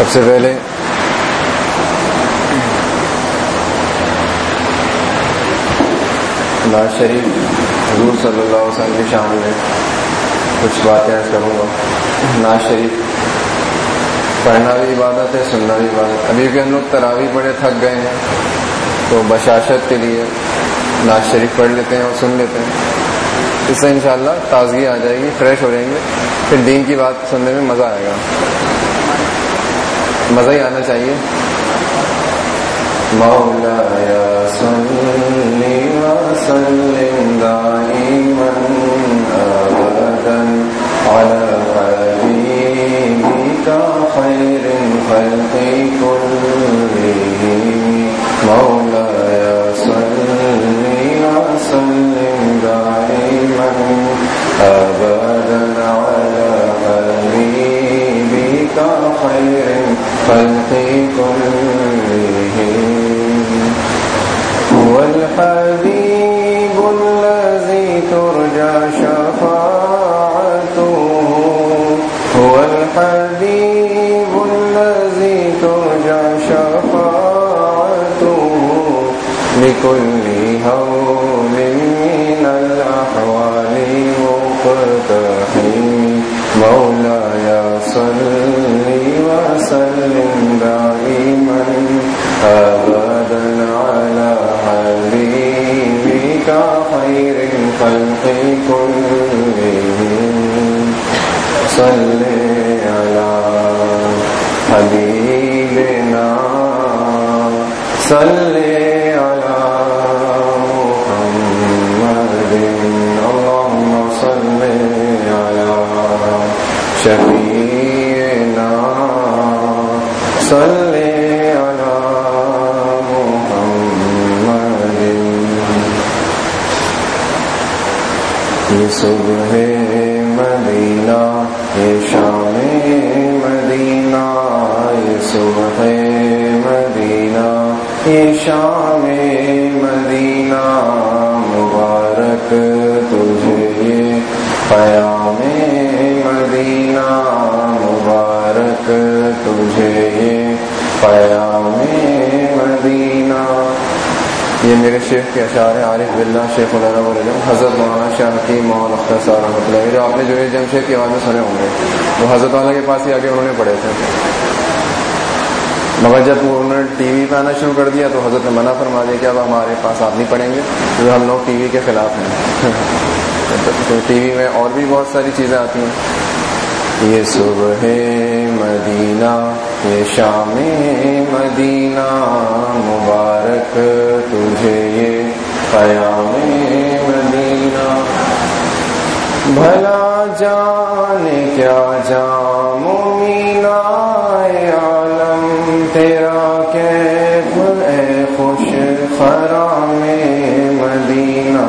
سب سے پہلے ناز شریف حضور صلی اللہ علیہ وسلم کی شان میں کچھ باتیں کروں گا ناز شریف پڑھنا بھی عبادت ہے، سننا بھی عبادت۔ ابھی بھی ہم لوگ تراوی بڑے تھک گئے ہیں۔ تو بشاشت کے لیے ناز شریف پڑھ لیتے ہیں اور سن لیتے ہیں۔ اس سے انشاءاللہ تازگی آ جائے گی، فریش ہو جائیں گے۔ پھر دین کی بات سننے میں مزہ آئے گا۔ مزہ ہی آنا چاہیے۔ مولا یا سنی وسلم دائما ابدا على حبيبك خير الخلق كلهم مولاي صل وسلم دائما ابدا على حبيبك خير الخلق یہ قیام مدینہ۔ یہ میرے شیخ کے اشعار ہیں، عارف بلّہ شیخ الرحم الرحم حضرت مولانا شاہ حکیم مولانا اختر صاحب رحمۃ اللہ جو آپ نے جو ہے جمشید کی آواز میں سنے ہوں گے، وہ حضرت والا کے پاس ہی آگے انہوں نے پڑھے تھے۔ مگر جب انہوں نے ٹی وی پہ آنا شروع کر دیا تو حضرت نے منع فرما دیا کہ اب ہمارے پاس آپ نہیں پڑھیں گے، کیونکہ ہم لوگ ٹی وی کے خلاف ہیں۔ تو ٹی وی میں اور بھی بہت ساری چیزیں آتی ہیں۔ یہ صبح مدینہ یہ شام مدینہ مبارک تجھے یہ قیام مدینہ۔ بھلا جانے کیا جام مینا عالم، تیرا کیف اے خوش خرام مدینہ۔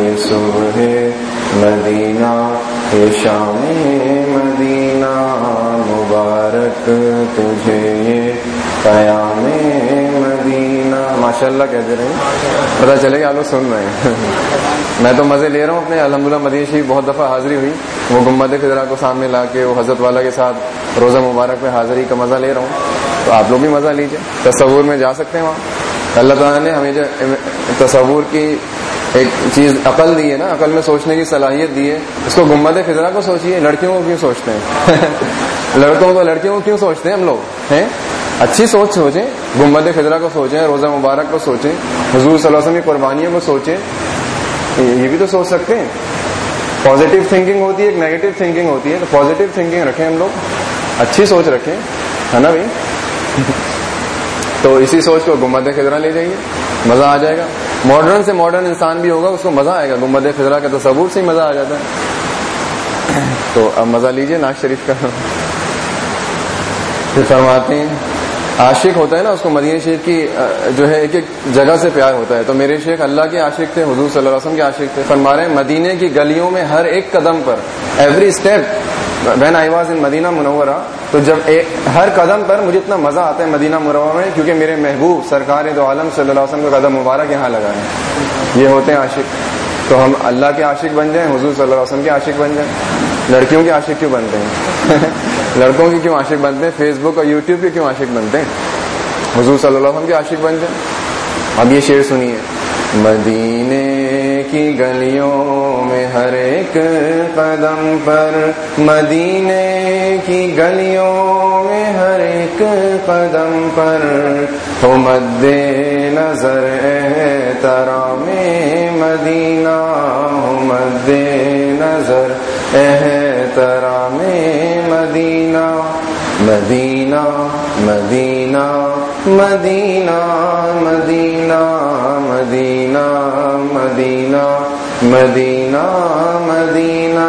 یہ صبح مدینہ، یہ شام تجھے یہ قیام مدینہ۔ ماشاء اللہ کہتے رہے پتا چلے گا لوگ سن رہے ہیں۔ میں تو مزے لے رہا ہوں اپنے الحمد للہ مدینہ شریف بہت دفعہ حاضری ہوئی۔ وہ گمبد خزرا کو سامنے لا کے وہ حضرت والا کے ساتھ روزہ مبارک میں حاضری کا مزہ لے رہا ہوں۔ تو آپ لوگ بھی مزہ لیجیے تصور میں جا سکتے ہیں وہاں۔ اللہ تعالیٰ نے ہمیں جو تصور کی ایک چیز عقل دی ہے نا، عقل میں سوچنے کی صلاحیت دی ہے۔ اس کو گمبد خزرا کو سوچیے، لڑکیوں کو کیوں سوچتے ہیں؟ لڑکوں کو، لڑکیوں کو کیوں سوچتے ہیں ہم لوگ؟ ہیں؟ اچھی سوچ سوچیں، گمبد خزرا کو سوچیں، روزہ مبارک کو سوچیں، حضور صلی اللہ علیہ وسلم کی قربانیوں کو سوچیں۔ یہ بھی تو سوچ سکتے ہیں۔ پازیٹیو تھنکنگ ہوتی ہے، ایک نیگیٹو تھنکنگ ہوتی ہے۔ تو پازیٹیو تھنکنگ رکھیں ہم لوگ۔ اچھی سوچ رکھیں، ہے نا بھائی؟ تو اسی سوچ کو گمبد خزرا لے جائیے۔ مزہ آ جائے گا۔ ماڈرن سے ماڈرن انسان بھی ہوگا، اس کو مزہ آئے گا۔ گمبد خزرا کا تصور سے ہی مزہ آ جاتا ہے۔ تو اب مزہ لیجیے ناز شریف کا۔ پھر فرماتے ہیں، عاشق ہوتا ہے نا، اس کو مدینہ شریف کی جو ہے، ایک ایک جگہ سے پیار ہوتا ہے۔ تو میرے شیخ اللہ کے عاشق تھے، حضور صلی اللہ علیہ وسلم کے عاشق تھے۔ فرما رہے ہیں مدینے کی گلیوں میں ہر ایک قدم پر every step when I was in مدینہ منورہ تو جب ہر قدم پر مجھے اتنا مزہ آتا ہے مدینہ منورہ میں، کیونکہ میرے محبوب سرکار دو عالم صلی اللہ علیہ وسلم کا قدم مبارک یہاں لگا ہے۔ یہ ہوتے ہیں عاشق۔ تو ہم اللہ کے عاشق بن جائیں، حضور صلی اللہ علیہ وسلم کے عاشق بن جائیں۔ لڑکیوں کے عاشق کیوں بنتے ہیں؟ لڑکوں کی کیوں عاشق بنتے ہیں؟ فیس بک اور یوٹیوب کے کیوں عاشق بنتے ہیں؟ حضور صلی اللہ علیہ وسلم کے عاشق بن جائیں۔ اب یہ شعر سنیے۔ مدینے کی گلیوں میں ہر ایک قدم پر مدینے کی گلیوں میں ہر ایک قدم پر ہو مد نظر احترام مدینہ، ہو مد نظر احترام مدینہ مدینہ مدینہ مدینہ مدینہ مدینہ مدینہ مدینہ مدینہ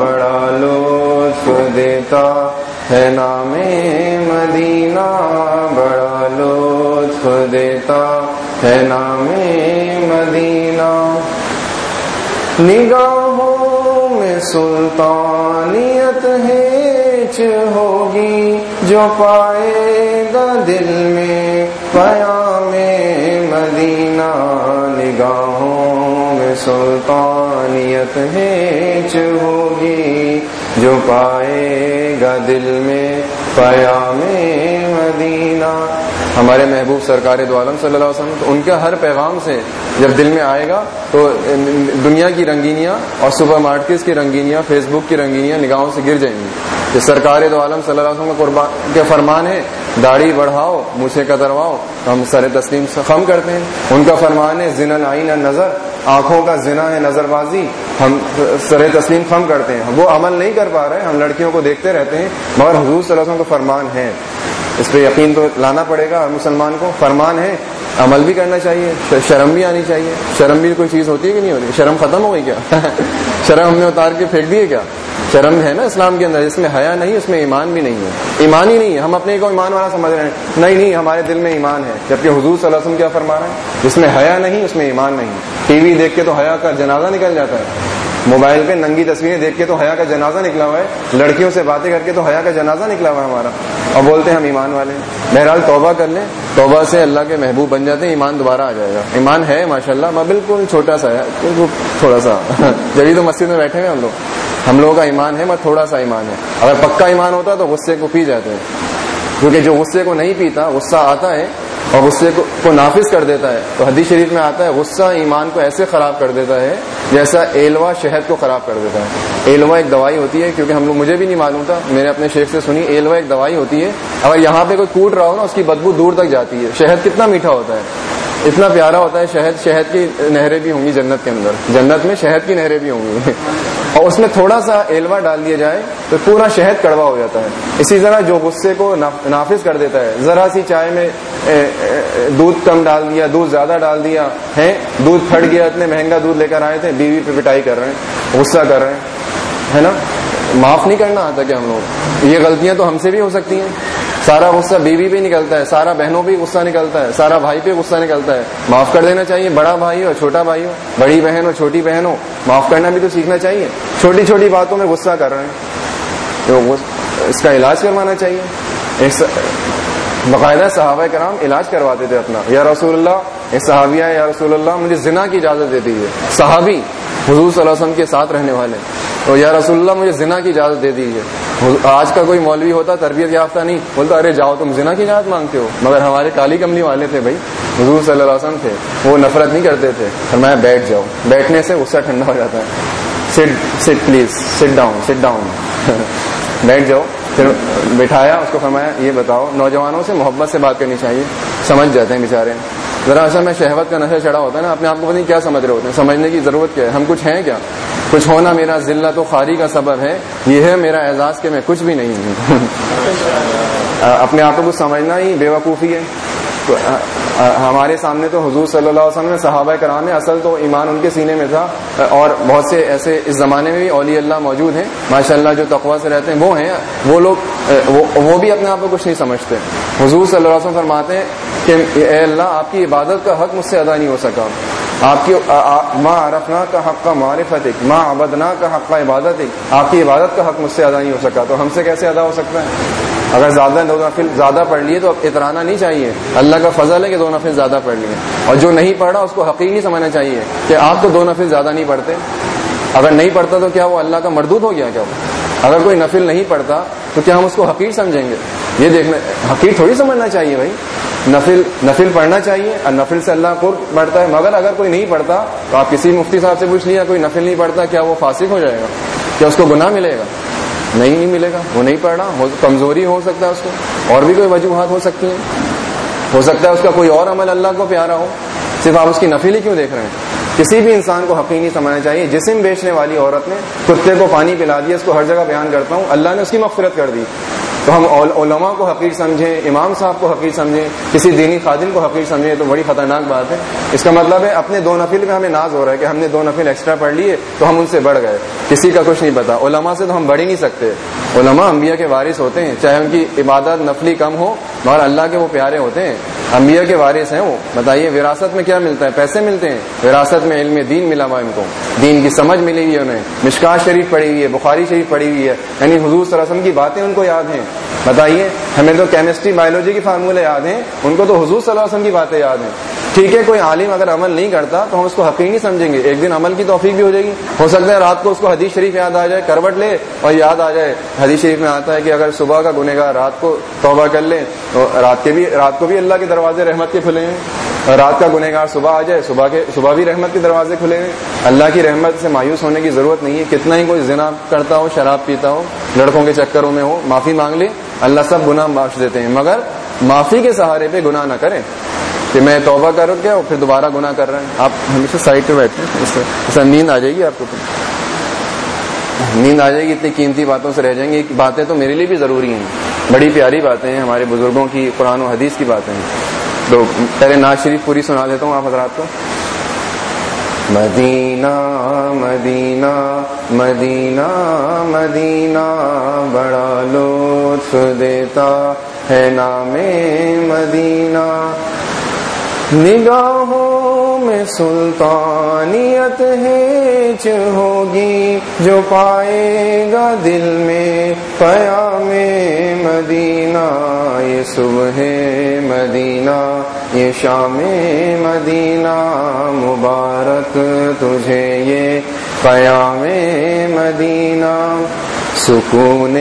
بڑا لطف دیتا ہے نام مدینہ، بڑا لطف دیتا ہے نام مدینہ۔ نگاہوں میں سلطانیت ہیچ ہوگی جو پائے گا دل میں قیام مدینہ، نگاہوں میں سلطانیت ہیچ ہوگی، جو پائے گا دل میں قیام مدینہ۔ ہمارے محبوب سرکار دو عالم صلی اللہ علیہ وسلم ان کے ہر پیغام سے جب دل میں آئے گا تو دنیا کی رنگینیاں اور سپر مارکیٹ کی رنگینیاں فیس بک کی رنگینیاں نگاہوں سے گر جائیں گی۔ یہ سرکار دو عالم صلی اللہ علیہ وسلم قربان کے فرمان ہے، داڑھی بڑھاؤ، مجھے کترواؤ، ہم سر تسلیم خم کرتے ہیں۔ ان کا فرمان ہے زن العین نظر آنکھوں کا زنا ہے نظر بازی ہم سر تسلیم خم کرتے ہیں۔ وہ عمل نہیں کر پا رہے، ہم لڑکیوں کو دیکھتے رہتے ہیں، مگر حضور صلی اللہ علیہ وسلم کا فرمان ہے۔ اس پہ یقین تو لانا پڑے گا ہر مسلمان کو۔ فرمان ہے، عمل بھی کرنا چاہیے شرم بھی آنی چاہیے۔ شرم بھی کوئی چیز ہوتی ہے کہ نہیں ہوتی شرم ختم ہو گئی کیا؟ شرم ہم نے اتار کے پھینک دیے کیا؟ شرم ہے نا اسلام کے اندر جس میں حیا نہیں، اس میں ایمان بھی نہیں ہے۔ ایمان ہی نہیں ہے۔ ہم اپنے کو ایمان والا سمجھ رہے ہیں۔ نہیں نہیں، ہمارے دل میں ایمان ہے۔ جبکہ حضور صلی اللہ علیہ وسلم کیا فرما رہے ہیں؟ جس میں حیا نہیں، اس میں ایمان نہیں۔ ٹی وی دیکھ کے تو حیا کا جنازہ نکل جاتا ہے۔ موبائل پہ ننگی تصویریں دیکھ کے تو حیا کا جنازہ نکلا ہوا ہے، لڑکیوں سے باتیں کر کے تو حیا کا جنازہ نکلا ہوا ہے ہمارا۔ اور بولتے ہیں ہم ایمان والے بہرحال توبہ کر لیں، توبہ سے اللہ کے محبوب بن جاتے ہیں، ایمان دوبارہ آ جائے گا۔ ایمان ہے ماشاء اللہ میں بالکل چھوٹا سا ہے۔ تھوڑا سا۔ جبھی تو مسجد میں بیٹھے ہوئے ہم لوگ۔ ہم لوگوں کا ایمان ہے میں تھوڑا سا ایمان ہے۔ اگر پکا ایمان ہوتا تو غصے کو پی جاتے ہیں۔ کیونکہ جو غصے کو نہیں پیتا، غصہ آتا ہے اور غصے کو نافذ کر دیتا ہے۔ تو حدیث شریف میں آتا ہے، غصہ ایمان کو ایسے خراب کر دیتا ہے جیسا ایلوا شہد کو خراب کر دیتا ہے۔ ایلوا ایک دوائی ہوتی ہے کیونکہ ہم لوگ مجھے بھی نہیں معلوم تھا، میں نے اپنے شیخ سے سنی، ایلوا ایک دوائی ہوتی ہے۔ اگر یہاں پہ کوئی کوٹ رہا ہو نا، اس کی بدبو دور تک جاتی ہے۔ شہد کتنا میٹھا ہوتا ہے۔ اتنا پیارا ہوتا ہے، شہد شہد کی نہریں بھی ہوں گی جنت کے اندر۔ جنت میں شہد کی نہریں بھی ہوں گی۔ اور اس میں تھوڑا سا ایلوا ڈال دیا جائے تو پورا شہد کڑوا ہو جاتا ہے۔ اسی طرح جو غصے کو نافذ کر دیتا ہے، ذرا سی چائے میں دودھ کم ڈال دیا، دودھ زیادہ ڈال دیا ہے دودھ پھٹ گیا، اتنے مہنگا دودھ لے کر آئے تھے، بیوی پہ پٹائی کر رہے ہیں، غصہ کر رہے ہیں، ہے نا؟ معاف نہیں کرنا آتا کہ ہم لوگ۔ یہ غلطیاں تو ہم سے بھی ہو سکتی ہیں۔ سارا غصہ بیوی پہ نکلتا ہے، سارا بہنوں پہ غصہ نکلتا ہے، سارا بھائی پہ غصہ نکلتا ہے۔ معاف کر دینا چاہیے، بڑا بھائی ہو، چھوٹا بھائی ہو، بڑی بہن ہو، چھوٹی بہن ہو، معاف کرنا بھی تو سیکھنا چاہیے۔ چھوٹی چھوٹی باتوں میں غصہ کر رہے ہیں۔ تو اس کا علاج کروانا چاہیے۔ باقاعدہ صحابہ کرام علاج کرواتے تھے اپنا۔ یا رسول اللہ یہ صحابیہ یا رسول اللہ، مجھے زنا کی اجازت دیتی ہے۔ صحابی، حضور صلی اللہ علیہ وسلم کے ساتھ رہنے والے۔ تو یا رسول اللہ، مجھے زنا کی اجازت دے دیجیے آج کا کوئی مولوی ہوتا، تربیت یافتہ نہیں۔ بولتا، ارے جاؤ، تم زنا کی اجازت مانگتے ہو۔ مگر ہمارے کالی کملی والے تھے بھائی۔ حضور صلی اللہ علیہ وسلم تھے۔ وہ نفرت نہیں کرتے تھے۔ میں بیٹھ جاؤ بیٹھنے سے غصہ ٹھنڈا ہو جاتا ہے۔ سٹ سٹ please sit down sit down بیٹھ جاؤ۔ پھر بٹھایا، اس کو فرمایا، یہ بتاؤ، نوجوانوں سے محبت سے بات کرنی چاہیے۔ سمجھ جاتے ہیں بےچارے ذرا اصل میں شہوت کا نشہ چڑھا ہوتا ہے نا، اپنے آپ کو پتہ نہیں کیا سمجھ رہے ہوتے ہیں، سمجھنے کی ضرورت کیا ہے؟ ہم کچھ ہیں کیا؟ کچھ ہونا میرا ذلت و خاری کا سبب ہے، یہ ہے میرا اعزاز کہ میں کچھ بھی نہیں ہوں۔ اپنے آپ کو کچھ سمجھنا ہی بے وقوفی ہے۔ ہمارے سامنے تو حضور صلی اللہ علیہ وسلم صحابہ کرام ہے اصل تو ایمان ان کے سینے میں تھا اور بہت سے ایسے اس زمانے میں بھی اولی اللہ موجود ہیں۔ ماشاء اللہ جو تقوا سے رہتے ہیں وہ ہیں، وہ لوگ وہ بھی اپنے آپ کو کچھ نہیں سمجھتے۔ حضور صلی اللہ علیہ وسلم فرماتے ہیں کہ اے اللہ، آپ کی عبادت کا حق مجھ سے ادا نہیں ہو سکا۔ آپ کی ماں عرفنا کا حق کا معرفت ایک، ماں ابدنا کا حق کا عبادت آپ کی عبادت کا حق مجھ سے ادا نہیں ہو سکا، تو ہم سے کیسے ادا ہو سکتا ہے؟ اگر زیادہ دو نفل زیادہ پڑھ لیے تو اب اترانا نہیں چاہیے۔ اللہ کا فضل ہے کہ دو نفل زیادہ پڑھ لیے۔ اور جو نہیں پڑھا اس کو حقیقی سمجھنا چاہیے کہ آپ تو دو نفل زیادہ نہیں پڑھتے۔ اگر نہیں پڑھتا تو کیا وہ اللہ کا مردود ہو گیا کیا وہ؟ اگر کوئی نفل نہیں پڑھتا تو کیا ہم اس کو حقیر سمجھیں گے؟ یہ دیکھنا، حقیر تھوڑی سمجھنا چاہیے بھائی۔ نفل نفل پڑھنا چاہیے اور نفل سے اللہ کو پڑھتا ہے۔ مگر اگر کوئی نہیں پڑھتا تو آپ کسی مفتی صاحب سے پوچھ لیا کوئی نفل نہیں پڑھتا، کیا وہ فاسق ہو جائے گا؟ کیا اس کو گناہ ملے گا؟ نہیں نہیں ملے گا۔ وہ نہیں پڑھ رہا کمزوری ہو سکتا ہے اس کو۔ اور بھی کوئی وجوہات ہو سکتی ہیں؟ ہو سکتا ہے اس کا کوئی اور عمل اللہ کو پیارا ہو۔ صرف آپ اس کی نفل ہی کیوں دیکھ رہے ہیں؟ کسی بھی انسان کو حقیقی سمجھنا چاہیے۔ جسم بیچنے والی عورت نے کتے کو پانی پلا دیا، اس کو ہر جگہ بیان کرتا ہوں۔ اللہ نے اس کی مغفرت کر دی۔ تو ہم علماء کو حقیق سمجھیں، امام صاحب کو حقیق سمجھیں، کسی دینی خادم کو حقیق سمجھیں، تو بڑی خطرناک بات ہے۔ اس کا مطلب ہے اپنے دو نفل کا ہمیں ناز ہو رہا ہے کہ ہم نے دو نفل ایکسٹرا پڑھ لیے تو ہم ان سے بڑھ گئے۔ کسی کا کچھ نہیں پتا۔ علماء سے تو ہم بڑھ ہی نہیں سکتے۔ علماء انبیاء کے وارث ہوتے ہیں، چاہے ان کی عبادت نفلی کم ہو، مگر اللہ کے وہ پیارے ہوتے ہیں۔ انبیاء کے وارث ہیں وہ۔ بتائیے، وراثت میں کیا ملتا ہے؟ پیسے ملتے ہیں۔ وراثت میں علم دین ملا ہوا ان کو۔ دین کی سمجھ ملی ہوئی انہیں۔ مشکا شریف پڑھی ہوئی ہے، بخاری شریف پڑھی ہوئی ہے۔ یعنی حضور صلی اللہ علیہ وسلم کی باتیں ان کو یاد ہیں۔ بتائیے، ہمیں تو کیمسٹری بایولوجی کی فارمولے یاد ہیں، ان کو تو حضور صلی اللہ علیہ وسلم کی باتیں یاد ہیں۔ ٹھیک ہے، کوئی عالم اگر عمل نہیں کرتا تو ہم اس کو حقیقی سمجھیں گے۔ ایک دن عمل کی توفیق بھی ہو جائے گی۔ ہو سکتا ہے رات کو اس کو حدیث شریف یاد آ جائے، کروٹ لے اور یاد آ جائے۔ حدیث شریف میں آتا ہے کہ اگر صبح کا گنے گا رات کو توبہ کر لے، تو رات کے بھی، رات کو بھی اللہ کے دروازے رحمت کے کھلے ہیں رات کا گنہ گار صبح آ جائے، صبح کے، صبح بھی رحمت کے دروازے کھلے ہیں اللہ کی رحمت سے مایوس ہونے کی ضرورت نہیں ہے۔ کتنا ہی کوئی زنا کرتا ہو، شراب پیتا ہو، لڑکوں کے چکروں میں ہو، معافی مانگ لے، اللہ سب گناہ بخش دیتے ہیں۔ مگر معافی کے سہارے پہ گناہ نہ کریں۔ کہ میں توبہ کر کے اور پھر دوبارہ گناہ کر رہے ہیں۔ آپ ہمیشہ سائڈ پہ بیٹھے ہیں نیند آ جائے گی آپ کو نیند آ جائے گی، اتنی قیمتی باتوں سے رہ جائیں گی باتیں تو میرے لیے بھی ضروری ہیں۔ بڑی پیاری باتیں ہیں، ہمارے بزرگوں کی قرآن و حدیث کی باتیں ہیں۔ تو پہلے ناز شریف پوری سنا دیتا ہوں آپ حضرات کو۔ مدینہ مدینہ مدینہ مدینہ، بڑا لطف دیتا ہے نام مدینہ۔ نگاہوں میں سلطانیت ہیچ ہوگی، جو پائے گا دل میں قیام مدینہ، یہ صبح مدینہ، یہ شام مدینہ مبارک، تجھے یہ قیام مدینہ۔ سکون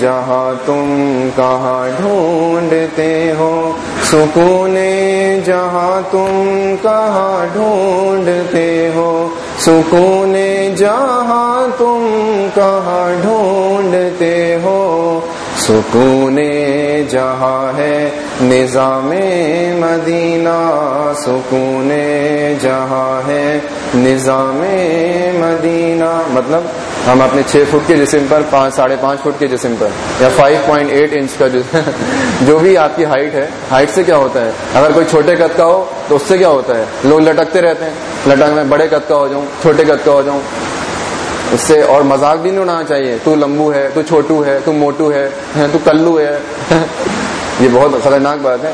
جہاں تم کہاں ڈھونڈتے ہو؟ سکون جہاں تم کہاں ڈھونڈتے ہو؟ سکون جہاں تم کہاں ڈھونڈتے ہو؟ سکون جہاں ہے نظام مدینہ سکون جہاں ہے، نظام مدینہ۔ مطلب ہم اپنے چھ فٹ کے جسم پر، پانچ، ساڑھے پانچ فٹ کے جسم پر، یا فائیو پوائنٹ ایٹ انچ کا جو بھی آپ کی ہائٹ ہے ہائٹ سے کیا ہوتا ہے؟ اگر کوئی چھوٹے قد کا ہو تو اس سے کیا ہوتا ہے؟ لوگ لٹکتے رہتے ہیں۔ لٹک میں بڑے قد کا ہو جاؤں، چھوٹے قد کا ہو جاؤں۔ اس سے اور مذاق بھی نہیں اڑانا چاہیے۔ تو لمبو ہے، تو چھوٹو ہے، تو موٹو ہے، تو کلو ہے۔ یہ بہت خطرناک بات ہے۔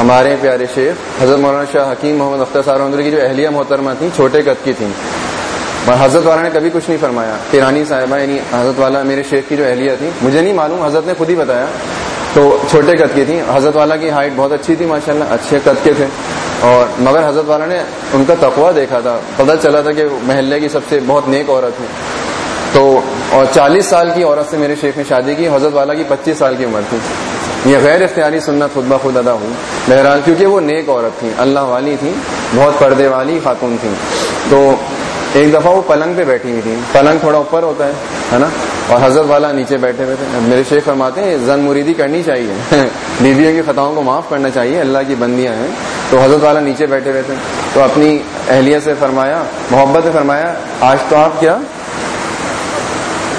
ہمارے پیارے شیخ، حضرت مولانا شاہ حکیم محمد اختر سارندری کی جو اہلیہ محترمہ تھیں، چھوٹے قد کی تھیں۔ حضرت والا نے کبھی کچھ نہیں فرمایا۔ پیرانی صاحبہ یعنی حضرت والا میرے شیخ کی جو اہلیہ تھی مجھے نہیں معلوم، حضرت نے خود ہی بتایا۔ تو چھوٹے قد کی تھی حضرت والا کی ہائٹ بہت اچھی تھی ماشاء اللہ اچھے قد کے تھے۔ اور مگر حضرت والا نے ان کا تقوا دیکھا تھا۔ پتہ چلا تھا کہ محلے کی سب سے بہت نیک عورت ہے۔ تو اور چالیس سال کی عورت سے میرے شیخ نے شادی کی۔ حضرت والا کی پچیس سال کی عمر تھی۔ یہ غیر اختیاری سنت خود بخود ادا ہوئی۔ بہرحال کیونکہ وہ نیک عورت تھی اللہ والی تھی بہت پردے والی خاتون تھی تو ایک دفعہ وہ پلنگ پہ بیٹھی ہوئی تھی پلنگ تھوڑا اوپر ہوتا ہے نا؟ اور حضرت والا نیچے بیٹھے ہوئے تھے۔ میرے شیخ فرماتے ہیں، زن مریدی کرنی چاہیے۔ بیویوں کی خطاؤں کو معاف کرنا چاہیے، اللہ کی بندیاں ہیں۔ تو حضرت والا نیچے بیٹھے ہوئے تھے۔ تو اپنی اہلیہ سے فرمایا، محبت سے فرمایا، آج تو آپ کیا؟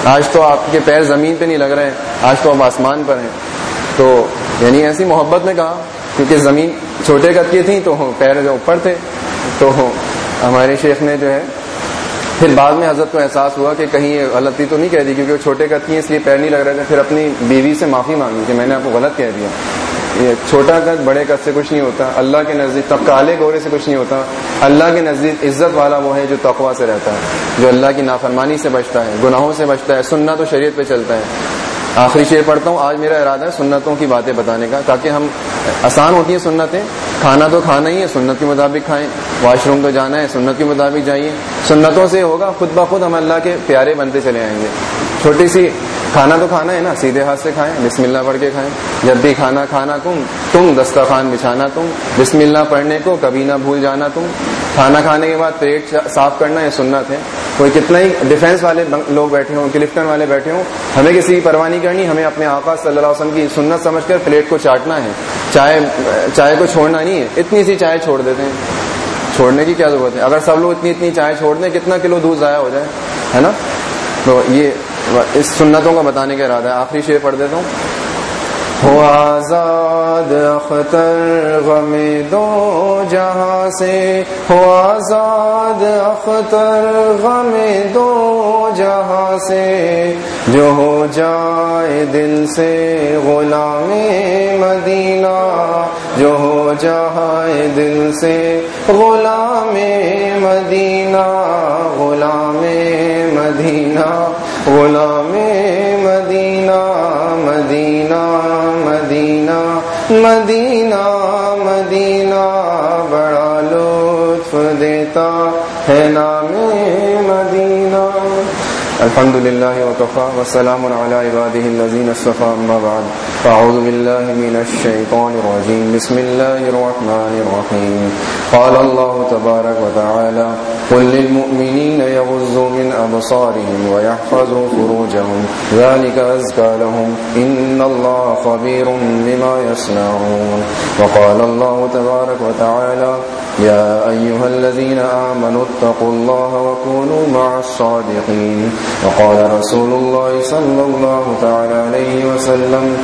آج تو آپ کے پیر زمین پہ نہیں لگ رہے، آج تو آپ آسمان پر ہیں۔ تو یعنی ایسی محبت نے کہا کیونکہ زمین چھوٹے قد کی تھی تو پیر جو اوپر تھے، تو ہمارے شیخ نے جو ہے، پھر بعد میں حضرت کو احساس ہوا کہ کہیں یہ غلطی تو نہیں کہہ دی، کیونکہ وہ چھوٹے قد کی اس لیے پیر نہیں لگ رہے تھے۔ پھر اپنی بیوی سے معافی مانگی کہ میں نے آپ کو غلط کہہ دیا۔ یہ چھوٹا قد بڑے قد سے کچھ نہیں ہوتا، اللہ کے نزدیک، تب کالے گورے سے کچھ نہیں ہوتا۔ اللہ کے نزدیک عزت والا وہ ہے جو تقوا سے رہتا ہے، جو اللہ کی نافرمانی سے بچتا ہے، گناہوں سے بچتا ہے سننا تو شریعت پہ چلتا ہے۔ آخری شعر پڑھتا ہوں۔ آج میرا ارادہ ہے سنتوں کی باتیں بتانے کا، تاکہ ہم آسان ہوتی ہیں سنتیں۔ کھانا تو کھانا ہی ہے، سنت کے مطابق کھائیں۔ واش روم تو جانا ہے، سنت کے مطابق جائیے۔ سنتوں سے ہوگا خود بخود ہم اللہ کے پیارے بنتے چلے آئیں گے۔ چھوٹی سی کھانا تو کھانا ہے نا، سیدھے ہاتھ سے کھائیں، بسم اللہ پڑھ کے کھائیں۔ جب بھی کھانا کھانا تم تم دسترخوان بچھانا تم، بسم اللہ پڑھنے کو کبھی نہ بھول جانا تم۔ کھانا کھانے کے بعد پیٹ صاف کرنا یہ سنت ہے۔ کوئی کتنا ہی ڈیفینس والے لوگ بیٹھے ہوں، کلفٹن والے بیٹھے ہوں، ہمیں کسی کی پروانی کرنی، ہمیں اپنے آقا صلی اللہ علیہ وسلم کی سنت سمجھ کر پلیٹ کو چاٹنا ہے۔ چائے چائے کو چھوڑنا نہیں ہے، اتنی سی چائے چھوڑ دیتے ہیں۔ چھوڑنے کی کیا ضرورت ہے؟ اگر سب لوگ اتنی اتنی چائے چھوڑ دیں، کتنا کلو دودھ ضائع ہو جائے؟ ہے نا؟ تو یہ اس سنتوں کا بتانے کا ارادہ ہے۔ آخری شعر پڑھ دیتا ہوں۔ ہو آزاد اختر غم دو جہاں سے، ہو آزاد اختر غم دو جہاں سے، جو ہو جائے دل سے غلام مدینہ، جو ہو جائے دل سے غلام مدینہ غلام مدینہ۔ غلام مدینہ مدینہ مدینہ مدینہ مدینہ، بڑا لطف دیتا ہے نام مدینہ۔ الحمد للہ وقفہ وسلام علی عباده الذین اصطفى اما بعد۔ فاعوذ بالله من الشيطان الرجيم. بسم الله الرحمن الرحيم. قال الله تبارك وتعالى قل للمؤمنين يغضوا من ابصارهم ويحفظوا فروجهم. ذلك ازكى لهم. ان الله خبير بما يصنعون. وقال الله تبارك وتعالى يا ايها الذين امنوا اتقوا الله وكونوا مع الصادقين. وقال رسول الله صلى الله تعالى عليه وسلم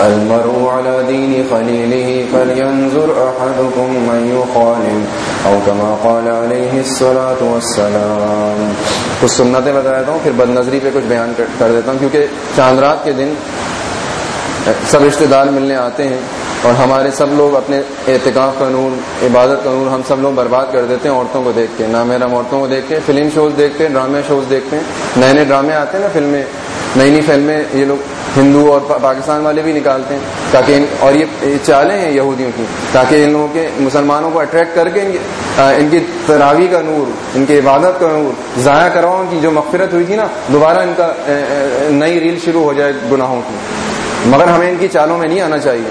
المرء على دين خليله فلينظر أحدكم من يخالل أو كما قال عليه الصلاة والسلام. کچھ سنتیں بتا دیتا ہوں، پھر بد نظری پہ کچھ بیان کر دیتا ہوں، کیونکہ چاند رات کے دن سب رشتہ دار ملنے آتے ہیں اور ہمارے سب لوگ اپنے اعتکاف کا نور عبادت کا نور ہم سب لوگ برباد کر دیتے ہیں عورتوں کو دیکھ کے۔ نامیرم عورتوں کو دیکھ کے، فلم شوز دیکھتے ہیں، ڈرامے شوز دیکھتے ہیں۔ نئے نئے ڈرامے آتے ہیں نا فلمیں، نئی نئی فلمیں یہ لوگ ہندو اور پاکستان والے بھی نکالتے ہیں تاکہ ان اور یہ چالیں ہیں یہودیوں کی، تاکہ ان لوگوں کے مسلمانوں کو اٹریکٹ کر کے ان کی تراوی کا نور، ان کی عبادت کا نور، ضائع کرواؤں کی جو مغفرت ہوئی تھی نا، دوبارہ ان کا نئی ریل شروع ہو جائے گناہوں کی۔ مگر ہمیں ان کی چالوں میں نہیں آنا چاہیے۔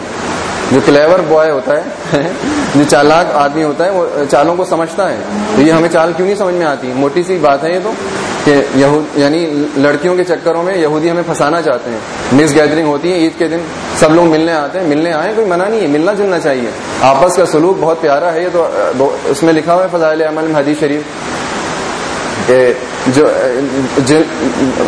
جو کلیور بوائے ہوتا ہے، جو چالاک آدمی ہوتا ہے، وہ چالوں کو سمجھتا ہے۔ تو یہ ہمیں چال کیوں نہیں سمجھ میں آتی؟ موٹی سی بات ہے یہ تو کہ یہود یعنی لڑکیوں کے چکروں میں یہودی ہمیں پھنسانا چاہتے ہیں۔ مس گیدرنگ ہوتی ہے، عید کے دن سب لوگ ملنے آتے ہیں، ملنے آئے کوئی منع نہیں ہے، ملنا جلنا چاہیے۔ آپس کا سلوک بہت پیارا ہے، یہ تو اس میں لکھا ہوا ہے فضائل عمل حدیث شریف کہ جو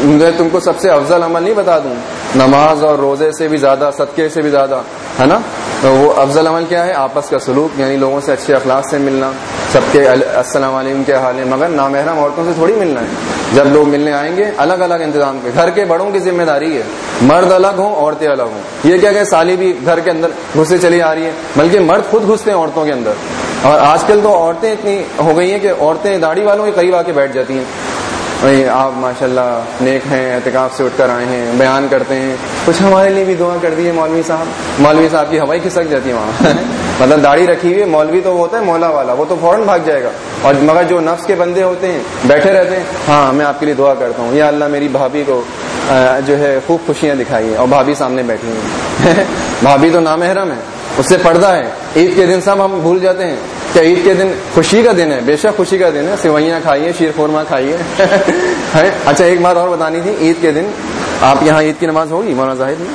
میں تم کو سب سے افضل عمل نہیں بتا دوں۔ نماز اور روزے سے بھی زیادہ، صدقے سے بھی زیادہ، ہے نا؟ تو وہ افضل عمل کیا ہے؟ آپس کا سلوک یعنی لوگوں سے اچھے اخلاق سے ملنا، سب کے السلام علیکم کے حال ہے مگر نامحرم عورتوں سے تھوڑی ملنا ہے۔ جب لوگ ملنے آئیں گے، الگ الگ انتظام کے۔ گھر کے بڑوں کی ذمہ داری ہے، مرد الگ ہوں، عورتیں الگ ہوں۔ یہ کیا کہ سالی بھی گھر کے اندر گھسے چلی آ رہی ہے، بلکہ مرد خود گھستے ہیں عورتوں کے اندر۔ اور آج کل تو عورتیں اتنی ہو گئی ہیں کہ عورتیں داڑھی والوں کے قریب آ کے بیٹھ جاتی ہیں۔ آپ ماشاء اللہ نیک ہیں، اعتکاف سے اٹھ کر آئے ہیں، بیان کرتے ہیں۔ کچھ ہمارے لیے بھی دعا کر دیے مولوی صاحب۔ مولوی صاحب کی ہوائی کھسک جاتی ہے وہاں۔ مطلب داڑھی رکھی ہوئی مولوی تو وہ ہوتا ہے، مولا والا، وہ تو فوراً بھاگ جائے گا۔ اور مگر جو نفس کے بندے ہوتے ہیں، بیٹھے رہتے ہیں ہاں میں آپ کے لیے دعا کرتا ہوں۔ یا اللہ میری بھابھی کو جو ہے، خوب خوشیاں دکھائی اور بھابھی سامنے بیٹھی ہیں۔ بھابھی تو نامحرم ہے، اس سے پردہ ہے۔ عید کے دن سب ہم بھول جاتے ہیں۔ کیا عید کے دن خوشی کا دن ہے، بے شک خوشی کا دن ہے۔ سوئیاں کھائیے، شیر خورما کھائیے۔ اچھا ایک بات اور بتانی تھی، عید کے دن آپ یہاں عید کی نماز ہوگی؟ مولانا ظاہر میں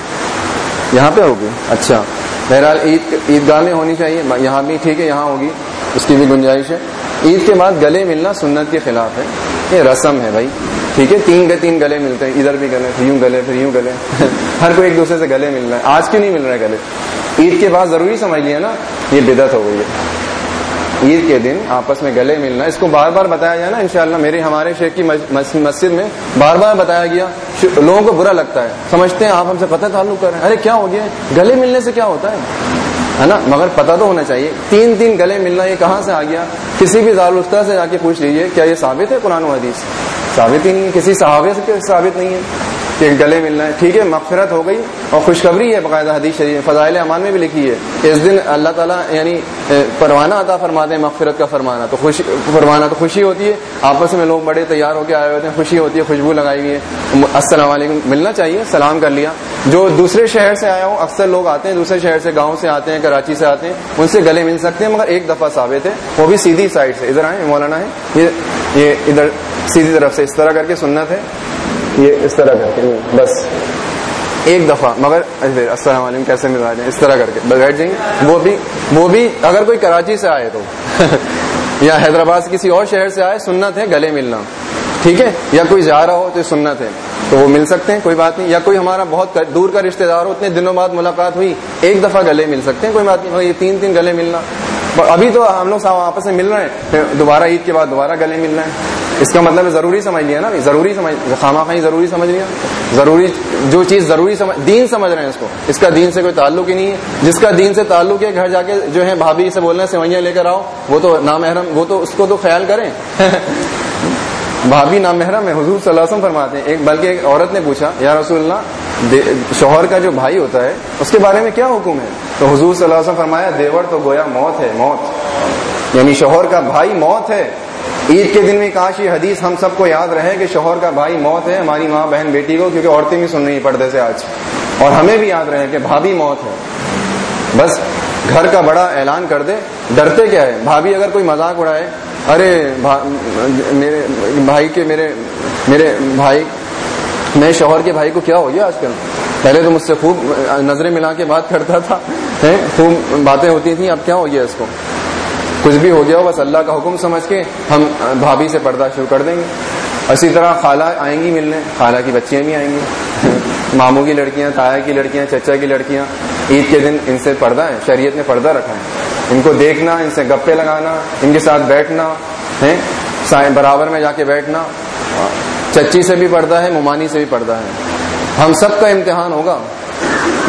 یہاں پہ ہوگی؟ اچھا۔ بہرحال عید عید گاہ میں ہونی چاہیے۔ یہاں بھی ٹھیک ہے، یہاں ہوگی۔ اس کی بھی گنجائش ہے۔ عید کے بعد گلے ملنا سنت کے خلاف ہے۔ یہ رسم ہے بھائی۔ ٹھیک ہے، تین کے تین گلے ملتے ہیں۔ ادھر بھی گلے پھر یوں گلے، پھر یوں گلے۔ ہر کوئی ایک دوسرے سے گلے مل رہا ہے آج کیوں نہیں مل رہے گلے؟ عید کے بعد ضروری سمجھ لیا نا، یہ بدت ہو گئی ہے۔ عید کے دن آپس میں گلے ملنا۔ اس کو بار بار بتایا جائے نا انشاءاللہ میرے ہمارے شیخ کی مسجد میں بار بار بتایا گیا۔ لوگوں کو برا لگتا ہے۔ سمجھتے ہیں آپ ہم سے پتہ تعلق کر رہے ہیں۔ ارے کیا ہو گیا؟ گلے ملنے سے کیا ہوتا ہے؟ ہے نا؟ مگر پتہ تو ہونا چاہیے۔ تین تین گلے ملنا، یہ کہاں سے آ گیا؟ کسی بھی زالفتہ سے جا کے پوچھ لیجیے، کیا یہ ثابت ہے قرآن و حدیث؟ ثابت ہی نہیں ہے۔ کسی صحابے سے ثابت نہیں ہے۔ کہ گلے ملنا ہے۔ ٹھیک ہے، مغفرت ہو گئی اور خوشخبری ہے باقاعدہ حدیث شریف فضائل امان میں بھی لکھی ہے اس دن اللہ تعالیٰ یعنی پروانہ عطا فرماتے ہیں، مغفرت کا فرمانا۔ تو خوشی فرمانا تو خوشی ہوتی ہے۔ آپس میں لوگ بڑے تیار ہو کے آئے ہوتے ہیں خوشی ہوتی ہے، خوشبو لگائی ہوئی ہے۔ السلام علیکم، ملنا چاہیے، سلام کر لیا۔ جو دوسرے شہر سے آیا ہو اکثر لوگ آتے ہیں، دوسرے شہر سے، گاؤں سے آتے ہیں، کراچی سے آتے ہیں، ان سے گلے مل سکتے ہیں، مگر ایک دفعہ ثابت ہے، وہ بھی سیدھی سائڈ سے، ادھر آئے مولانا ہے یہ ادھر سیدھی طرف سے، اس طرح کر کے سنت ہے۔ یہ اس طرح کر کے، بس۔ ایک دفعہ، مگر السلام علیکم، کیسے ملا جائیں اس طرح کر کے بیٹھ جائیں۔ وہ بھی وہ بھی اگر کوئی کراچی سے آئے تو، یا حیدرآباد سے کسی اور شہر سے آئے، سنت ہے، گلے ملنا۔ ٹھیک ہے؟ یا کوئی جا رہا ہو تو سنت ہے۔ تو وہ مل سکتے ہیں، کوئی بات نہیں۔ یا کوئی ہمارا بہت دور کا رشتہ دار ہو، اتنے دنوں بعد ملاقات ہوئی، ایک دفعہ گلے مل سکتے ہیں، کوئی بات نہیں۔ یہ تین تین گلے ملنا۔ ابھی تو ہم لوگ آپس میں مل رہے ہیں۔ پھر دوبارہ عید کے بعد دوبارہ گلے مل رہے ہیں۔ اس کا مطلب ضروری سمجھ لیا نا ضروری سمجھ خامہ خائی ضروری سمجھ لیا۔ ضروری جو چیز ضروری سمجھ دین سمجھ رہے ہیں اس کو۔ اس کا دین سے کوئی تعلق ہی نہیں ہے۔ جس کا دین سے تعلق ہے، گھر جا کے جو ہے بھابھی سے بولنا سوئیاں لے کر آؤ، وہ تو نامحرم وہ تو اس کو تو خیال کریں۔ بھابھی نام محرم ہے، حضور صلی اللہ علیہ وسلم فرماتے ہیں۔ ایک بلکہ ایک عورت نے پوچھا، یا رسول اللہ شوہر کا جو بھائی ہوتا ہے، اس کے بارے میں کیا حکم ہے؟ تو حضور صلی اللہ علیہ وسلم فرمایا، دیور تو گویا موت ہے، موت۔ یعنی شوہر کا بھائی موت ہے۔ عید کے دن میں کاش یہ حدیث ہم سب کو یاد رہے کہ شوہر کا بھائی موت ہے، ہماری ماں بہن بیٹی کو، کیونکہ عورتیں بھی سن رہی پردے سے آج۔ اور ہمیں بھی یاد رہے کہ بھابھی موت ہے۔ بس گھر کا بڑا اعلان کر دے۔ ڈرتے کیا ہے؟ بھابھی اگر کوئی مذاق اڑائے ارے میرے بھائی کے میرے میرے بھائی میں شوہر کے بھائی کو کیا ہو گیا آج کل؟ پہلے تو مجھ سے خوب نظریں ملا کے بات کرتا تھا خوب باتیں ہوتی تھیں، اب کیا ہو گیا اس کو؟ کچھ بھی ہو گیا ہو، بس اللہ کا حکم سمجھ کے ہم بھابھی سے پردہ شروع کر دیں گے۔ اسی طرح خالہ آئیں گی ملنے، خالہ کی بچیاں بھی آئیں گی۔ ماموں کی لڑکیاں تایا کی لڑکیاں، چچا کی لڑکیاں، عید کے دن ان سے پردہ ہے شریعت نے پردہ رکھا ہے۔ ان کو دیکھنا ان سے گپے لگانا ان کے ساتھ بیٹھنا ہے برابر میں جا کے بیٹھنا۔ چچی سے بھی پردہ ہے ممانی سے بھی پردہ ہے۔ ہم سب کا امتحان ہوگا۔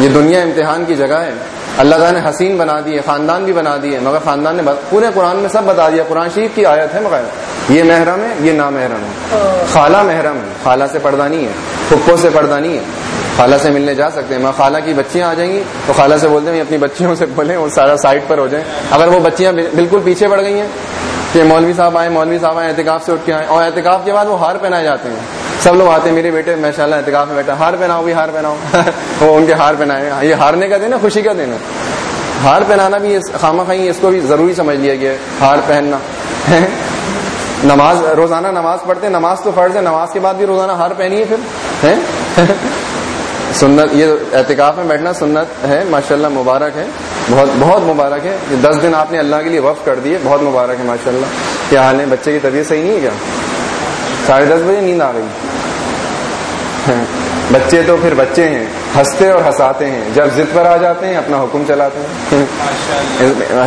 یہ دنیا امتحان کی جگہ ہے۔ اللہ تعالیٰ نے حسین بنا دی ہے خاندان بھی بنا دی ہے۔ مگر خاندان نے پورے قرآن میں سب بتا دیا قرآن شریف کی آیت ہے مگر یہ محرم ہے یہ نامحرم ہے۔ خالہ محرم ہے۔ خالہ سے پردہ نہیں ہے پھپھو سے پردہ نہیں ہے۔ خالہ سے ملنے جا سکتے ہیں۔ ماں خالہ کی بچیاں آ جائیں گی تو خالہ سے بولتے ہیں اپنی بچیوں سے بولیں، وہ سارا سائڈ پر ہو جائیں۔ اگر وہ بچیاں بالکل پیچھے پڑ گئی ہیں کہ مولوی صاحب آئے مولوی صاحب آئے احتکاف سے اٹھ کے آئے اور احتکاف کے بعد وہ ہار پہنائے جاتے ہیں۔ سب لوگ آتے ہیں، میرے بیٹے ماشاء اللہ احتکاف میں بیٹھا۔ ہار پہناؤ، بھی ہار پہناؤ۔ وہ ان کے ہار پہنائے۔ ہاں، یہ ہارنے کا دن ہے، خوشی کا دن ہے۔ ہار پہنانا بھی خامہ خائی، اس کو بھی ضروری سمجھ لیا گیا ہار پہننا۔ نماز، روزانہ نماز پڑھتے نماز تو فرض ہے، نماز کے بعد بھی روزانہ ہار پہنی ہے پھر سنت، یہ احتکاف میں بیٹھنا سنت ہے ماشاء اللہ مبارک ہے۔ بہت بہت مبارک ہے۔ یہ دس دن آپ نے اللہ کے لیے وقف کر دیے، بہت مبارک ہے ماشاء اللہ کیا حال ہے؟ بچے کی طبیعت صحیح نہیں ہے کیا؟ ساڑھے دس بجے نیند آ گئی۔ بچے تو پھر بچے ہیں ہنستے اور ہنساتے ہیں۔ جب ضد پر آ جاتے ہیں اپنا حکم چلاتے ہیں۔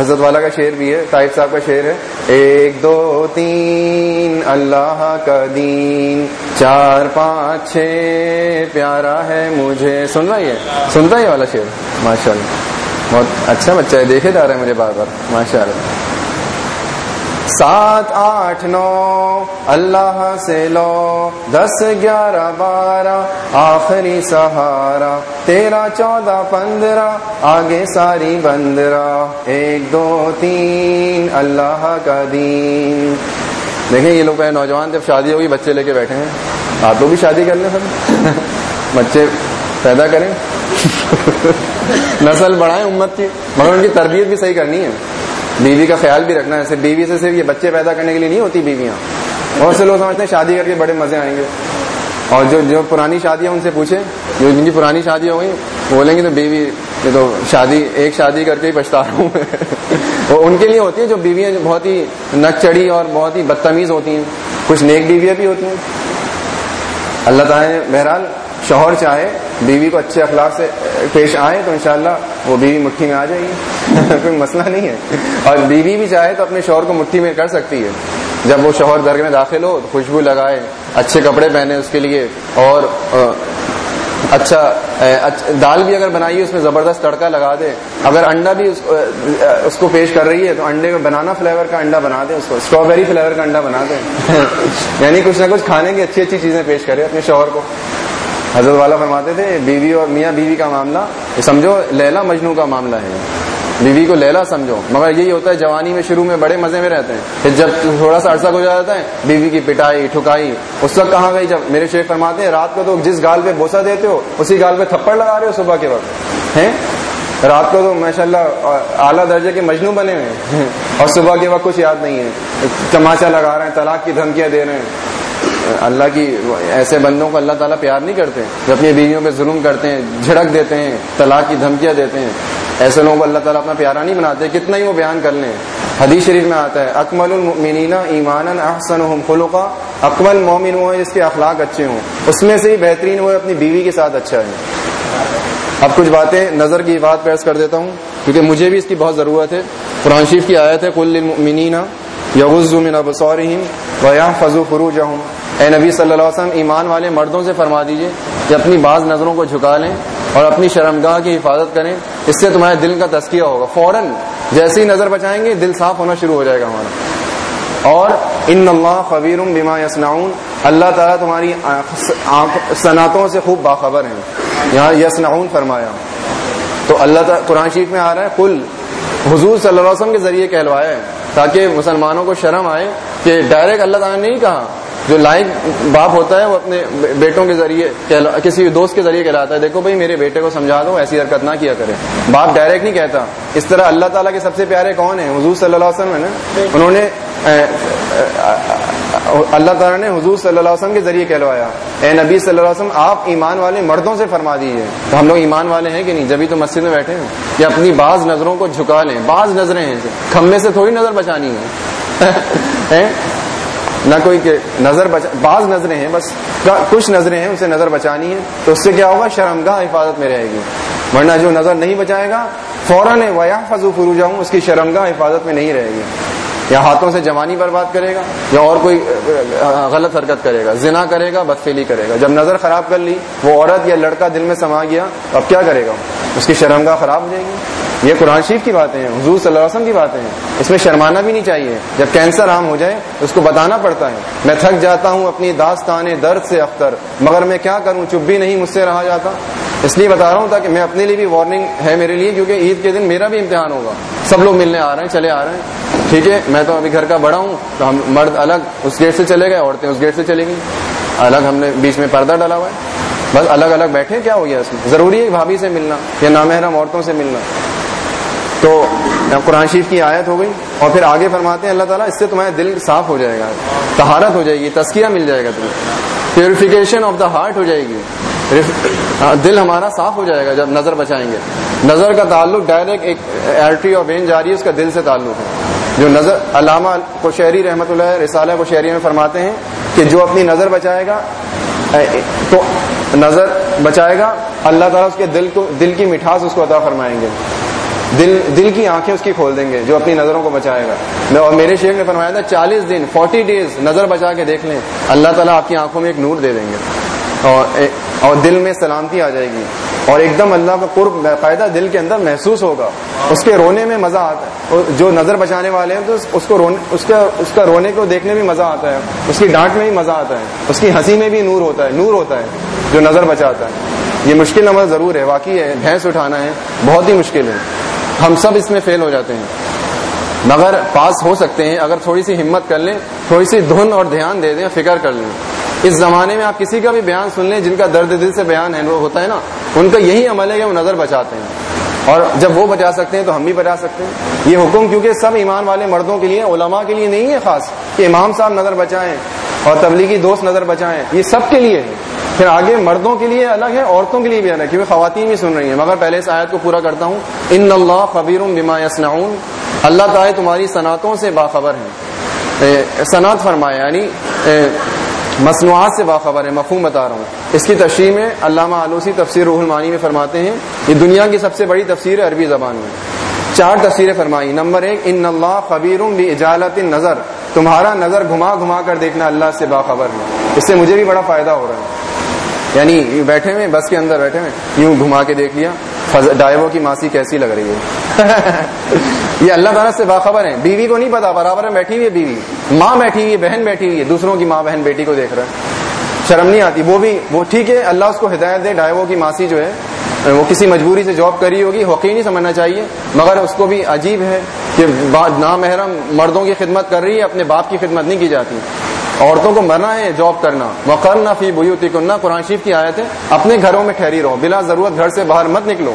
حضرت والا کا شعر بھی ہے طائف صاحب کا شعر ہے۔ ایک دو تین اللہ کا دین۔ چار پانچ چھ پیارا ہے مجھے۔ سن رہا ہے سنتا ہے والا شعر؟ ماشاء اللہ بہت اچھا بچہ ہے دیکھے جا رہے ہیں مجھے بار بار۔ ماشاء اللہ سات آٹھ نو، اللہ سے لو، دس گیارہ بارہ، آخری سہارا، تیرہ، چودہ، پندرہ، آگے ساری بندرہ۔ ایک، دو، تین، اللہ کا دین۔ دیکھیں، یہ لوگ نوجوان، جب شادی ہوگی بچے لے کے بیٹھے ہیں۔ آپ لوگ بھی شادی کر لیں سر بچے پیدا کریں۔ نسل بڑھائیں امت کی۔ مگر ان کی تربیت بھی صحیح کرنی ہے۔ بیوی کا خیال بھی رکھنا ہے۔ صرف بیوی سے صرف یہ بچے پیدا کرنے کے لیے نہیں ہوتی بیویاں۔ بہت سے لوگ سمجھتے ہیں شادی کر کے بڑے مزے آئیں گے۔ اور جو جو پرانی شادیاں ان سے پوچھیں، جو جن کی پرانی شادی ہو گئی بولیں گے تو بیوی یہ تو شادی ایک شادی کر کے ہی پچھتا رہا ہوں وہ ان کے لیے ہوتی ہیں جو بیویاں بہت ہی نک چڑی اور بہت ہی بدتمیز ہوتی ہیں۔ کچھ نیک بیویاں بھی ہوتی ہیں۔ اللہ تعالیٰ نے بہرحال شوہر چاہے بیوی کو اچھے اخلاق سے پیش آئے تو انشاءاللہ وہ بیوی مٹھی میں آ جائے گی۔ کوئی مسئلہ نہیں ہے۔ اور بیوی بھی چاہے تو اپنے شوہر کو مٹھی میں کر سکتی ہے۔ جب وہ شوہر درگ میں داخل ہو تو خوشبو لگائے، اچھے کپڑے پہنے اس کے لیے اور اچھا دال بھی اگر بنائی اس میں زبردست تڑکا لگا دے۔ اگر انڈا بھی اس کو پیش کر رہی ہے تو انڈے میں بنانا فلیور کا انڈا بنا دے، اس کو اسٹرابیری فلیور کا انڈا بنا دے۔ یعنی کچھ نہ کچھ کھانے کی اچھی اچھی چیزیں پیش کرے اپنے شوہر کو۔ حضرت والا فرماتے تھے، بیوی اور میاں، بیوی کا معاملہ۔ سمجھو، لیلا مجنو کا معاملہ ہے۔ بیوی کو لیلا سمجھو۔ مگر یہی ہوتا ہے، جوانی میں شروع میں بڑے مزے میں رہتے ہیں۔ پھر جب تھوڑا سا عرصہ گزر جاتا ہے، بیوی کی پٹائی، ٹھکائی، اس وقت کہاں گئی؟ جب میرے شیخ فرماتے ہیں، رات کو تو جس گال پہ بوسا دیتے ہو، اسی گال پہ تھپڑ لگا رہے ہو صبح کے وقت۔ ہیں؟ رات کو تو ماشاء اللہ اعلیٰ درجے کے مجنو بنے ہوئے ہیں۔ اور صبح کے وقت کچھ یاد نہیں ہے۔ تماچا لگا رہے ہیں، طلاق کی دھمکیاں دے رہے ہیں۔ اللہ کی ایسے بندوں کو اللہ تعالیٰ پیار نہیں کرتے، جو اپنی بیویوں پہ ظلم کرتے ہیں، جھڑک دیتے ہیں، طلاق کی دھمکیاں دیتے ہیں۔ ایسے لوگوں کو اللہ تعالیٰ اپنا پیارا نہیں بناتے، کتنا ہی وہ بیان کر لیں۔ حدیث شریف میں آتا ہے، اکمل المؤمنین ایمان احسن خلقا، اکمل مومن وہ جس کے اخلاق اچھے ہوں۔ اس میں سے ہی بہترین وہ اپنی بیوی کے ساتھ اچھا ہے۔ اب کچھ باتیں، نظر کی بات پیش کر دیتا ہوں، کیونکہ مجھے بھی اس کی بہت ضرورت ہے۔ قرآن شریف کی آیت ہے کل المؤمنین یغز من ابصارہم ویحفظوا فروجہم۔ اے نبی صلی اللہ علیہ وسلم، ایمان والے مردوں سے فرما دیجیے کہ اپنی بعض نظروں کو جھکا لیں اور اپنی شرمگاہ کی حفاظت کریں۔ اس سے تمہارے دل کا تسکیہ ہوگا۔ فوراً جیسے ہی نظر بچائیں گے، دل صاف ہونا شروع ہو جائے گا ہمارا۔ اور ان اللہ خبیر بما یسناؤن اللہ تعالیٰ تمہاری صنعتوں سے خوب باخبر ہیں۔ یہاں یسناؤن فرمایا۔ تو اللہ تعالیٰ، قرآن شریف میں آ رہا ہے کل حضور صلی اللہ علیہ وسلم کے ذریعے کہلوایا ہے، تاکہ مسلمانوں کو شرم آئے کہ ڈائریکٹ اللہ تعالیٰ نے نہیں کہا۔ جو لائق باپ ہوتا ہے وہ اپنے بیٹوں کے ذریعے کسی دوست کے ذریعے کہلاتا ہے، دیکھو بھائی، میرے بیٹے کو سمجھا دو، ایسی حرکت نہ کیا کرے۔ باپ ڈائریکٹ نہیں کہتا۔ اس طرح اللہ تعالیٰ کے سب سے پیارے کون ہیں؟ حضور صلی اللہ علیہ وسلم ہے نا؟ انہوں نے اللہ تعالیٰ نے حضور صلی اللہ علیہ وسلم کے ذریعے کہلوایا۔ اے نبی صلی اللہ علیہ وسلم، آپ ایمان والے مردوں سے فرما دیجیے تو ہم لوگ ایمان والے ہیں کہ نہیں؟ جبھی تو مسجد میں بیٹھے ہیں۔ کہ اپنی بعض نظروں کو جھکا لیں۔ بعض نظریں ہیں۔ کھمبے سے تھوڑی نظر بچانی ہے۔ نہ کوئی کہ نظر بچا بعض نظریں ہیں، بس کچھ نظریں ہیں اسے نظر بچانی ہے۔ تو اس سے کیا ہوگا؟ شرمگاہ حفاظت میں رہے گی۔ ورنہ جو نظر نہیں بچائے گا، فوراً ویا فضو فرو جاؤں اس کی شرمگاہ حفاظت میں نہیں رہے گی۔ یا ہاتھوں سے جوانی برباد کرے گا، یا اور کوئی غلط حرکت کرے گا، زنا کرے گا بدفیلی کرے گا۔ جب نظر خراب کر لی، وہ عورت یا لڑکا دل میں سما گیا، اب کیا کرے گا؟ اس کی شرمگاہ خراب ہو جائے گی۔ یہ قرآن شریف کی باتیں ہیں، حضور صلی اللہ علیہ وسلم کی باتیں ہیں۔ اس میں شرمانا بھی نہیں چاہیے۔ جب کینسر عام ہو جائے، اس کو بتانا پڑتا ہے۔ میں تھک جاتا ہوں اپنی داستان درد سے اختر، مگر میں کیا کروں؟ چپ بھی نہیں، مجھ سے رہا جاتا۔ اس لیے بتا رہا ہوں تاکہ میں اپنے لیے بھی وارننگ ہے میرے لیے، کیونکہ عید کے دن میرا بھی امتحان ہوگا۔ سب لوگ ملنے آ رہے ہیں، چلے آ رہے ہیں۔ ٹھیک ہے، میں تو ابھی گھر کا بڑا ہوں، تو ہم مرد الگ اس گیٹ سے چلے گئے، عورتیں اس گیٹ سے چلے گئی الگ ہم نے بیچ میں پردہ ڈالا ہوا ہے۔ بس الگ الگ بیٹھے، کیا ہو گیا اس میں؟ ضروری ہے بھابھی سے ملنا یا نامحرم عورتوں سے ملنا۔ تو قرآن شریف کی آیت ہو گئی اور پھر آگے فرماتے ہیں، اللہ تعالیٰ، اس سے تمہارا دل صاف ہو جائے گا تہارت ہو جائے گی تسکیہ مل جائے گا تمہیں۔ پیوریفیکیشن آف دا ہارٹ ہو جائے گی۔ ہاں، دل ہمارا صاف ہو جائے گا جب نظر بچائیں گے۔ نظر کا تعلق ڈائریکٹ ایک ایرٹری اور وین جاری ہے، اس کا دل سے تعلق ہے۔ جو نظر علامہ کو شہری رحمت اللہ رسالہ کو شہری میں فرماتے ہیں کہ جو اپنی نظر بچائے گا تو نظر بچائے گا، اللہ تعالیٰ اس کے دل کو دل کی مٹھاس اس کو عطا فرمائیں گے۔ دل دل کی آنکھیں اس کی کھول دیں گے جو اپنی نظروں کو بچائے گا۔ اور میرے شیخ نے فرمایا تھا، چالیس دن، فورٹی ڈیز نظر بچا کے دیکھ لیں، اللہ تعالیٰ آپ کی آنکھوں میں ایک نور دے دیں گے۔ اور اور دل میں سلامتی آ جائے گی اور ایک دم اللہ کا قرب باقاعدہ دل کے اندر محسوس ہوگا۔ اس کے رونے میں مزہ آتا ہے۔ جو نظر بچانے والے ہیں تو اس کو رونے اس کا اس کا رونے کو دیکھنے میں مزہ آتا ہے۔ اس کی ڈانٹ میں بھی مزہ آتا ہے۔ اس کی ہنسی میں بھی نور ہوتا ہے نور ہوتا ہے جو نظر بچاتا ہے۔ یہ مشکل نمبر ضرور ہے۔ واقعی ہے، بھینس اٹھانا ہے، بہت ہی مشکل ہے۔ ہم سب اس میں فیل ہو جاتے ہیں۔ مگر پاس ہو سکتے ہیں۔ اگر تھوڑی سی ہمت کر لیں، تھوڑی سی دھن اور دھیان دے دیں، فکر کر لیں۔ اس زمانے میں آپ کسی کا بھی بیان سن لیں، جن کا درد دل سے بیان ہے، وہ ہوتا ہے نا، ان کا یہی عمل ہے کہ وہ نظر بچاتے ہیں۔ اور جب وہ بچا سکتے ہیں تو ہم بھی بچا سکتے ہیں۔ یہ حکم کیونکہ سب ایمان والے مردوں کے لیے، علماء کے لیے نہیں ہے خاص، کہ امام صاحب نظر بچائیں اور تبلیغی دوست نظر بچائیں۔ یہ سب کے لیے ہے۔ پھر آگے مردوں کے لیے الگ ہے، عورتوں کے لیے بھی الگ ہے، کیونکہ خواتین بھی سن رہی ہیں۔ مگر پہلے اس آیت کو پورا کرتا ہوں۔ ان اللہ خبیر بما یسنعون اللہ تعالیٰ تمہاری صنعتوں سے باخبر ہے صنعت فرمایا یعنی مصنوعات سے باخبر ہے، مفہوم بتا رہا ہوں۔ اس کی تشریح میں علامہ آلوسی تفسیر روح المانی میں فرماتے ہیں، یہ دنیا کی سب سے بڑی تفسیر ہے عربی زبان میں۔ چار تفسیریں فرمائی نمبر ایک، ان اللہ خبیر اجالت نظر تمہارا نظر گھما گھما کر دیکھنا اللہ سے باخبر ہے۔ اس سے مجھے بھی بڑا فائدہ ہو رہا ہے۔ یعنی بیٹھے ہوئے بس کے اندر بیٹھے ہوئے یوں گھما کے دیکھ لیا۔ ڈائیو کی ماسی کیسی لگ رہی ہے؟ یہ اللہ تعالیٰ سے باخبر ہے بیوی کو نہیں پتا، برابر میں بیٹھی ہوئی ہے بیوی۔ ماں بیٹھی ہوئی ہے، بہن بیٹھی ہوئی ہے۔ دوسروں کی ماں بہن بیٹی کو دیکھ رہا ہے۔ شرم نہیں آتی۔ وہ بھی وہ ٹھیک ہے، اللہ اس کو ہدایت دے۔ ڈائیو کی ماسی جو ہے، وہ کسی مجبوری سے جاب کری ہوگی حقیقی نہیں سمجھنا چاہیے۔ مگر اس کو بھی عجیب ہے کہ نامحرم مردوں کی خدمت کر رہی ہے، اپنے باپ کی خدمت نہیں کی جاتی۔ عورتوں کو مرنا ہے جاب کرنا۔ وقر نہ فی بوتی کنہ قرآن شریف کی آیت ہے اپنے گھروں میں ٹھہری رہو۔ بلا ضرورت گھر سے باہر مت نکلو۔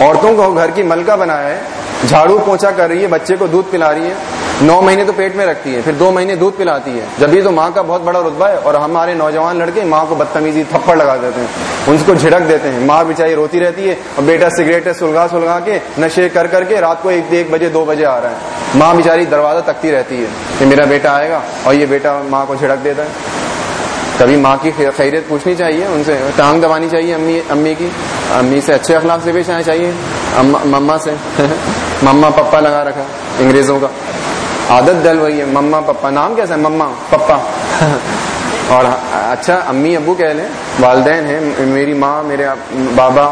عورتوں کو گھر کی ملکہ بنایا ہے، جھاڑو پوچھا کر رہی ہے، بچے کو دودھ پلا رہی ہے۔ نو مہینے تو پیٹ میں رکھتی ہے، پھر دو مہینے دودھ پلاتی ہے۔ جب بھی تو ماں کا بہت بڑا رتبہ ہے اور ہمارے نوجوان لڑکے ماں کو بدتمیزی، تھپڑ لگا دیتے ہیں۔ ان کو جھڑک دیتے ہیں۔ ماں بچائی روتی رہتی ہے اور بیٹا سگریٹ سلگا سلگا کے نشے کر کر کے رات کو ایک ایک بجے، دو بجے آ رہا ہے۔ ماں بچاری دروازہ تکتی رہتی ہے کہ میرا بیٹا آئے گا اور یہ بیٹا ماں کو جھڑک دیتا ہے۔ کبھی ماں کی خیریت پوچھنی چاہیے، ان سے ٹانگ دبانی چاہیے امی امی کی۔ امی سے اچھے اخلاق سے پیش آنا چاہیے۔ مما سے۔ مما، پپا لگا رکھا انگریزوں کا۔ عادت ڈل ہوئی ہے۔ مما، پپا، نام کیسا ہے؟ Mama, papa. اور اچھا امی، ابو کہہ لیں۔ والدین ہیں، میری ماں، میرے بابا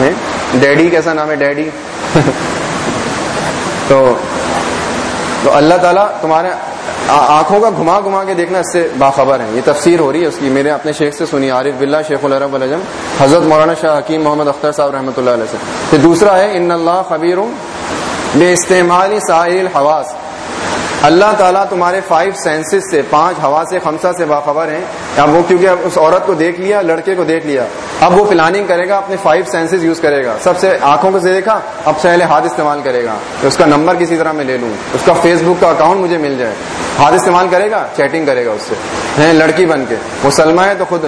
ہیں۔ ڈیڈی، کیسا نام ہے ڈیڈی؟ تو تو اللہ تعالیٰ تمہارے آنکھوں کا گھما گھما کے دیکھنا اس سے باخبر ہے یہ تفسیر ہو رہی ہے اس کی۔ میرے اپنے شیخ سے سنی، عارف بلّہ شیخ الرب الجم حضرت مولانا شاہ حکیم محمد اختر صاحب رحمۃ اللہ علیہ سے۔ پھر دوسرا ہے، ان اللہ خبیر بے استعمال ساحل حواس اللہ تعالیٰ تمہارے فائیو سینسز سے، پانچ ہوا سے، خمسہ سے باخبر ہیں۔ اب وہ کیونکہ اب اس عورت کو دیکھ لیا، لڑکے کو دیکھ لیا۔ اب وہ پلاننگ کرے گا، اپنے فائیو سینسز یوز کرے گا۔ سب سے آنکھوں کو سے دیکھا، اب پہلے ہاتھ استعمال کرے گا۔ اس کا نمبر کسی طرح میں لے لوں۔ اس کا فیس بک کا اکاؤنٹ مجھے مل جائے۔ ہاتھ استعمال کرے گا چیٹنگ کرے گا اس سے۔ لڑکی بن کے۔ وہ سلما ہے تو خود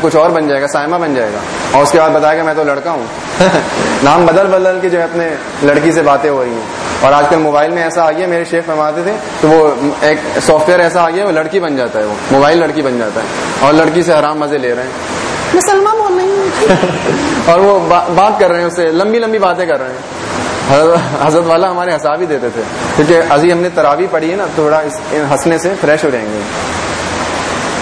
کچھ اور بن جائے گا، سائمہ بن جائے گا۔ اور اس کے بعد بتایا کہ میں تو لڑکا ہوں۔ نام بدل بدل کے جو ہے اپنے لڑکی سے باتیں ہو رہی ہیں۔ اور آج کل موبائل میں ایسا آ گیا میرے شیخ فرماتے تھے تو وہ ایک سافٹ ویئر ایسا آ گیا وہ لڑکی بن جاتا ہے وہ موبائل لڑکی بن جاتا ہے اور لڑکی سے حرام مزے لے رہے ہیں۔ مسلمان بول رہی اور وہ بات کر رہے ہیں اسے لمبی لمبی باتیں کر رہے ہیں۔ حضرت والا ہمارے ہنسا بھی دیتے تھے کیونکہ ابھی ہم نے تراوی پڑھی ہے نا تھوڑا ہنسنے سے فریش ہو جائیں گے۔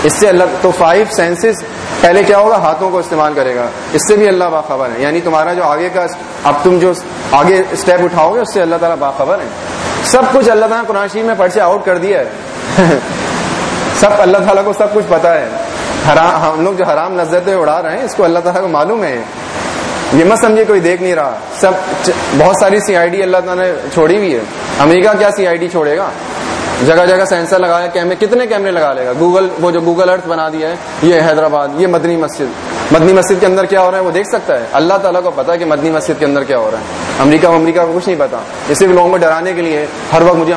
اس سے اللہ تو فائیو سینسز پہلے کیا ہوگا؟ ہاتھوں کو استعمال کرے گا۔ اس سے بھی اللہ باخبر ہے یعنی تمہارا جو آگے کا اب تم جو آگے اسٹیپ اٹھاؤ گے اس سے اللہ تعالیٰ باخبر ہے سب کچھ اللہ تعالیٰ قرآن شریف میں پڑھ سے آؤٹ کر دیا ہے۔ سب اللہ تعالیٰ کو سب کچھ پتا ہے۔ ہم لوگ جو حرام لذتیں اڑا رہے ہیں، اس کو اللہ تعالیٰ کو معلوم ہے۔ یہ مت سمجھے کوئی دیکھ نہیں رہا۔ سب بہت ساری سی آئی ڈی اللہ تعالیٰ نے چھوڑی ہوئی ہے۔ امریکہ کیا سی آئی ڈی چھوڑے گا؟ جگہ جگہ سینسر لگایا کیمرے کتنے کیمرے لگا لے گا۔ گوگل، وہ جو گوگل ارتھ بنا دیا ہے، یہ حیدرآباد، یہ مدنی مسجد۔ مدنی مسجد کے اندر کیا ہو رہا ہے؟ وہ دیکھ سکتا ہے۔ اللہ تعالیٰ کو پتا ہے کہ مدنی مسجد کے اندر کیا ہو رہا ہے۔ امریکہ امریکہ کو کچھ نہیں پتا اسی لوگوں کو ڈرانے کے لیے ہر وقت مجھے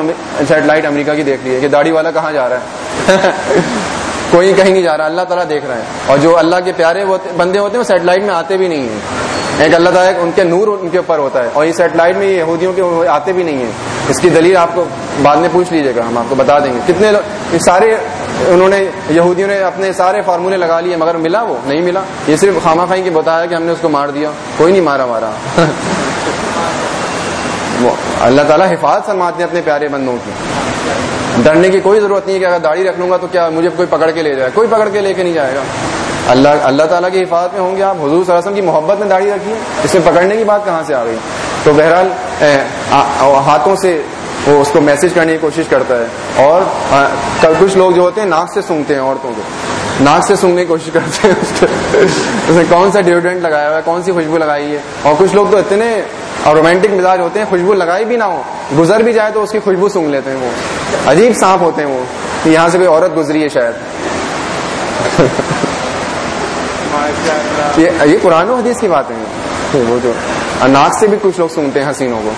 سیٹلائٹ امریکہ کی دیکھ لی ہے کہ داڑھی والا کہاں جا رہا ہے۔ کوئی کہیں نہیں جا رہا۔ اللہ تعالیٰ دیکھ رہا ہے۔ اور جو اللہ کے پیارے بندے ہوتے ہیں، وہ سیٹلائٹ میں آتے بھی نہیں ہیں۔ ایک اللہ تعالیٰ ان کے نور ان کے اوپر ہوتا ہے اور یہ سیٹلائٹ میں یہودیوں کے آتے بھی نہیں ہیں۔ اس کی دلیل آپ کو بعد میں پوچھ لیجیے گا، ہم آپ کو بتا دیں گے۔ کتنے لوگ سارے انہوں نے، یہودیوں نے اپنے سارے فارمولے لگا لیے، مگر ملا وہ؟ نہیں ملا۔ یہ صرف خامہ خائی کے بتایا کہ ہم نے اس کو مار دیا۔ کوئی نہیں مارا مارا۔ وہ اللہ تعالیٰ حفاظت فرماتے ہیں اپنے پیارے بندوں کی۔ ڈرنے کی کوئی ضرورت نہیں ہے کہ اگر داڑھی رکھ لوں گا تو کیا مجھے کوئی پکڑ کے لے جائے؟ کوئی پکڑ کے لے کے نہیں جائے گا۔ اللہ اللہ تعالیٰ کی حفاظت میں ہوں گے آپ، حضور صلی اللہ علیہ وسلم کی محبت میں داڑھی رکھیے، اس میں پکڑنے کی بات کہاں سے آ گئی تو بہرحال ہاتھوں سے وہ اس کو میسج کرنے کی کوشش کرتا ہے اور کچھ لوگ جو ہوتے ہیں ناک سے سونگتے ہیں عورتوں کو۔ ناک سے سونگنے کی کوشش کرتے ہیں اس میں کون سا ڈیوڈرنٹ لگایا ہوا ہے، کون سی خوشبو لگائی ہے؟ اور کچھ لوگ تو اتنے رومانٹک مزاج ہوتے ہیں، خوشبو لگائی بھی نہ ہو۔ گزر بھی جائے تو اس کی خوشبو سونگ لیتے ہیں وہ۔ عجیب سانپ ہوتے ہیں وہ۔ یہاں سے کوئی عورت گزری ہے شاید۔ یہ قرآن و حدیث کی باتیں ہیں وہ جو ناک سے بھی کچھ لوگ سنتے ہیں حسینوں کو۔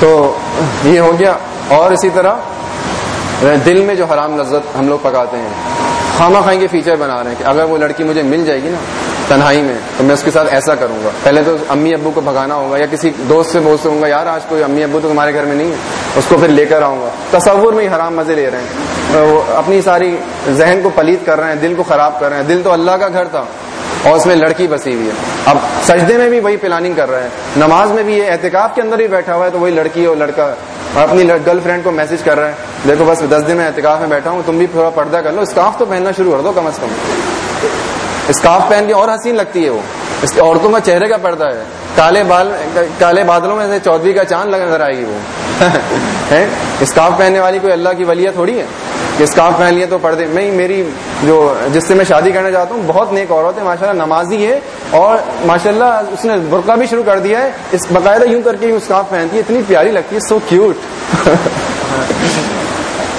تو یہ ہو گیا۔ اور اسی طرح دل میں جو حرام لذت ہم لوگ پکاتے ہیں، خامہ خائی کے فیچر بنا رہے ہیں کہ اگر وہ لڑکی مجھے مل جائے گی نا تنہائی میں، تو میں اس کے ساتھ ایسا کروں گا۔ پہلے تو امی ابو کو بھگانا ہوگا یا کسی دوست سے بول ہوں گا، یار، آج کوئی امی ابو تو تمہارے گھر میں نہیں ہے۔ اس کو پھر لے کر آؤں گا۔ تصور میں ہی حرام مزے لے رہے ہیں۔ وہ اپنی ساری ذہن کو پلیت کر رہے ہیں، دل کو خراب کر رہے ہیں۔ دل تو اللہ کا گھر تھا اور اس میں لڑکی بسی ہوئی ہے۔ اب سجدے میں بھی وہی پلاننگ کر رہا ہے نماز میں بھی یہ احتکاب کے اندر ہی بیٹھا ہوا ہے، تو وہی لڑکی اور لڑکا۔ اور اپنی گرل فرینڈ کو میسج کر رہا ہے دیکھو، بس دس دن میں احتکاب میں بیٹھا ہوں، تم بھی تھوڑا پردہ کر لو۔ اسکارف تو پہننا شروع کر دو کم از کم۔ اسکارف پہن کے اور حسین لگتی ہے وہ۔ عورتوں کا چہرے کا پردہ ہے۔ کالے بال، کالے بادلوں میں سے چودھری کا چاند لگا نظر آئے گی وہ۔ اسکارف پہننے والی کوئی اللہ کی ولیہ تھوڑی ہے؟ کہ اسکارف پہن لیے تو پردے میں میری جو جس سے میں شادی کرنا چاہتا ہوں، بہت نیک عورت ہے ماشاء اللہ نمازی ہے اور ماشاء اللہ اس نے برقع بھی شروع کر دیا ہے۔ اس باقاعدہ یوں کر کے اسکارف پہنتی ہے، اتنی پیاری لگتی ہے سو کیوٹ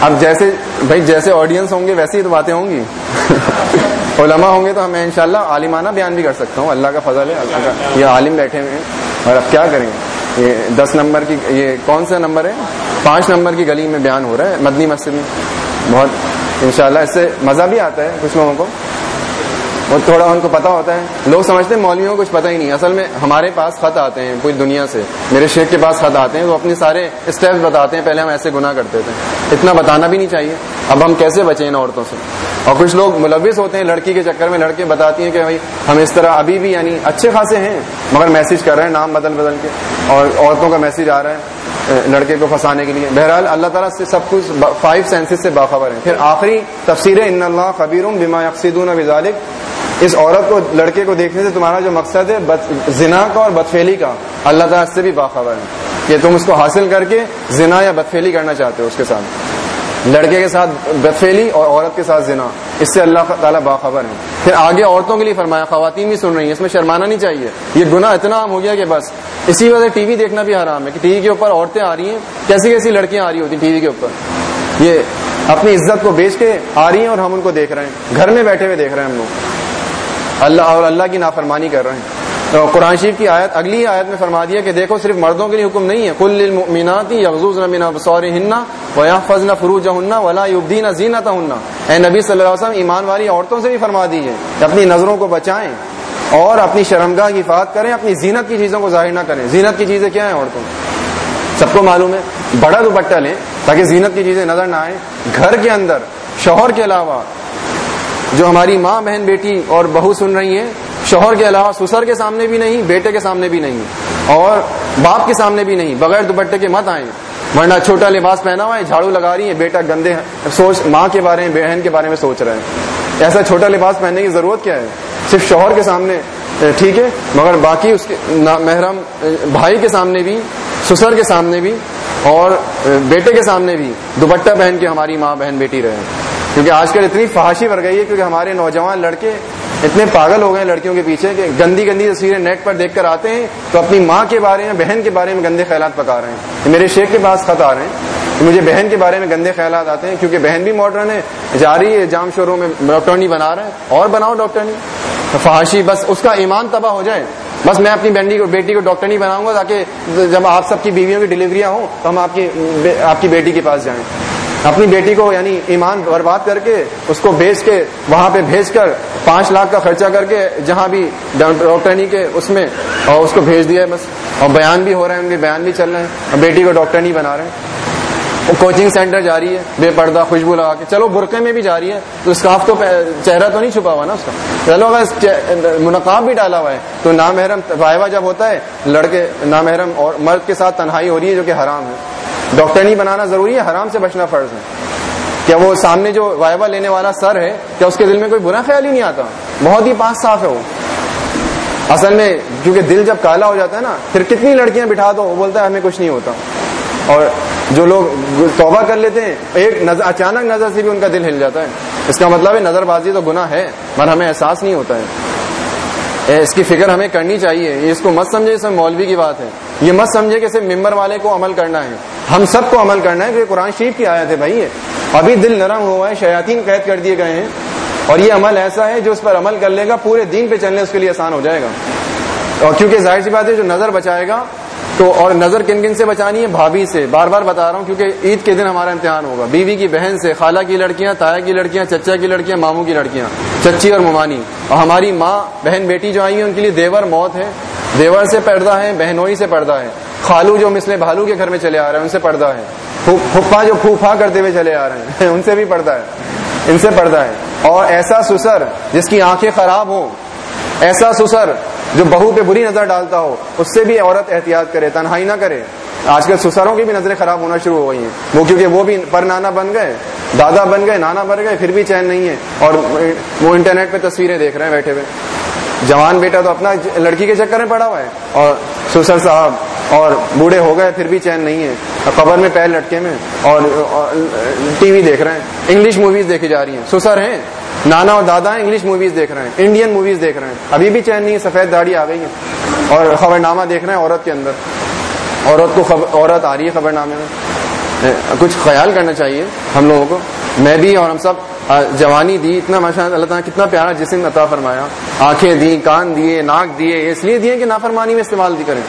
اب جیسے بھائی جیسے آڈینس ہوں گے ویسے ہی تو باتیں ہوں گی۔ علماء ہوں گے تو میں انشاءاللہ عالمانہ بیان بھی کر سکتا ہوں۔ اللہ کا فضل ہے، اللہ کا یہ عالم بیٹھے ہوئے ہیں۔ اور اب کیا کریں؟ گے یہ دس نمبر کی یہ کون سا نمبر ہے؟ پانچ نمبر کی گلی میں بیان ہو رہا ہے، مدنی مسجد میں۔ بہت انشاءاللہ اس سے مزہ بھی آتا ہے کچھ لوگوں کو۔ وہ تھوڑا ان کو پتا ہوتا ہے۔ لوگ سمجھتے ہیں مولویوں کو کچھ پتا ہی نہیں۔ اصل میں ہمارے پاس خط آتے ہیں پوری دنیا سے۔ میرے شیخ کے پاس خط آتے ہیں، وہ اپنے سارے اسٹیپس بتاتے ہیں۔ پہلے ہم ایسے گناہ کرتے تھے۔ اتنا بتانا بھی نہیں چاہیے۔ اب ہم کیسے بچیں ان عورتوں سے؟ اور کچھ لوگ ملوث ہوتے ہیں لڑکی کے چکر میں، لڑکے بتاتی ہیں کہ بھائی ہم اس طرح ابھی بھی یعنی اچھے خاصے ہیں، مگر میسج کر رہے ہیں نام بدل بدل کے۔ اور عورتوں کا میسج آ رہا ہے لڑکے کو پھنسانے کے لیے۔ بہرحال اللہ تعالیٰ سے سب کچھ فائیو سینسز سے باخبر ہے پھر آخری تفسیر ان اللہ خبیر بما یکسیدون بذالک اس عورت کو، لڑکے کو دیکھنے سے تمہارا جو مقصد ہے زنا کا اور بدفیلی کا۔ اللہ تعالیٰ سے بھی باخبر ہے۔ کہ تم اس کو حاصل کر کے زنا یا بدفیلی کرنا چاہتے ہو اس کے ساتھ۔ لڑکے کے ساتھ بدفیلی اور عورت کے ساتھ زنا۔ اس سے اللہ تعالیٰ باخبر ہے۔ پھر آگے عورتوں کے لیے فرمایا، خواتین بھی سن رہی ہیں، اس میں شرمانا نہیں چاہیے۔ یہ گناہ اتنا عام ہو گیا کہ بس۔ اسی وجہ سے ٹی وی دیکھنا بھی حرام ہے کہ ٹی وی کے اوپر عورتیں آ رہی ہیں، کیسی کیسی لڑکیاں آ رہی ہوتی ٹی وی کے اوپر۔ یہ اپنی عزت کو بیچ کے آ رہی ہیں اور ہم ان کو دیکھ رہے ہیں۔ گھر میں بیٹھے ہوئے دیکھ رہے ہیں ہم لوگ۔ اللہ اور اللہ کی نافرمانی کر رہے ہیں۔ تو قرآن شریف کی آیت، اگلی آیت میں فرما دیا کہ دیکھو، صرف مردوں کے لیے حکم نہیں ہے۔ کل المیناتی سور ہننا ویا فضن فروج ہننا ولا یبدین زینت ہننا اے نبی صلی اللہ علیہ وسلم، ایمان والی عورتوں سے بھی فرما دی ہے کہ اپنی نظروں کو بچائیں اور اپنی شرمگاہ کی حفاظت کریں، اپنی زینت کی چیزوں کو ظاہر نہ کریں۔ زینت کی چیزیں کیا ہیں عورتوں؟ سب کو معلوم ہے، بڑا دوپٹہ لیں تاکہ زینت کی چیزیں نظر نہ آئیں۔ گھر کے اندر، شوہر کے علاوہ جو ہماری ماں، بہن، بیٹی اور بہو سن رہی ہیں، شوہر کے علاوہ سسر کے سامنے بھی نہیں، بیٹے کے سامنے بھی نہیں اور باپ کے سامنے بھی نہیں، بغیر دوپٹے کے مت آئیں۔ ورنہ چھوٹا لباس پہنا ہوا ہے، جھاڑو لگا رہی ہے بیٹا گندے سوچ ماں کے بارے میں، بہن کے بارے میں سوچ رہے ہیں ایسا چھوٹا لباس پہننے کی ضرورت کیا ہے؟ صرف شوہر کے سامنے ٹھیک ہے، مگر باقی اس کے محرم بھائی کے سامنے بھی، سسر کے سامنے بھی اور بیٹے کے سامنے بھی، دوپٹہ پہن کے ہماری ماں، بہن، بیٹی رہے کیونکہ آج کل اتنی فحاشی بڑھ گئی ہے کیونکہ ہمارے نوجوان لڑکے اتنے پاگل ہو گئے لڑکیوں کے پیچھے کہ گندی گندی تصویریں نیٹ پر دیکھ کر آتے ہیں تو اپنی ماں کے بارے میں، بہن کے بارے میں گندے خیالات پکا رہے ہیں۔ میرے شیخ کے پاس خط آ رہے ہیں مجھے بہن کے بارے میں گندے خیالات آتے ہیں کیونکہ بہن بھی ماڈرن ہے، جاری ہے، جام شوروں میں ڈاکٹرنی بنا رہے ہیں اور بناؤ ڈاکٹرنی۔ فحاشی، بس اس کا ایمان تباہ ہو جائے۔ بس میں اپنی بینڈی کو، بیٹی کو ڈاکٹر نہیں بناؤں گا تاکہ جب آپ سب کی بیویوں کی ڈلیوریاں ہوں تو ہم آپ کی آپ کی بیٹی کے پاس جائیں۔ اپنی بیٹی کو یعنی ایمان برباد کر کے اس کو بھیج کے وہاں پہ بھیج کر پانچ لاکھ کا خرچہ کر کے جہاں بھی ڈاکٹرنی کے اس میں اور اس کو بھیج دیا ہے بس۔ اور بیان بھی ہو رہے ہیں ان کے بیان بھی چل رہے ہیں۔ بیٹی کو ڈاکٹر نہیں بنا رہے ہیں۔ کوچنگ سینٹر جاری ہے، بے پردہ خوشبو لگا کے۔ چلو برقعے میں بھی جاری ہے، تو اسکاف تو چہرہ تو نہیں چھپا ہوا نا اس کا۔ چلو اگر منقاب بھی ڈالا ہوا ہے، تو نامحرم وائوا جب ہوتا ہے، لڑکے نامحرم اور مرد کے ساتھ تنہائی ہو رہی ہے جو کہ حرام ہے۔ ڈاکٹر نہیں بنانا ضروری ہے، حرام سے بچنا فرض ہے۔ کیا وہ سامنے جو وائبا لینے والا سر ہے، کیا اس کے دل میں کوئی برا خیال ہی نہیں آتا؟ بہت ہی پاس صاف ہے وہ۔ اصل میں کیونکہ دل جب کالا ہو جاتا ہے نا، پھر کتنی لڑکیاں بٹھا دو، وہ بولتا ہے، ہمیں کچھ نہیں ہوتا۔ اور جو لوگ توبہ کر لیتے ہیں، ایک نظر، اچانک نظر سے بھی ان کا دل ہل جاتا ہے۔ اس کا مطلب ہے، نظر بازی تو گناہ ہے، مگر ہمیں احساس نہیں ہوتا ہے۔ اس کی فکر ہمیں کرنی چاہیے۔ اس کو مت سمجھے، اس میں مولوی کی بات ہے۔ یہ مت سمجھے کہ صرف ممبر والے کو عمل کرنا ہے۔ ہم سب کو عمل کرنا ہے۔ کہ قرآن شریف کی آیت ہے بھائی ابھی دل نرم ہوا ہے، شیاطین قید کر دیے گئے ہیں۔ اور یہ عمل ایسا ہے جو اس پر عمل کر لے گا، پورے دین پہ چلنے اس کے لیے آسان ہو جائے گا۔ اور کیونکہ ظاہر سی بات ہے، جو نظر بچائے گا تو اور نظر کن کن سے بچانی ہے؟ بھابھی سے۔ بار بار بتا رہا ہوں کیونکہ عید کے دن ہمارا امتحان ہوگا۔ بیوی کی بہن سے، خالہ کی لڑکیاں، تایا کی لڑکیاں، چچا کی لڑکیاں، ماموں کی لڑکیاں۔ چچی اور ممانی۔ اور ہماری ماں، بہن بیٹی جو آئی ہیں، ان کے لیے دیور موت ہے۔ دیور سے پردہ ہے بہنوئی سے پردہ ہے خالو جو مسلے بھالو کے گھر میں چلے آ رہے ہیں، ان سے پردہ ہے پھپا جو پھوپھا کرتے ہوئے چلے آ رہے ہیں، ان سے بھی پردہ ہے۔ ان سے پردہ ہے۔ اور ایسا سسر جس کی آنکھیں خراب ہوں، ایسا سسر جو بہو پہ بری نظر ڈالتا ہو، اس سے بھی عورت احتیاط کرے، تنہائی نہ کرے۔ آج کل سسروں کی بھی نظریں خراب ہونا شروع ہو گئی ہیں۔ وہ کیونکہ وہ بھی پر نانا بن گئے، دادا بن گئے، نانا بن گئے، پھر بھی چین نہیں ہے۔ اور وہ انٹرنیٹ پہ تصویریں دیکھ رہے ہیں بیٹھے ہوئے۔ جوان بیٹا تو اپنا لڑکی کے چکر میں پڑا ہوا ہے اور سسر صاحب اور بوڑھے ہو گئے پھر بھی چین نہیں ہے۔ قبر میں پیر لٹکے میں اور ٹی وی دیکھ رہے ہیں۔ انگلش موویز دیکھی جا رہی ہیں۔ سسر ہیں۔ نانا اور دادا انگلش موویز دیکھ رہے ہیں۔ انڈین موویز دیکھ رہے ہیں۔ ابھی بھی چین نہیں ہے۔ سفید داڑھی آ گئی ہے اور خبر نامہ دیکھ رہے ہیں عورت کے اندر۔ عورت کو عورت آ رہی ہے خبر نامے میں کچھ خیال کرنا چاہیے ہم لوگوں کو۔ میں بھی اور ہم سب جوانی دی، اتنا ماشاء اللہ تعالیٰ کتنا پیارا جسم عطا فرمایا۔ آنکھیں دی کان دیے، ناک دیے اس لیے دیے کہ نافرمانی میں استعمال دی کریں۔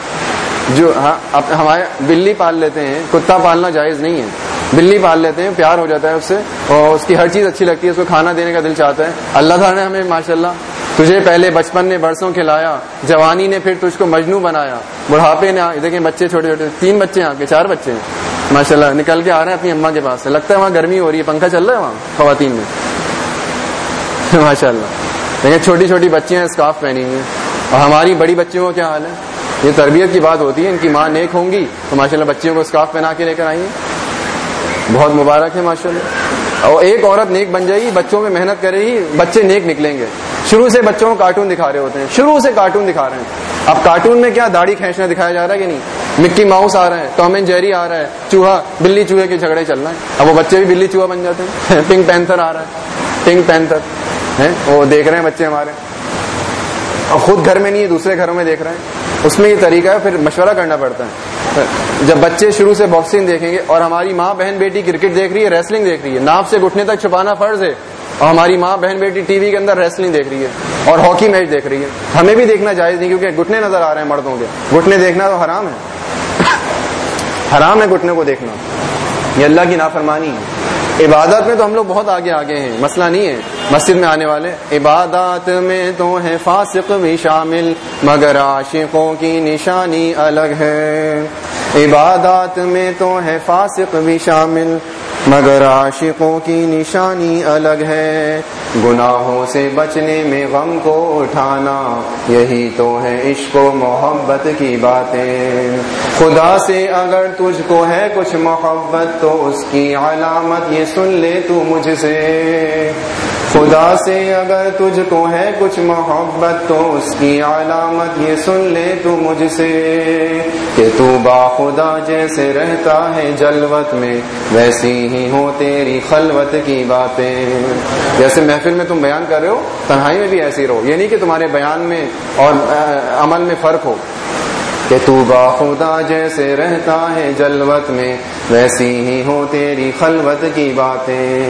جو ہاں، ہمارے بلی پال لیتے ہیں، کتا پالنا جائز نہیں ہے۔ بلی پال لیتے ہیں، پیار ہو جاتا ہے اس سے، اور اس کی ہر چیز اچھی لگتی ہے، اس کو کھانا دینے کا دل چاہتا ہے۔ اللہ تعالیٰ نے ہمیں ماشاء اللہ تجھے پہلے بچپن نے برسوں کھلایا، جوانی نے پھر تجھ کو مجنو بنایا۔ بڑھاپے نے دیکھیں، بچے چھوٹے چھوٹے، تین بچے ہیں کے چار بچے ہیں۔ ماشاء اللہ نکل کے آ رہے ہیں اپنی اما کے پاس سے۔ لگتا ہے وہاں گرمی ہو رہی ہے، پنکھا چل رہا ہے وہاں، خواتین میں۔ ماشاء اللہ دیکھیں، چھوٹی چھوٹی بچیاں اسکارف پہنی ہوئی ہیں۔ اور ہماری بڑی بچیوں کا کیا حال ہے؟ یہ تربیت کی بات ہوتی ہے، ان کی ماں نیک ہوں گی تو ماشاء اللہ بچیوں کو اسکارف پہنا کے لے کر آئیں بہت مبارک ہے ماشاء اللہ اور ایک عورت نیک بن جائے گی، بچوں میں محنت کرے گی، بچے نیک نکلیں گے۔ شروع سے بچوں کو کارٹون دکھا رہے ہوتے ہیں، شروع سے کارٹون دکھا رہے ہیں۔ اب کارٹون میں کیا داڑھی کھینچنا دکھایا جا رہا ہے کہ نہیں؟ مکی ماؤس آ رہا ہے، ٹام اینڈ جیری آ رہا ہے، چوہا، بلی چوہے کے جھگڑے چل رہے ہیں۔ اب وہ بچے بھی بلی چوہا بن جاتے ہیں۔ پنک پینتھر آ رہا ہے۔ پنک پینتھر ہے وہ دیکھ رہے ہیں بچے ہمارے۔ اور خود گھر میں نہیں ہے، دوسرے گھروں میں دیکھ رہے ہیں۔ اس میں یہ طریقہ ہے، پھر مشورہ کرنا پڑتا ہے۔ جب بچے شروع سے باکسنگ دیکھیں گے اور ہماری ماں بہن بیٹی کرکٹ دیکھ رہی ہے، ریسلنگ دیکھ رہی ہے، ناپ سے گھٹنے تک چھپانا فرض ہے۔ اور ہماری ماں بہن بیٹی ٹی وی کے اندر ریسلنگ دیکھ رہی ہے اور ہاکی میچ دیکھ رہی ہے۔ ہمیں بھی دیکھنا جائز نہیں کیونکہ گھٹنے نظر آ رہے ہیں مردوں کے۔ گھٹنے دیکھنا تو حرام ہے۔ حرام ہے گھٹنے کو دیکھنا۔ یہ اللہ کی نافرمانی ہے۔ عبادت میں تو ہم لوگ بہت آگے آگے ہیں، مسئلہ نہیں ہے۔ مسجد میں آنے والے، عبادات میں تو ہے فاسق بھی شامل، مگر عاشقوں کی نشانی الگ ہے۔ عبادات میں تو ہے فاسق بھی شامل، مگر عاشقوں کی نشانی الگ ہے۔ گناہوں سے بچنے میں غم کو اٹھانا، یہی تو ہے عشق و محبت کی باتیں۔ خدا سے اگر تجھ کو ہے کچھ محبت، تو اس کی علامت یہ سن لے تو مجھ سے۔ خدا سے اگر تجھ کو ہے کچھ محبت تو اس کی علامت یہ سن لے تو مجھ سے کہ تو با خدا جیسے رہتا ہے جلوت میں، ویسی ہی ہو تیری خلوت کی باتیں۔ جیسے محفل میں تم بیان کر رہے ہو، تنہائی میں بھی ایسی رہو۔ یہ نہیں کہ تمہارے بیان میں اور عمل میں فرق ہو۔ کہ تو با خدا جیسے رہتا ہے جلوت میں، ویسی ہی ہو تیری خلوت کی باتیں۔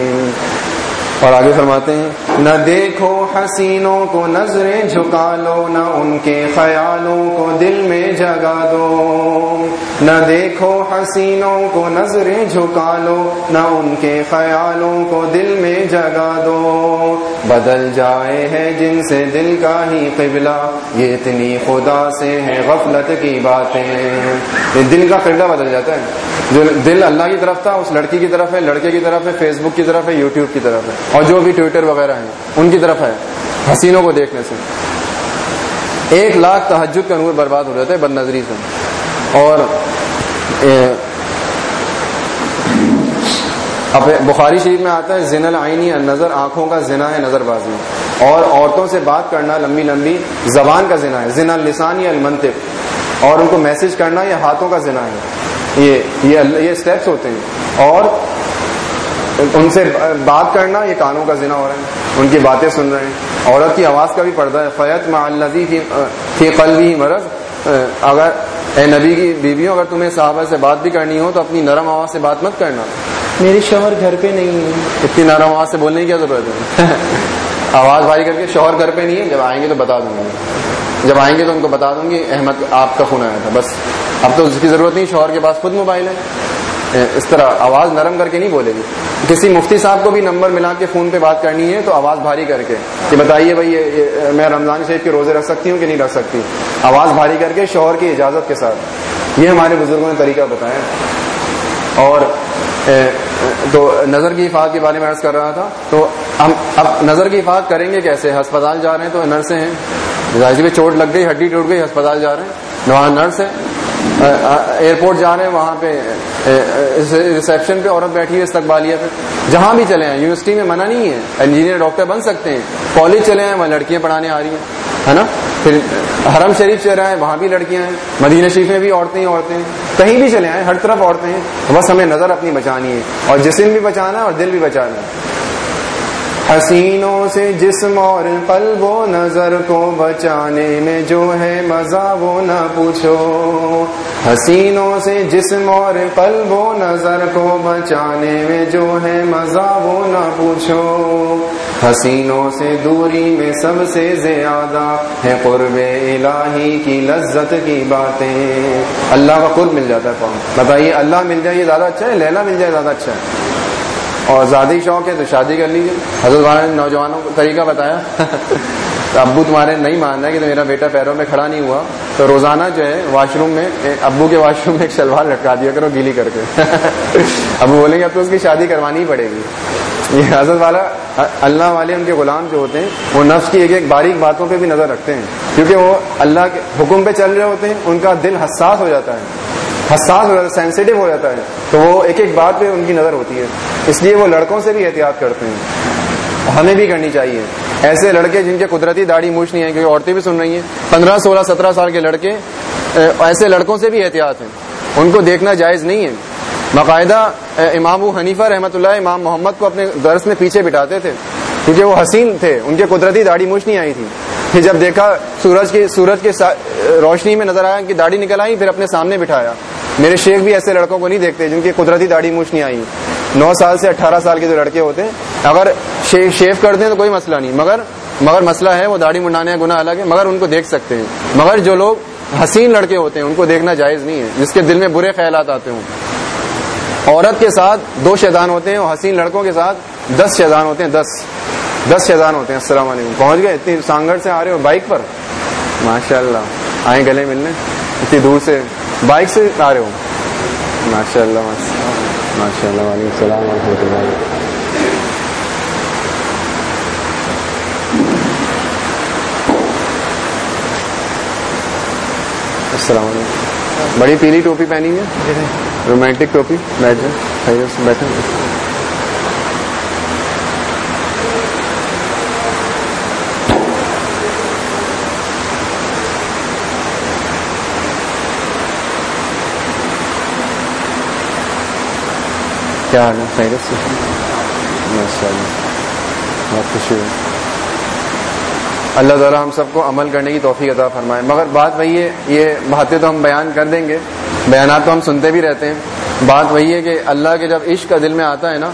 اور آگے فرماتے ہیں، نہ دیکھو حسینوں کو نظریں جھکا لو نہ ان کے خیالوں کو دل میں جگا دو۔ نہ دیکھو حسینوں کو نظریں جھکا لو نہ ان کے خیالوں کو دل میں جگا دو۔ بدل جائے ہے جن سے دل کا ہی قبلہ، یہ اتنی خدا سے ہے غفلت کی باتیں۔ دل کا قبلہ بدل جاتا ہے۔ جو دل اللہ کی طرف تھا، اس لڑکی کی طرف ہے، لڑکے کی طرف ہے، فیس بک کی طرف ہے، یوٹیوب کی طرف ہے۔ اور جو بھی ٹویٹر وغیرہ ہیں، ان کی طرف ہے، حسینوں کو دیکھنے سے۔ ایک لاکھ تحجد کا نور برباد ہو جاتا ہے بد نظری سے۔ اور بخاری شریف میں آتا ہے زن العینی نظر آنکھوں کا زنا ہے نظر بازی۔ اور عورتوں سے بات کرنا لمبی لمبی زبان کا زنا ہے، زنا لسان یا المنطق۔ اور ان کو میسج کرنا، یہ ہاتھوں کا زنا ہے۔ یہ یہ اسٹیپس ہوتے ہیں۔ اور ان سے بات کرنا یہ کانوں کا ذنا ہو رہا ہے ان کی باتیں سن رہے ہیں۔ عورت کی آواز کا بھی پردہ ہے۔ فیت معلزی کی قلبی مرض۔ اگر اے نبی کی بیویوں اگر تمہیں صحابہ سے بات بھی کرنی ہو تو اپنی نرم آواز سے بات مت کرنا۔ میری شوہر گھر پہ نہیں ہے۔ اتنی نرم آواز سے بولنے کی کیا ضرورت ہے؟ آواز بھاری کر کے شوہر گھر پہ نہیں ہے۔ جب آئیں گے تو بتا دوں گی۔ جب آئیں گے تو ان کو بتا دوں گی احمد آپ کا فون آیا تھا بس۔ اب تو اس کی ضرورت نہیں شوہر کے پاس خود موبائل ہے۔ اس طرح آواز نرم کر کے نہیں بولے گی۔ کسی مفتی صاحب کو بھی نمبر ملا کے فون پہ بات کرنی ہے تو آواز بھاری کر کے، کہ بتائیے بھائی میں رمضان شریف کے روزے رکھ سکتی ہوں کہ نہیں رکھ سکتی؟ آواز بھاری کر کے شوہر کی اجازت کے ساتھ۔ یہ ہمارے بزرگوں نے طریقہ بتایا۔ اور تو نظر کی حفاظت کے بارے میں عرض کر رہا تھا۔ تو ہم اب نظر کی حفاظت کریں گے کیسے؟ ہسپتال جا رہے ہیں تو نرسیں ہیں۔ ظاہر جی چوٹ لگ گئی، ہڈی ٹوٹ گئی، ہسپتال جا رہے ہیں۔ وہاں نرس ہے ایئرپورٹ جا رہے ہیں، وہاں پہ ریسپشن پہ عورت بیٹھی ہے استقبالیہ پہ۔ جہاں بھی چلے ہیں، یونیورسٹی میں منع نہیں ہے، انجینئر، ڈاکٹر بن سکتے ہیں۔ کالج چلے ہیں، وہاں لڑکیاں پڑھانے آ رہی ہیں، ہے نا؟ پھر حرم شریف چل رہا ہے، وہاں بھی لڑکیاں ہیں۔ مدینہ شریف میں بھی عورتیں ہی عورتیں ہیں۔ کہیں بھی چلے آئیں، ہر طرف عورتیں ہیں۔ بس ہمیں نظر اپنی بچانی ہے، اور جسم بھی بچانا ہے اور دل بھی بچانا ہے۔ حسینوں سے جسم اور قلب و نظر کو بچانے میں جو ہے مزہ وہ نہ پوچھو۔ حسینوں سے جسم اور قلب و نظر کو بچانے میں جو ہے مزہ وہ نہ پوچھو۔ حسینوں سے دوری میں سب سے زیادہ ہے قرب الہی کی لذت کی باتیں۔ اللہ کا قرب مل جاتا ہے کون بتائیے، اللہ مل جائے یہ زیادہ اچھا ہے، لیلا مل جائے زیادہ اچھا ہے؟ اور زیادہ شوق ہے تو شادی کر لیجیے حضرت والا نے نوجوانوں کو طریقہ بتایا۔ ابو تمہارے نہیں مان رہا کہ میرا بیٹا پیروں میں کھڑا نہیں ہوا۔ تو روزانہ جو ہے واش روم میں ابو کے واش روم میں ایک شلوار لٹکا دیا کرو گیلی کر کے۔ ابو بولیں گے اب تو اس کی شادی کروانی ہی پڑے گی۔ یہ حضرت والا اللہ والے ان کے غلام جو ہوتے ہیں، وہ نفس کی ایک ایک باریک باتوں پہ بھی نظر رکھتے ہیں۔ کیونکہ وہ اللہ کے حکم پہ چل رہے ہوتے ہیں، ان کا دل حساس ہو جاتا ہے۔ حساس ہو جاتا ہے سینسیٹیو ہو جاتا ہے، تو وہ ایک ایک بات پہ ان کی نظر ہوتی ہے۔ اس لیے وہ لڑکوں سے بھی احتیاط کرتے ہیں۔ ہمیں بھی کرنی چاہیے۔ ایسے لڑکے جن کے قدرتی داڑھی موچ نہیں ہے، کیونکہ عورتیں بھی سن رہی ہیں۔ پندرہ، سولہ، سترہ سال کے لڑکے ایسے لڑکوں سے بھی احتیاط ہیں۔ ان کو دیکھنا جائز نہیں ہے۔ باقاعدہ امام حنیفہ رحمۃ اللہ، امام محمد کو اپنے درس میں پیچھے بٹھاتے تھے۔ کیونکہ وہ حسین تھے، ان کے قدرتی داڑھی موچ نہیں آئی تھی۔ پھر جب دیکھا سورج کی سورج کے روشنی میں نظر آیا کہ داڑھی نکل آئی، پھر اپنے سامنے بٹھایا۔ میرے شیخ بھی ایسے لڑکوں کو نہیں دیکھتے جن کی قدرتی داڑھی موچ نہیں آئی۔ نو سال سے اٹھارہ سال کے جو لڑکے ہوتے ہیں اگر شیف کرتے ہیں تو کوئی مسئلہ نہیں۔ مگر مگر مسئلہ ہے، وہ داڑھی منڈانے گنا الگ ہے، مگر ان کو دیکھ سکتے ہیں۔ مگر جو لوگ حسین لڑکے ہوتے ہیں، ان کو دیکھنا جائز نہیں ہے، جس کے دل میں برے خیالات آتے ہوں۔ عورت کے ساتھ دو شیطان ہوتے ہیں اور حسین لڑکوں کے ساتھ دس شیطان ہوتے ہیں، دس۔ دس شیطان ہوتے ہیں۔ السلام علیکم۔ پہنچ گئے، اتنی سانگڑ سے آ رہے ہو بائک پر۔ ماشاء اللہ آئیں گلے ملنے۔ اتنی دور سے بائک سے آ رہے ہو؟ ماشاء اللہ ماشاء اللہ وعلیکم السلام ورحمۃ اللہ السلام علیکم۔ بڑی پیلی ٹوپی پہنی ہے؟ رومانٹک ٹوپی بیٹھ جائیں بیٹھے کیا حال ہے خیرت سے ماشاء اللہ بہت خوشی ہوئی اللہ تعالیٰ ہم سب کو عمل کرنے کی توفیق عطا فرمائے۔ مگر بات وہی ہے، یہ باتیں تو ہم بیان کر دیں گے۔ بیانات تو ہم سنتے بھی رہتے ہیں۔ بات وہی ہے کہ اللہ کے جب عشق کا دل میں آتا ہے نا،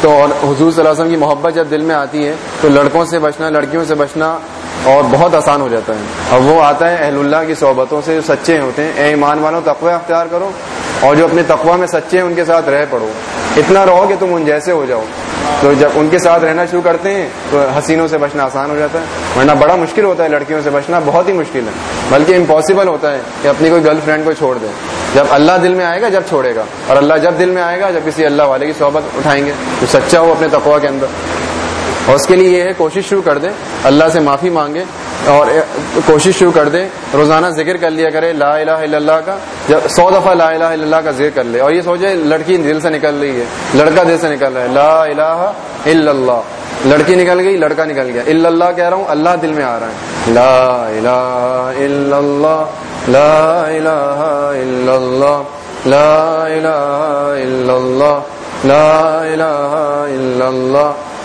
تو اور حضور صلی اللہ علیہ وسلم کی محبت جب دل میں آتی ہے، تو لڑکوں سے بچنا، لڑکیوں سے بچنا اور بہت آسان ہو جاتا ہے۔ اور وہ آتا ہے اہل اللہ کی صحبتوں سے، جو سچے ہوتے ہیں۔ اے ایمان والوں، تقوی اختیار کرو اور جو اپنے تقوی میں سچے ہیں، ان کے ساتھ رہ پڑو اتنا رہو کہ تم ان جیسے ہو جاؤ۔ تو جب ان کے ساتھ رہنا شروع کرتے ہیں، تو حسینوں سے بچنا آسان ہو جاتا ہے۔ ورنہ بڑا مشکل ہوتا ہے لڑکیوں سے بچنا، بہت ہی مشکل ہے۔ بلکہ امپاسبل ہوتا ہے کہ اپنی کوئی گرل فرینڈ کو چھوڑ دیں جب اللہ دل میں آئے گا، جب چھوڑے گا۔ اور اللہ جب دل میں آئے گا، جب کسی اللہ والے کی صحبت اٹھائیں گے، تو سچا ہو اپنے تقوا کے اندر۔ اور اس کے لیے یہ ہے، کوشش شروع کر دیں۔ اللہ سے معافی مانگے اور کوشش شروع کر دے روزانہ ذکر کر لیا کرے لا الہ الا اللہ کا، جب سو دفعہ لا الہ الا اللہ کا ذکر کر لے۔ اور یہ سوچے لڑکی دل سے نکل رہی ہے، لڑکا دل سے نکل رہا ہے۔ لا الہ الا اللہ۔ لڑکی نکل گئی، لڑکا نکل گیا۔ الا اللہ کہہ رہا ہوں، اللہ دل میں آ رہا ہے۔ لا الہ الا اللہ، لا الہ الا اللہ، لا الہ الا اللہ، لا الہ الا اللہ۔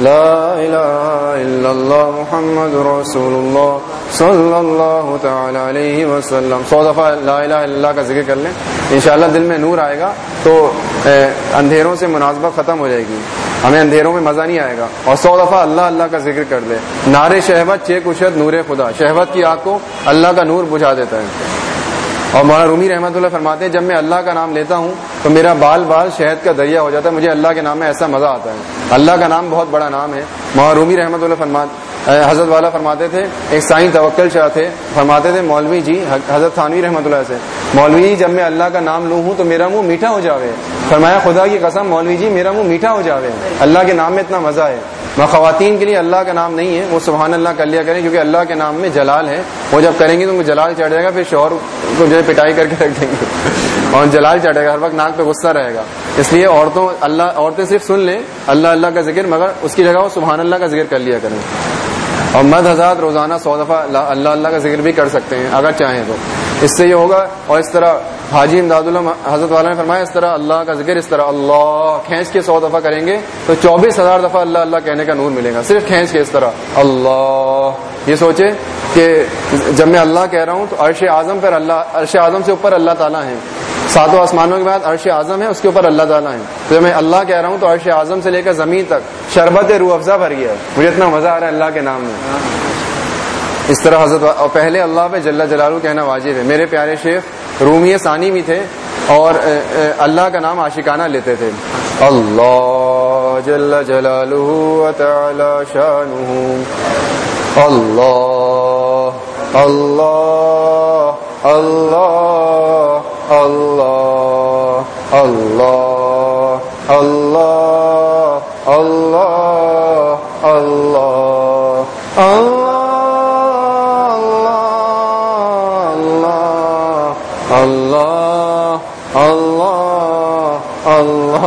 لا لا لا محمد رسول اللہ صلی اللہ تعالی علیہ وسلم سو دفعہ لا الہ الا اللہ کا ذکر کر لیں۔ انشاءاللہ دل میں نور آئے گا تو اندھیروں سے مناسبت ختم ہو جائے گی۔ ہمیں اندھیروں میں مزہ نہیں آئے گا۔ اور سو دفعہ اللہ اللہ کا ذکر کر لے نارے شہوت چھ کشت نور خدا۔ شہوت کی آگ کو اللہ کا نور بجھا دیتا ہے۔ اور مولانا رومی رحمۃ اللہ فرماتے ہیں، جب میں اللہ کا نام لیتا ہوں تو میرا بال بال شہد کا دریا ہو جاتا ہے، مجھے اللہ کے نام میں ایسا مزہ آتا ہے۔ اللہ کا نام بہت بڑا نام ہے۔ مولانا رومی رحمۃ اللہ فرماتے حضرت والا فرماتے تھے، ایک سائن توکل شاہ تھے، فرماتے تھے، مولوی جی حضرت تھانوی رحمۃ اللہ سے، مولوی جی جب میں اللہ کا نام لوں ہوں تو میرا منہ میٹھا ہو جاوے۔ فرمایا، خدا کی قسم، مولوی جی میرا منہ میٹھا ہو جاوے۔ اللہ کے نام میں اتنا مزہ ہے۔ میں خواتین کے لیے اللہ کا نام نہیں ہے، وہ سبحان اللہ کر لیا کریں، کیونکہ اللہ کے نام میں جلال ہے۔ وہ جب کریں گے تو جلال چڑھ جائے گا، پھر شوہر کو جو ہے پٹائی کر کے رکھ دیں گے۔ اور جلال چڑھے گا، ہر وقت ناک پہ غصہ رہے گا۔ اس لیے عورتوں، اللہ، عورتیں صرف سن لیں، اللہ اللہ کا ذکر، مگر اس کی جگہ وہ سبحان اللہ کا ذکر کر لیا کریں۔ اور مد حضرات روزانہ سو دفعہ اللہ اللہ کا ذکر بھی کر سکتے ہیں، اگر چاہیں تو۔ اس سے یہ ہوگا، اور اس طرح حاجی امداد اللہ حضرت والا نے فرمایا، اس طرح اللہ کا ذکر، اس طرح اللہ کھینچ کے سو دفعہ کریں گے تو چوبیس ہزار دفعہ اللہ اللہ کہنے کا نور ملے گا۔ صرف کھینچ کے اس طرح۔ اللہ۔ یہ سوچے کہ جب میں اللہ کہہ رہا ہوں تو عرش اعظم پر اللہ عرش اعظم سے اوپر اللہ تعالیٰ ہیں۔ ساتوں آسمانوں کے بعد عرش اعظم ہے، اس کے اوپر اللہ تعالیٰ ہیں۔ تو جب میں اللہ کہہ رہا ہوں تو عرش اعظم سے لے کر زمین تک شربت روح افزا بھر گیا مجھے اتنا مزہ آ رہا ہے اللہ کے نام میں۔ اس طرح حضرت اور پہلے اللہ پہ جل جلالو کہنا واجب ہے۔ میرے پیارے شیخ رومی ثانی بھی تھے اور اللہ کا نام عاشقانہ لیتے تھے۔ اللہ جل جلالہ تعالی شانہ۔ اللہ اللہ اللہ اللہ اللہ اللہ اللہ اللہ اللہ اللہ اللہ اللہ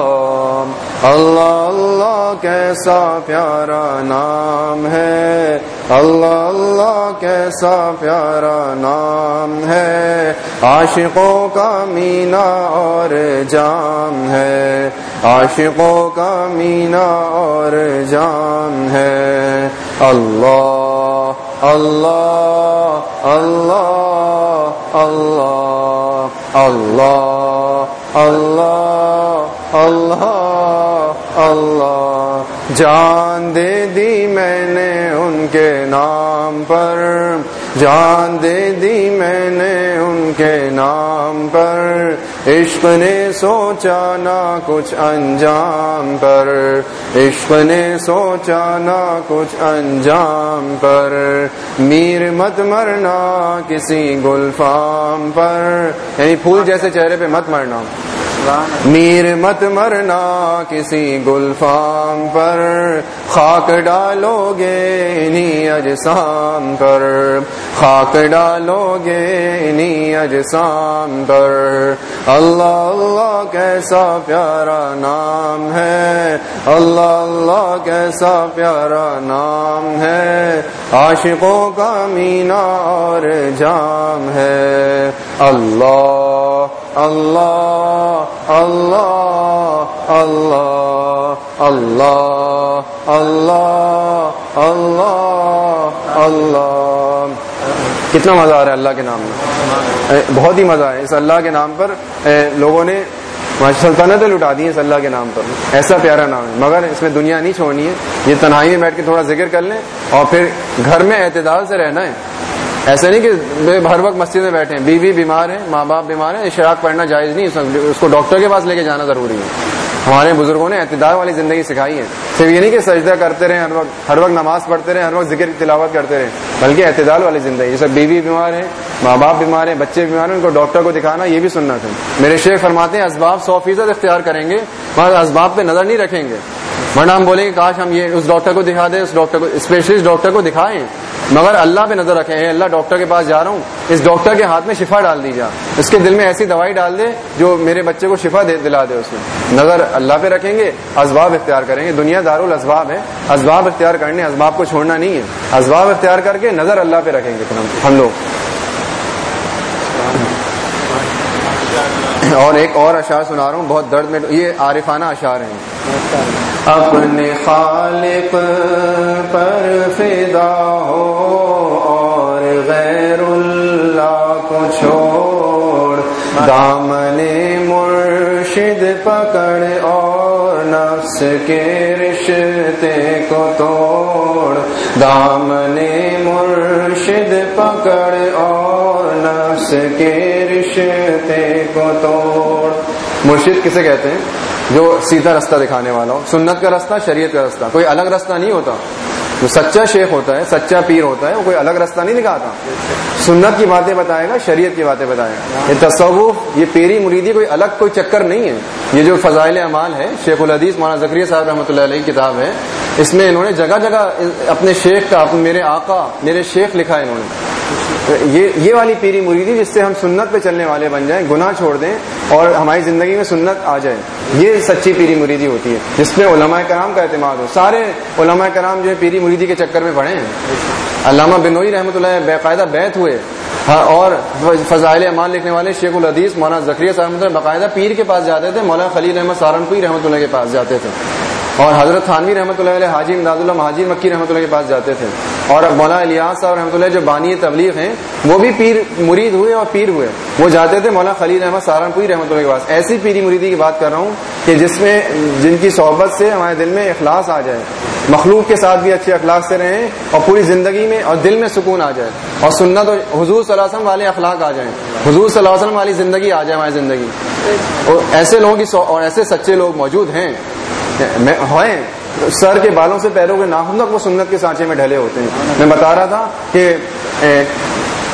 اللہ کیسا پیارا نام ہے اللہ اللہ کیسا پیارا نام ہے۔ عاشقوں کا مینا اور جام ہے۔ عاشقوں کا مینا اور جام ہے۔ اللہ اللہ اللہ اللہ اللہ اللہ اللہ اللہ جان دے دی میں نے ان کے نام پر۔ جان دے دی میں نے ان کے نام پر۔ عشق نے سوچا نہ کچھ انجام پر۔ عشق نے سوچا نہ کچھ انجام پر۔ میر مت مرنا کسی گلفام پر۔ یعنی پھول جیسے چہرے پہ مت مرنا۔ میر مت مرنا کسی گلفام پر۔ خاک ڈالو گے انہیں اجسام پر۔ خاک ڈالو گے انہیں اجسام پر۔ اللہ اللہ کیسا پیارا نام ہے اللہ اللہ کیسا پیارا نام ہے عاشقوں کا مینا اور جام ہے اللہ اللہ اللہ اللہ اللہ اللہ اللہ اللہ کتنا مزہ آ رہا ہے اللہ کے نام میں؟ بہت ہی مزہ ہے اس اللہ کے نام پر لوگوں نے سلطنتیں لٹا دی ہیں اس اللہ کے نام پر۔ ایسا پیارا نام ہے۔ مگر اس میں دنیا نہیں چھوڑنی ہے۔ یہ تنہائی میں بیٹھ کے تھوڑا ذکر کر لیں اور پھر گھر میں اعتدال سے رہنا ہے۔ ایسا نہیں کہ ہر وقت مسجد میں بیٹھے ہیں۔ بیوی بیمار ہے ماں باپ بیمار ہیں، اشراق پڑھنا جائز نہیں اس کو ڈاکٹر کے پاس لے کے جانا ضروری ہے۔ ہمارے بزرگوں نے اعتدار والی زندگی سکھائی ہے۔ صرف یہ نہیں کہ سجدہ کرتے رہے ہر وقت ہر وقت نماز پڑھتے رہے ہر وقت ذکر تلاوت کرتے رہے بلکہ اعتدال والی زندگی جیسے بیوی بیمار ہے ماں باپ بیمار ہیں، بچے بیمار ہیں، ان کو ڈاکٹر کو دکھانا، یہ بھی سننا تھا۔ میرے شیخ فرماتے ہیں، اسباب سو فیصد اختیار کریں گے، مگر اسباب پہ نظر نہیں رکھیں گے۔ ورنہ ہم بولیں گے، کاش ہم یہ اس ڈاکٹر کو دکھا دیں، اس ڈاکٹر کو، اسپیشلسٹ ڈاکٹر کو دکھائیں۔ مگر اللہ پہ نظر رکھیں اللہ ڈاکٹر کے پاس جا رہا ہوں، اس ڈاکٹر کے ہاتھ میں شفا ڈال دی جا اس کے دل میں ایسی دوائی ڈال دے جو میرے بچے کو شفا دلا دے اس میں۔ نظر اللہ پہ رکھیں گے، اسباب اختیار کریں گے۔ دنیا دار الاسباب ہے اسباب اختیار کرنے، اسباب کو چھوڑنا نہیں ہے۔ اسباب اختیار کر کے نظر اللہ پہ رکھیں گے ہم لوگ۔ اور ایک اور اشعار سنا رہا ہوں، بہت درد میں، یہ عارفانہ اشعار ہیں۔ اپنے خالق پر فدا ہو اور غیر اللہ کو چھوڑ۔ دامن مرشد پکڑ اور نفس کے رشتے کو توڑ۔ دامن مرشد پکڑ اور نفس کے رشتے کو توڑ۔ مرشد کسے کہتے ہیں؟ جو سیدھا رستہ دکھانے والا ہو۔ سنت کا رستہ، شریعت کا رستہ۔ کوئی الگ رستہ نہیں ہوتا۔ جو سچا شیخ ہوتا ہے، سچا پیر ہوتا ہے، وہ کوئی الگ راستہ نہیں دکھاتا سنت کی باتیں بتائے گا، شریعت کی باتیں بتائے گا۔ یہ تصوف، یہ پیری مریدی کوئی الگ کوئی چکر نہیں ہے۔ یہ جو فضائل اعمال ہے، شیخ الحدیث مولانا زکریہ صاحب رحمۃ اللہ علیہ کی کتاب ہے، اس میں انہوں نے جگہ جگہ اپنے شیخ کا، میرے آقا، میرے شیخ لکھا ہے انہوں نے۔ یہ یہ والی پیری مریدی جس سے ہم سنت پہ چلنے والے بن جائیں، گناہ چھوڑ دیں اور ہماری زندگی میں سنت آ جائے۔ یہ سچی پیری مریدی ہوتی ہے، جس میں علماء کرام کا اعتماد ہو۔ سارے علماء کرام جو ہے پیری مریدی کے چکر میں پڑے ہیں علامہ بنوئی رحمۃ اللہ باقاعدہ بیت ہوئے۔ ہاں، اور فضائل امان لکھنے والے شیخ الحدیث مولانا ذکریہ صاحب باقاعدہ پیر کے پاس جاتے تھے، مولانا خلیل احمد سہارنپور رحمۃ اللہ کے پاس جاتے تھے۔ اور حضرت خانوی رحمۃ اللہ علیہ، حاجی امداد اللہ، مہاجر مکی رحمۃ اللہ کے پاس جاتے تھے۔ اور مولانا الیاس صاحب رحمۃ اللہ، جو بانی تبلیغ ہیں، وہ بھی پیر مرید ہوئے اور پیر ہوئے۔ وہ جاتے تھے مولانا خلیل احمد سہارنپوری رحمۃ اللہ کے پاس۔ ایسی پیری مریدی کی بات کر رہا ہوں کہ جس میں، جن کی صحبت سے ہمارے دل میں اخلاص آ جائے، مخلوق کے ساتھ بھی اچھے اخلاق سے رہیں اور پوری زندگی میں اور دل میں سکون آ جائے اور سنت اور حضور صلی اللہ علیہ وسلم والے اخلاق آ جائیں۔ حضور صلی اللہ علیہ وسلم والی زندگی آ جائے ہماری زندگی۔ اور ایسے لوگوں کی اور ایسے سچے لوگ موجود ہیں سر کے بالوں سے پیروں کے ناخن تک وہ سنت کے سانچے میں ڈھلے ہوتے ہیں. میں بتا رہا تھا کہ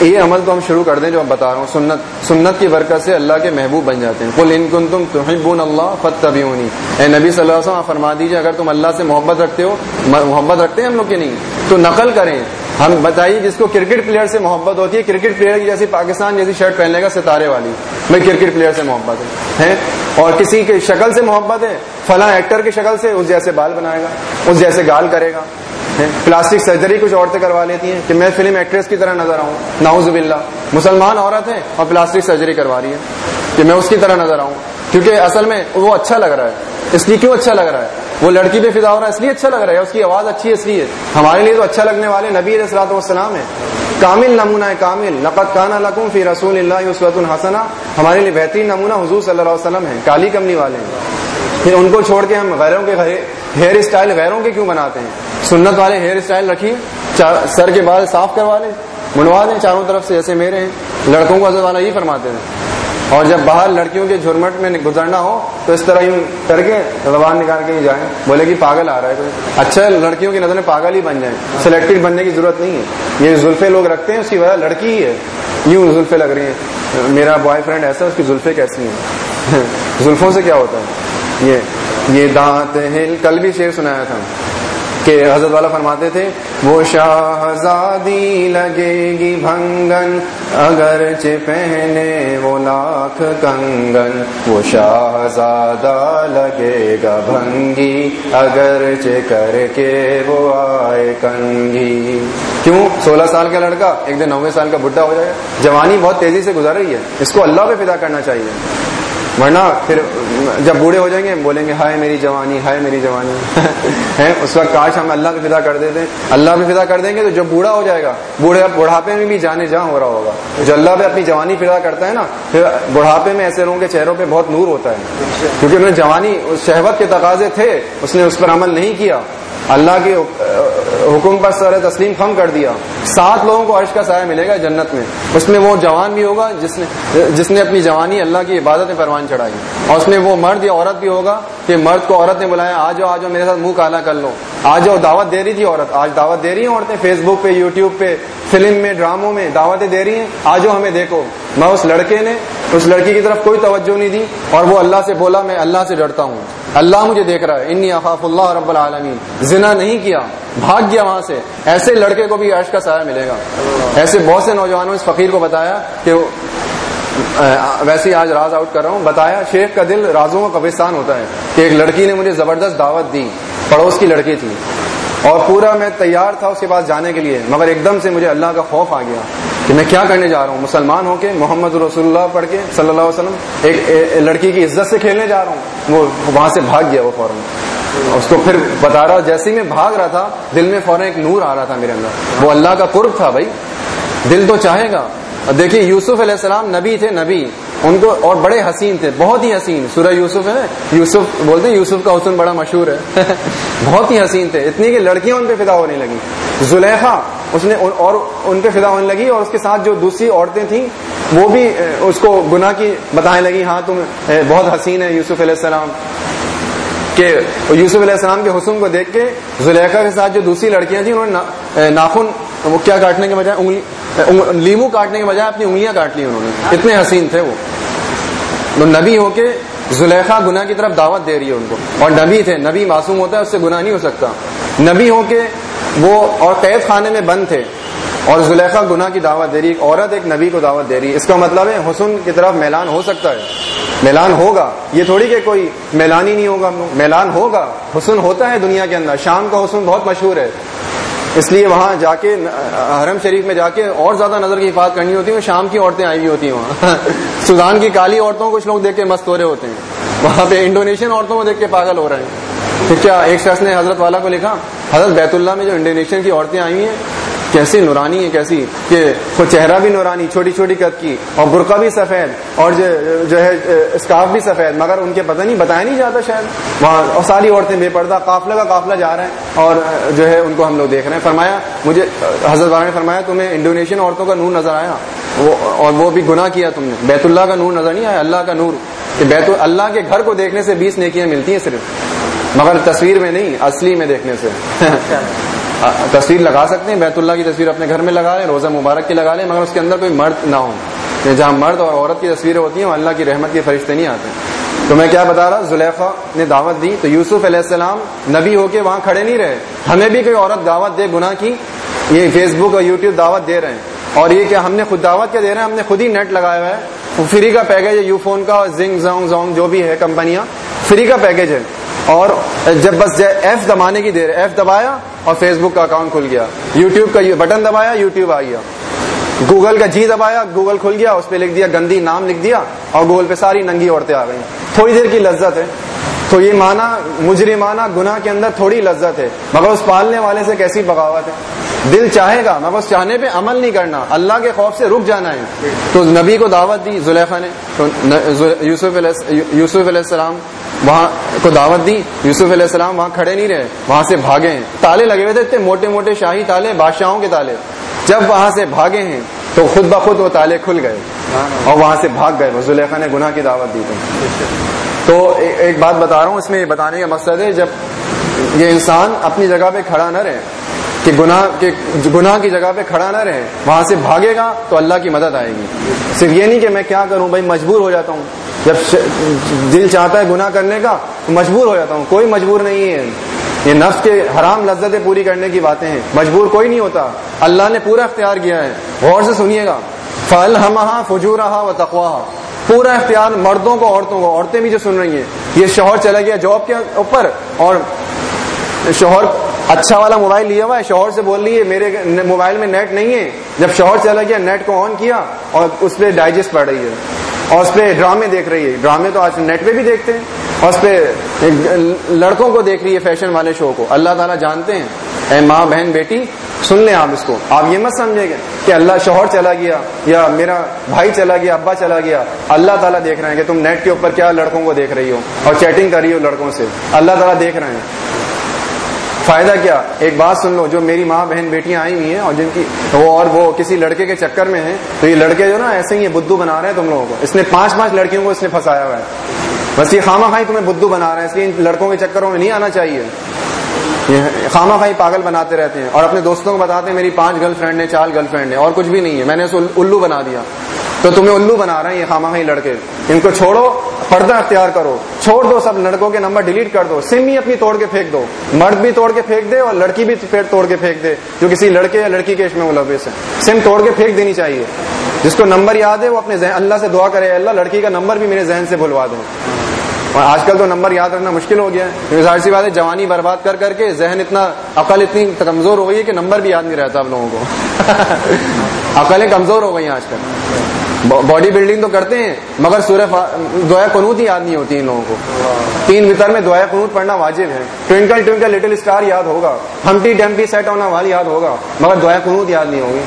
یہ عمل تو ہم شروع کر دیں جو بتا رہا ہوں. سنت سنت کی برکت سے اللہ کے محبوب بن جاتے ہیں. کل ان کن تم تحبون اللہ فت تبھی اے نبی صلی اللہ علیہ وسلم، فرما دیجیے اگر تم اللہ سے محبت رکھتے ہو، محبت رکھتے ہیں ہم لوگ کے نہیں؟ تو نقل کریں. ہم بتائیے جس کو کرکٹ پلیئر سے محبت ہوتی ہے، کرکٹ پلیئر کی جیسی پاکستان جیسی شرٹ پہننے کا ستارے والی۔ میں کرکٹ پلیئر سے محبت ہے اور کسی کی شکل سے محبت ہے، فلاں ایکٹر کی شکل سے، اس جیسے بال بنائے گا، اس جیسے گال کرے گا پلاسٹک سرجری کچھ عورتیں کروا لیتی ہیں کہ میں فلم ایکٹریس کی طرح نظر آؤں۔ ناؤز باللہ۔ مسلمان عورت ہے اور پلاسٹک سرجری کروا رہی ہے کہ میں اس کی طرح نظر آؤں۔ کیونکہ اصل میں وہ اچھا لگ رہا ہے۔ اس لیے کیوں اچھا لگ رہا ہے؟ وہ لڑکی پہ فدا ہو رہا ہے، اس لیے اچھا لگ رہا ہے، اس کی آواز اچھی ہے، اس لیے۔ ہمارے لیے تو اچھا لگنے والے نبی علیہ والسلام ہے کامل نمونہ ہے، کامل۔ نقد کانا لکم فی رسول اللہ عصوت الحسنہ ہمارے لیے بہترین نمونہ حضور صلی اللہ علیہ وسلم ہے کالی کملی والے ہیں۔ پھر ان کو چھوڑ کے ہم غیروں کے ہیئر اسٹائل غیروں کے کیوں بناتے ہیں؟ سنت والے ہیئر اسٹائل رکھیے سر کے بال صاف کروا لیں منوا دیں چاروں طرف سے، جیسے میرے ہیں۔ لڑکوں کو حضرت والا یہ فرماتے ہیں۔ اور جب باہر لڑکیوں کے جھرمٹ میں گزرنا ہو تو اس طرح یوں کر کے زبان نکال کے ہی جائیں۔ بولے کہ پاگل آ رہا ہے کوئی۔ اچھا لڑکیوں کی نظر میں پاگل ہی بن جائیں۔ سلیکٹڈ بننے کی ضرورت نہیں ہے۔ یہ زلفے لوگ رکھتے ہیں اس کی وجہ لڑکی ہی ہے۔ یوں زلفے لگ رہی ہیں۔ میرا بوائے فرینڈ ایسا اس کی زلفے کیسی ہیں؟ زلفوں سے کیا ہوتا ہے؟ یہ یہ دانت ہل کل بھی شیر سنایا تھا۔ کہ حضرت والا فرماتے تھے، وہ شاہزادی لگے گی بھنگن اگر پہنے وہ لاکھ کنگن۔ وہ شاہزادہ لگے گا بھنگی اگر کر کے وہ آئے کنگی۔ کیوں؟ سولہ سال کا لڑکا، ایک دن نوے سال کا بڈھا ہو جائے۔ جوانی بہت تیزی سے گزر رہی ہے۔ اس کو اللہ پہ فدا کرنا چاہیے۔ ورنہ پھر جب بوڑھے ہو جائیں گے، بولیں گے، ہائے میری جوانی، ہائے میری جوانی۔ ہے اس وقت کاش ہم اللہ پہ فدا کر دیتے، اللہ پہ فدا کر دیں گے تو جب بوڑھا ہو جائے گا، بوڑھے، بڑھاپے میں بھی جانے جہاں ہو رہا ہوگا۔ جو اللہ پہ اپنی جوانی فدا کرتا ہے نا، پھر بڑھاپے میں ایسے لوگوں کے چہروں پہ بہت نور ہوتا ہے۔ کیونکہ انہوں نے جوانی شہوت کے تقاضے تھے، اس نے اس پر عمل نہیں کیا۔ اللہ کے حکم پر سر تسلیم خم کر دیا۔ سات لوگوں کو عرش کا سایہ ملے گا جنت میں۔ اس میں وہ جوان بھی ہوگا جس نے جس نے اپنی جوانی اللہ کی عبادت میں پروان چڑھائی۔ اور اس میں وہ مرد یا عورت بھی ہوگا کہ مرد کو عورت نے بلایا آ جاؤ آ جاؤ میرے ساتھ منہ کالا کر لو۔ آ جاؤ دعوت دے رہی تھی عورت۔ آج دعوت دے رہی ہیں عورتیں فیس بک پہ، یوٹیوب پہ، فلم میں، ڈراموں میں دعوتیں دے رہی ہیں۔ آ جاؤ ہمیں دیکھو۔ میں اس لڑکے نے، اس لڑکی کی طرف کوئی توجہ نہیں دی اور وہ اللہ سے بولا، میں اللہ سے ڈرتا ہوں۔ اللہ مجھے دیکھ رہا ہے، انی اخاف اللہ رب العالمین. زنا نہیں کیا، بھاگ گیا وہاں سے۔ ایسے لڑکے کو بھی عرش کا سایہ ملے گا۔ ایسے بہت سے نوجوانوں اس فقیر کو بتایا کہ ویسے آج راز آؤٹ کر رہا ہوں۔ بتایا، شیخ کا دل رازوں کا قبرستان ہوتا ہے کہ ایک لڑکی نے مجھے زبردست دعوت دی، پڑوس کی لڑکی تھی۔ اور پورا میں تیار تھا اس کے پاس جانے کے لیے، مگر ایک دم سے مجھے اللہ کا خوف آ گیا۔ کہ میں کیا کرنے جا رہا ہوں؟ مسلمان ہو کے محمد رسول اللہ پڑھ کے صلی اللہ علیہ وسلم ایک لڑکی کی عزت سے کھیلنے جا رہا ہوں۔ وہ وہاں سے بھاگ گیا وہ فوراً۔ اس کو پھر بتا رہا جیسے ہی میں بھاگ رہا تھا، دل میں فوراً ایک نور آ رہا تھا میرے اندر۔ وہ اللہ کا قرب تھا بھائی۔ دل تو چاہے گا۔ دیکھیے یوسف علیہ السلام نبی تھے، نبی۔ ان کو اور بڑے حسین تھے، بہت ہی حسین۔ سورہ یوسف ہے یوسف بولتے ہیں، یوسف کا حسن بڑا مشہور ہے۔ بہت ہی حسین تھے۔ اتنی کہ لڑکیاں ان پہ فدا ہونے لگی زلیخا، اس نے اور ان پہ فدا ہونے لگی اور اس کے ساتھ جو دوسری عورتیں تھیں، وہ بھی اس کو گناہ کی بتانے لگی ہاں تم بہت حسین ہے یوسف علیہ السلام۔ کہ یوسف علیہ السلام کے حسن کو دیکھ کے زلیخا کے ساتھ جو دوسری لڑکیاں تھیں، انہوں نے ناخن، وہ کیا کاٹنے کے بجائے، انگلی لیمو کاٹنے کے بجائے اپنی انگلیاں کاٹ لی انہوں نے. اتنے حسین تھے وہ. نبی ہو کے زلیخا گناہ کی طرف دعوت دے رہی ہے ان کو. اور نبی تھے. نبی معصوم ہوتا ہے، اس سے گناہ نہیں ہو سکتا. نبی ہو کے وہ اور قید خانے میں بند تھے. اور زلیخا گناہ کی دعوت دے رہی ایک عورت ایک نبی کو دعوت دے رہی ہے. اس کا مطلب ہے حسن کی طرف میلان ہو سکتا ہے. میلان ہوگا. یہ تھوڑی کہ کوئی میلان ہی نہیں ہوگا میلان ہوگا. حسن ہوتا ہے دنیا کے اندر. شام کا حسن بہت مشہور ہے. اس لیے وہاں جا کے، حرم شریف میں جا کے اور زیادہ نظر کی حفاظت کرنی ہوتی ہے شام کی عورتیں آئی ہوئی ہوتی ہیں وہاں۔ سودان کی کالی عورتوں کو کچھ لوگ دیکھ کے مست ہو رہے ہوتے ہیں۔ وہاں پہ انڈونیشین عورتوں کو دیکھ کے پاگل ہو رہے ہیں۔ پھر کیا ایک شخص نے حضرت والا کو لکھا، حضرت بیت اللہ میں جو انڈونیشین کی عورتیں آئی ہیں کیسی نورانی ہے، کیسی؟ کہ وہ چہرہ بھی نورانی، چھوٹی چھوٹی قد کی، اور برقع بھی سفید، اور جو ہے، اسکارف بھی سفید، مگر ان کے پتہ نہیں بتایا نہیں جاتا شاید۔ وہاں اور ساری عورتیں بے پردہ، قافلہ کا قافلہ جا رہے ہیں، اور جو ہے، ان کو ہم لوگ دیکھ رہے ہیں۔ فرمایا، مجھے حضرت والا نے فرمایا، تمہیں انڈونیشین عورتوں کا نور نظر آیا۔ وہ اور وہ بھی گناہ کیا تم نے۔ بیت اللہ کا نور نظر نہیں آیا، اللہ کا نور۔ کہ بیت اللہ کے گھر کو دیکھنے سے بیس نیکیاں ملتی ہیں صرف۔ مگر تصویر میں نہیں، اصلی میں دیکھنے سے۔ تصویر لگا سکتے ہیں، بیت اللہ کی تصویر اپنے گھر میں لگا لیں، روزہ مبارک کی لگا لیں، مگر اس کے اندر کوئی مرد نہ ہو یعنی جہاں مرد اور عورت کی تصویریں ہوتی ہیں وہ اللہ کی رحمت کے فرشتے نہیں آتے۔ تو میں کیا بتا رہا، زلیخا نے دعوت دی تو یوسف علیہ السلام نبی ہو کے وہاں کھڑے نہیں رہے۔ ہمیں بھی کوئی عورت دعوت دے، گناہ کی، یہ فیس بک اور یوٹیوب دعوت دے رہے ہیں۔ اور یہ کیا ہم نے خود دعوت کیا دے رہے ہیں؟ ہم نے خود ہی نیٹ لگایا ہوا ہے۔ فری کا پیکج ہے، یو فون کا، زنگ زونگ زونگ جو بھی ہے کمپنیاں۔ فری کا پیکج ہے۔ اور جب بس ایف دبانے کی دیر، ایف دبایا اور فیس بک کا اکاؤنٹ کھل گیا۔ یوٹیوب کا بٹن دبایا، یوٹیوب آ گیا۔ گوگل کا جی دبایا، گوگل کھل گیا، اس پہ لکھ دیا، گندی نام لکھ دیا اور گوگل پہ ساری ننگی عورتیں آ گئی تھوڑی دیر کی لذت ہے۔ تو یہ مانا مجرمانہ گناہ کے اندر تھوڑی لذت ہے۔ مگر اس پالنے والے سے کیسی بغاوت ہے؟ دل چاہے گا، مگر اس چاہنے پہ عمل نہیں کرنا۔ اللہ کے خوف سے رک جانا ہے۔ تو نبی کو دعوت دی، زلیخا نے۔ تو یوسف علیہ السلام وہاں کو دعوت دی، یوسف علیہ السلام وہاں کھڑے نہیں رہے، وہاں سے بھاگے ہیں۔ تالے لگے ہوئے تھے، اتنے موٹے موٹے شاہی تالے، بادشاہوں کے تالے۔ جب وہاں سے بھاگے ہیں، تو خود بخود وہ تالے کھل گئے۔ اور وہاں سے بھاگ گئے، وہ زلیخا نے گناہ کی دعوت دی تھی۔ تو ایک بات بتا رہا ہوں، اس میں یہ بتانے کا مقصد ہے، جب یہ انسان اپنی جگہ پہ کھڑا نہ رہے، کہ گناہ کہ گناہ کی جگہ پہ کھڑا نہ رہے، وہاں سے بھاگے گا، تو اللہ کی مدد آئے گی۔ صرف یہ نہیں کہ میں کیا کروں، بھائی مجبور ہو جاتا ہوں۔ جب دل چاہتا ہے گناہ کرنے کا، تو مجبور ہو جاتا ہوں۔ کوئی مجبور نہیں ہے۔ یہ نفس کے حرام لذتیں پوری کرنے کی باتیں ہیں۔ مجبور کوئی نہیں ہوتا۔ اللہ نے پورا اختیار کیا ہے۔ غور سے سنیے گا۔ فل ہما فجور و پورا اختیار مردوں کو، عورتوں کو۔ عورتیں بھی جو سن رہی ہیں، یہ شوہر چلا گیا جاب کے اوپر اور شوہر اچھا والا موبائل لیا ہوا ہے۔ شوہر سے بول رہی ہے، میرے موبائل میں نیٹ نہیں ہے۔ جب شوہر چلا گیا، نیٹ کو آن کیا اور اس پہ ڈائجسٹ پڑ رہی ہے۔ اور اس پہ ڈرامے دیکھ رہی ہے۔ ڈرامے تو آج نیٹ پہ بھی دیکھتے ہیں۔ اور اس پہ لڑکوں کو دیکھ رہی ہے فیشن والے شو کو۔ اللہ تعالیٰ جانتے ہیں۔ اے ماں، بہن، بیٹی، سن لیں آپ اس کو۔ آپ یہ مت سمجھے گا کہ اللہ شوہر چلا گیا یا میرا بھائی چلا گیا، ابا چلا گیا۔ اللہ تعالیٰ دیکھ رہے ہیں کہ تم نیٹ کے اوپر کیا لڑکوں کو دیکھ رہی ہو اور چیٹنگ کر رہی ہو لڑکوں سے۔ اللہ تعالیٰ دیکھ رہے ہیں۔ فائدہ کیا؟ ایک بات سن لو، جو میری ماں بہن بیٹیاں آئی ہوئی ہیں اور جن کی وہ اور وہ کسی لڑکے کے چکر میں ہیں، تو یہ لڑکے جو نا ایسے ہی بدھو بنا رہے ہیں تم لوگوں کو۔ اس نے پانچ پانچ لڑکیوں کو اس نے پھنسایا ہوا ہے۔ بس یہ خامہ خائی تمہیں بدھو بنا رہے ہیں، اس لیے ان لڑکوں کے چکروں میں نہیں آنا چاہیے۔ خامہ خائی پاگل بناتے رہتے ہیں اور اپنے دوستوں کو بتاتے ہیں، میری پانچ گرل فرینڈ ہے چار گرل فرینڈ ہے اور کچھ بھی نہیں ہے۔ میں نے اسے الو بنا دیا۔ تو تمہیں الو بنا رہے ہیں، یہ خامہ خائی لڑکے۔ ان کو چھوڑو، پردہ اختیار کرو۔ چھوڑ دو سب لڑکوں کے نمبر، ڈیلیٹ کر دو۔ سم ہی اپنی توڑ کے پھینک دو۔ مرد بھی توڑ کے پھینک دے اور لڑکی بھی توڑ کے پھینک دے، جو کسی لڑکے یا لڑکی کے اس میں ملوث ہے۔ سم توڑ کے پھینک دینی چاہیے۔ جس کو نمبر یاد ہے، وہ اپنے اللہ سے دعا کرے اللہ، لڑکی کا نمبر بھی میرے ذہن سے بھلوا دو۔ اور آج کل تو نمبر یاد رکھنا مشکل ہو گیا ہے۔ ظاہر سی بات ہے، جوانی برباد کر کر کے ذہن اتنا، عقل اتنی کمزور ہو گئی ہے کہ نمبر بھی یاد نہیں رہتا اب لوگوں کو۔ عقلیں کمزور ہو گئی ہیں آج کل۔ باڈی بلڈنگ تو کرتے ہیں، مگر سورہ دعا قنوت ہی یاد نہیں ہوتی ان لوگوں کو۔ تین بتر میں دعا قنوت پڑھنا واجب ہے۔ ٹوئنکل ٹوئنکل لٹل اسٹار یاد ہوگا۔ ہمٹی ڈیمپی سیٹ ہونا والی یاد ہوگا۔ مگر دعا قنوت یاد نہیں ہوگی۔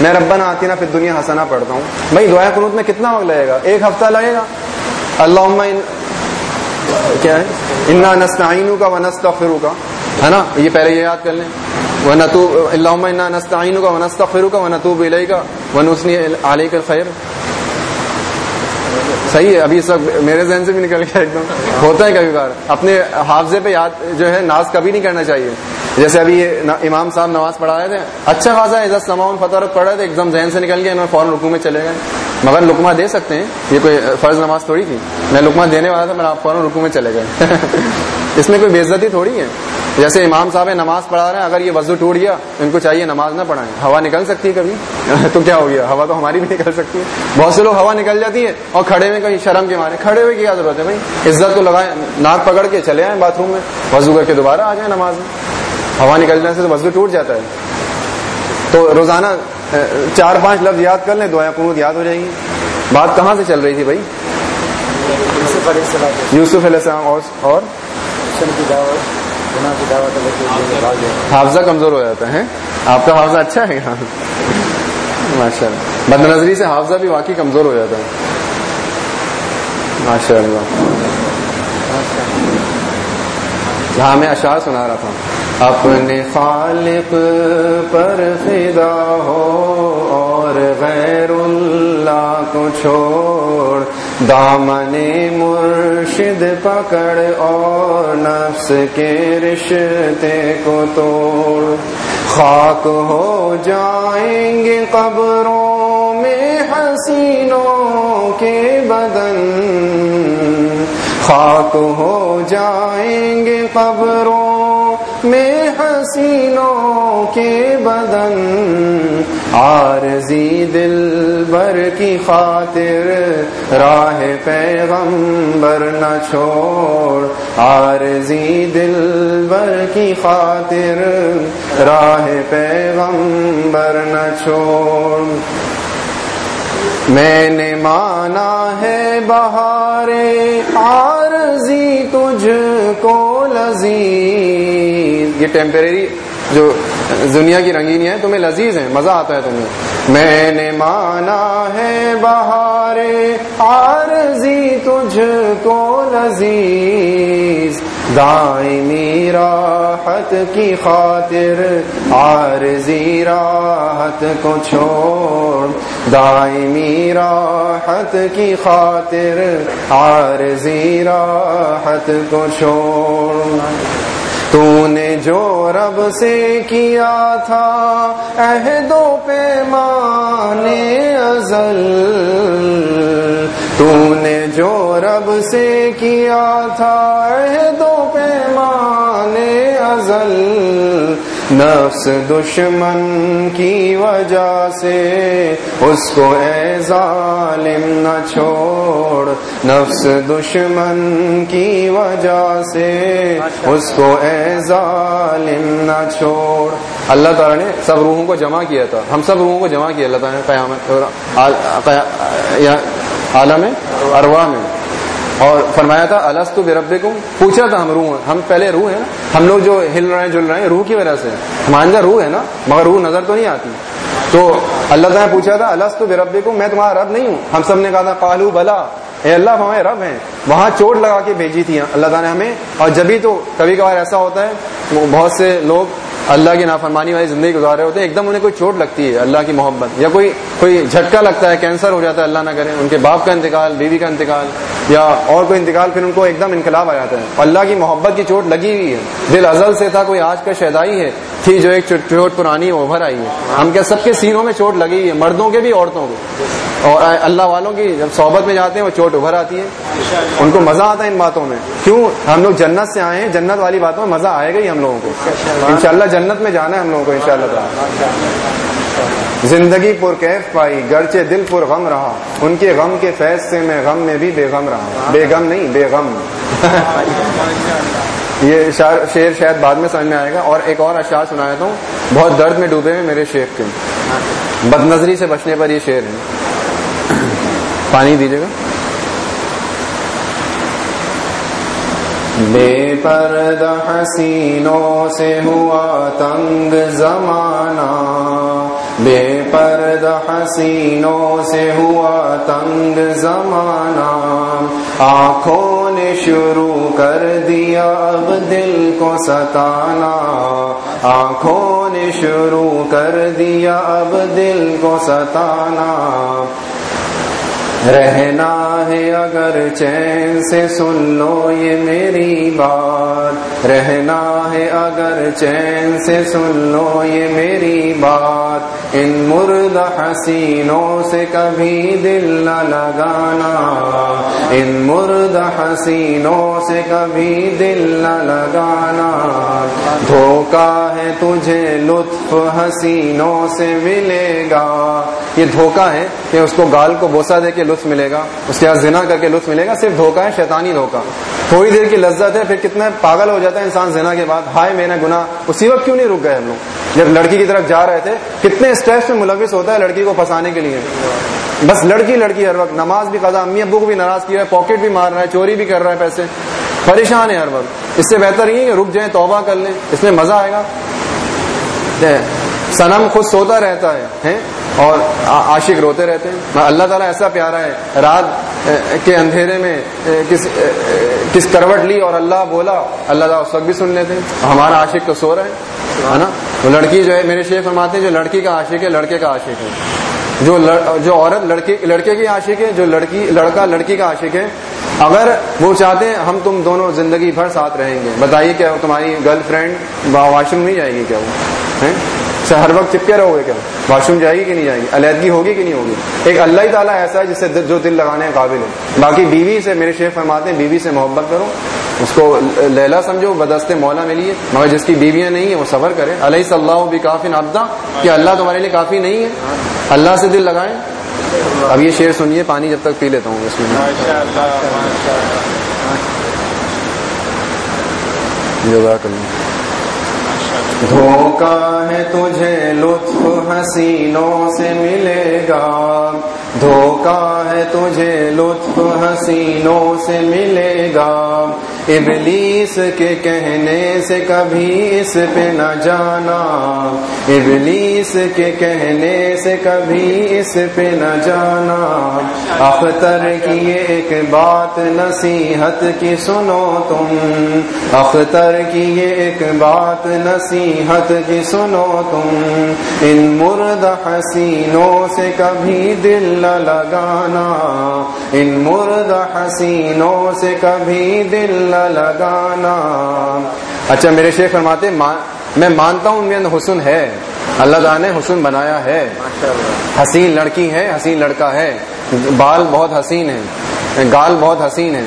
میں ربنا آتی نا پھر دنیا ہنسنا پڑھتا ہوں۔ بھائی دعا قنوت میں کتنا وقت لگے گا؟ ایک ہفتہ لگے گا؟ اللہ کیا ہے؟ انا نستعینو کا ونستغفرو کا ہے نا؟ یہ پہلے یہ یاد کر لیں۔ ونتوب اللهم انا نستعینو کا کا ونتوب الیک۔ ونثنی علیک صحیح ہے، ابھی سب میرے ذہن سے بھی نکل گیا ایک دم۔ ہوتا ہے کبھی بار اپنے حافظے پہ یاد جو ہے، ناز کبھی نہیں کرنا چاہیے۔ جیسے ابھی یہ امام صاحب نماز پڑھا رہے تھے۔ اچھا خاصا عزت سماؤن فتح پڑھ رہے تھے، ایک دم ذہن سے نکل گیا، انہوں نے فوراً رکو میں چلے گئے۔ مگر لکما دے سکتے ہیں۔ یہ کوئی فرض نماز تھوڑی تھی۔ میں لکما دینے والا تھا میں آپ فوراً رکو میں چلے گئے۔ اس میں کوئی بے عزتی تھوڑی ہے؟ جیسے امام صاحب نماز پڑھا رہے ہیں اگر یہ وضو ٹوٹ گیا ان کو چاہیے نماز نہ پڑھائیں۔ ہوا نکل سکتی ہے کبھی؟ تو کیا ہو گیا؟ ہوا تو ہماری بھی نکل سکتی ہے۔ بہت سے لوگ ہوا نکل جاتی ہے اور کھڑے ہوئے کہیں شرم کے مارے۔ کھڑے ہوئے کی کیا ضرورت ہے بھائی؟ عزت کو لگائیں ناک پکڑ کے چلے آئیں باتھ روم میں وضو کر کے دوبارہ آ جائیں نماز میں۔ ہوا نکل جانے سے تو وضو ٹوٹ جاتا ہے۔ تو روزانہ چار پانچ لفظ یاد کر لیں دعائیں قنوت یاد ہو جائیں گی۔ بات کہاں سے چل رہی تھی بھائی؟ یوسف علیہ السلام۔ اور حافظہ کمزور ہو جاتا ہے۔ آپ کا حافظہ اچھا ہے ماشاء اللہ بد نظری سے حافظہ بھی واقعی کمزور ہو جاتا ہے۔ ماشاء اللہ ہاں میں اشعار سنا رہا تھا۔ اپنے خالق پر فدا ہو اور غیر اللہ کو چھوڑ دامن مرشد پکڑ اور نفس کے رشتے کو توڑ۔ خاک ہو جائیں گے قبروں میں حسینوں کے بدن۔ خاک ہو جائیں گے قبروں میں حسینوں کے بدن۔ عارضی دل بر کی خاطر، راہ پیغمبر نہ چھوڑ۔ عارضی دل بر کی خاطر، راہ پیغمبر نہ چھوڑ۔ میں نے مانا ہے بہار، عارضی تجھ کو لذیذ۔ یہ ٹیمپریری جو دنیا کی رنگینی ہے تمہیں لذیذ ہے مزہ آتا ہے تمہیں۔ میں نے مانا ہے بہار عارضی تجھ کو لذیذ۔ دائمی راحت کی خاطر، عارضی راحت کو چھوڑ۔ دائمی راحت کی خاطر، عارضی راحت کو چھوڑ۔ تو نے جو رب سے کیا تھا عہد و پیمان ازل تو نے جو رب سے کیا تھا عہد و پیمانے ازل نفس دشمن کی وجہ سے اس کو اے ظالم نہ چھوڑ۔ نفس دشمن کی وجہ سے اس کو اے ظالم نہ چھوڑ۔ اللہ تعالیٰ نے سب روحوں کو جمع کیا تھا۔ ہم سب روحوں کو جمع کیا۔ اللہ تعالیٰ نے قیامت عالم اروا میں۔ اور فرمایا تھا الس تو بے رب پوچھا تھا ہم روح ہم پہلے روح ہیں نا، ہم لوگ جو ہل رہے ہیں، جل رہے ہیں، روح کی وجہ سے ہمارے اندر روح ہے نا، مگر روح نظر تو نہیں آتی۔ تو اللہ تعالیٰ نے پوچھا تھا الس تو بے میں تمہارا رب نہیں ہوں۔ ہم سب نے کہا تھا کالو بلا. اے اللہ، ہمارے رب ہیں۔ وہاں چوٹ لگا کے بھیجی تھی اللہ تعالیٰ نے ہمیں۔ اور جبھی تو کبھی کبھار ایسا ہوتا ہے بہت سے لوگ اللہ کی نافرمانی والی زندگی گزارے ہوتے ہیں، ایک دم انہیں کوئی چوٹ لگتی ہے، اللہ کی محبت، یا کوئی کوئی جھٹکا لگتا ہے، کینسر ہو جاتا ہے، اللہ نہ کرے، ان کے باپ کا انتقال، بیوی کا انتقال، یا اور کوئی انتقال، پھر ان کو ایک دم انقلاب آ جاتا ہے۔ اللہ کی محبت کی چوٹ لگی ہوئی ہے۔ دل ازل سے تھا، کوئی آج کا شیدائی ہے، تھی جو ایک چوٹ پرانی ابھر آئی ہے۔ ہم کیا سب کے سینوں میں چوٹ لگی ہے، مردوں کے بھی، عورتوں کو اور اللہ والوں کی جب صحبت میں جاتے ہیں، وہ چوٹ ابھر آتی ہے۔ ان کو مزہ آتا ہے ان باتوں میں۔ کیوں؟ ہم لوگ جنت سے آئے ہیں، جنت والی باتوں میں مزہ آئے گا ہی ہم لوگوں کو۔ انشاءاللہ جنت میں جانا ہے ہم لوگوں کو انشاءاللہ زندگی پر کیف پائی گرچے دل پر غم رہا۔ ان کے غم کے فیض سے میں غم میں بھی بے غم رہا۔ بے غم نہیں، بے غم۔ یہ شعر شاید بعد میں سمجھ میں آئے گا۔ اور ایک اور اشعار سنایا تو بہت درد میں ڈوبے ہوئے میرے شیخ کے۔ بد نظری سے بچنے پر یہ شعر ہے۔ پانی دیجیے گا۔ بے پرد حسینوں سے ہوا تنگ زمانہ۔ بے پرد حسینوں سے ہوا تنگ زمانہ۔ آنکھوں نے شروع کر دیا اب دل کو ستانا۔ آنکھوں نے شروع کر دیا اب دل کو ستانا۔ رہنا ہے اگر چین سے سن لو یہ میری بات۔ رہنا ہے اگر چین سے سن لو یہ میری بات۔ ان مرد حسینوں سے کبھی دل نہ لگانا۔ ان مرد حسینوں سے کبھی دل نہ لگانا۔ دھوکا ہے تجھے لطف حسینوں سے ملے گا۔ یہ دھوکا ہے کہ اس کو گال کو بوسا دے کے لطف لطف ملے گا، اس کے بعد زنا کر کے لطف ملے گا، صرف دھوکا ہے، شیطانی دھوکا تھوڑی دیر کی لذت ہے، پھر کتنا پاگل ہو جاتا ہے انسان زنا کے بعد۔ ہائے میں نے گنا اسی وقت کیوں نہیں رک گئے ہم لوگ؟ جب لڑکی کی طرف جا رہے تھے، کتنے اسٹریس میں ملوث ہوتا ہے لڑکی کو پھنسانے کے لیے۔ بس لڑکی لڑکی ہر وقت۔ نماز بھی قضا، امی ابو کو بھی ناراض کیا ہے پاکٹ بھی مار رہا ہے، چوری بھی کر رہا ہے پیسے۔ پریشان ہے ہر وقت۔ اس سے بہتر یہ کہ رک جائیں، توبہ کر لیں۔ اس میں مزہ آئے گا۔ سنم خود سوتا رہتا ہے اور عاشق روتے رہتے ہیں۔ اللہ تعالیٰ ایسا پیارا ہے، رات کے اندھیرے میں کس کس کروٹ لی اور اللہ بولا، اللہ تعالیٰ اس وقت بھی سن لیتے ہیں۔ ہمارا عاشق تو سو رہا ہے نا؟ وہ لڑکی جو ہے، میرے شیخ فرماتے ہیں، جو لڑکی کا عاشق ہے، لڑکے کا عاشق ہے۔ جو جو عورت لڑکی، لڑکے کی عاشق ہے، جو لڑکی، لڑکا لڑکی کا عاشق ہے، اگر وہ چاہتے ہیں، ہم تم دونوں زندگی بھر ساتھ رہیں گے۔ بتائیے کیا تمہاری گرل فرینڈ واش روم نہیں جائے گی کیا وہ؟ ہر وقت چپکے رہو گے کیا؟ واش روم جائے گی کہ نہیں جائے گی؟ علیحدگی ہوگی کہ نہیں ہوگی؟ ایک اللہ ہی تعالیٰ ایسا ہے جس سے جو دل لگانے کے قابل ہے باقی بیوی سے میرے شیخ فرماتے ہیں بیوی سے محبت کرو۔ اس کو لیلا سمجھو بدست مولا ملی ہے۔ مگر جس کی بیویاں نہیں ہیں وہ صبر کرے علیہ صلی اللہ بھی کافی نابدہ کہ اللہ تمہارے لیے کافی نہیں ہے۔ اللہ سے دل لگائیں۔ اب یہ شعر سنیے پانی جب تک پی لیتا ہوں اس میں جزاک اللہ۔ دھوکا ہے تجھے لطف حسینوں سے ملے گا۔ دھوکا ہے تجھے لطف حسینوں سے ملے گا۔ ابلیس کے کہنے سے کبھی اس پہ نہ جانا۔ ابلیس کے کہنے سے کبھی اس پہ نہ جانا۔ اختر کی ایک بات نصیحت کی سنو تم۔ اختر کی ایک بات نصیحت کی سنو تم۔ ان مرد حسینوں سے کبھی دل نہ لگانا۔ ان مرد حسینوں سے کبھی دل نہ لگانا۔ اچھا میرے شیخ فرماتے میں مانتا ہوں ان میں حسن ہے۔ اللہ تعالیٰ نے حسن بنایا ہے۔ حسین لڑکی ہے حسین لڑکا ہے۔ بال بہت حسین ہے گال بہت حسین ہے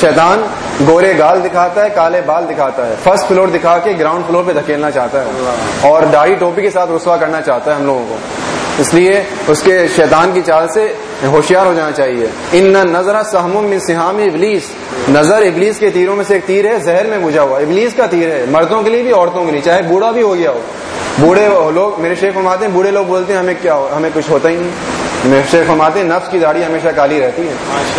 شیطان گورے گال دکھاتا ہے کالے بال دکھاتا ہے۔ فرسٹ فلور دکھا کے گراؤنڈ فلور پہ دھکیلنا چاہتا ہے۔ اور داڑھی ٹوپی کے ساتھ رسوا کرنا چاہتا ہے ہم لوگوں کو۔ اس لیے اس کے شیطان کی چال سے ہوشیار ہو جانا چاہیے۔ ان نظر سہم سہام ابلیس نظر ابلیس کے تیروں میں سے ایک تیر ہے زہر میں بجھا ہوا۔ ابلیس کا تیر ہے مردوں کے لیے بھی عورتوں کے لیے۔ چاہے بوڑھا بھی ہو گیا ہو۔ بوڑھے لوگ میرے شیخ فرماتے ہیں بوڑھے لوگ بولتے ہیں ہمیں کیا ہمیں کچھ ہوتا ہی نہیں۔ میرے شیخ فرماتے ہیں نفس کی داڑھی ہمیشہ کالی رہتی ہے۔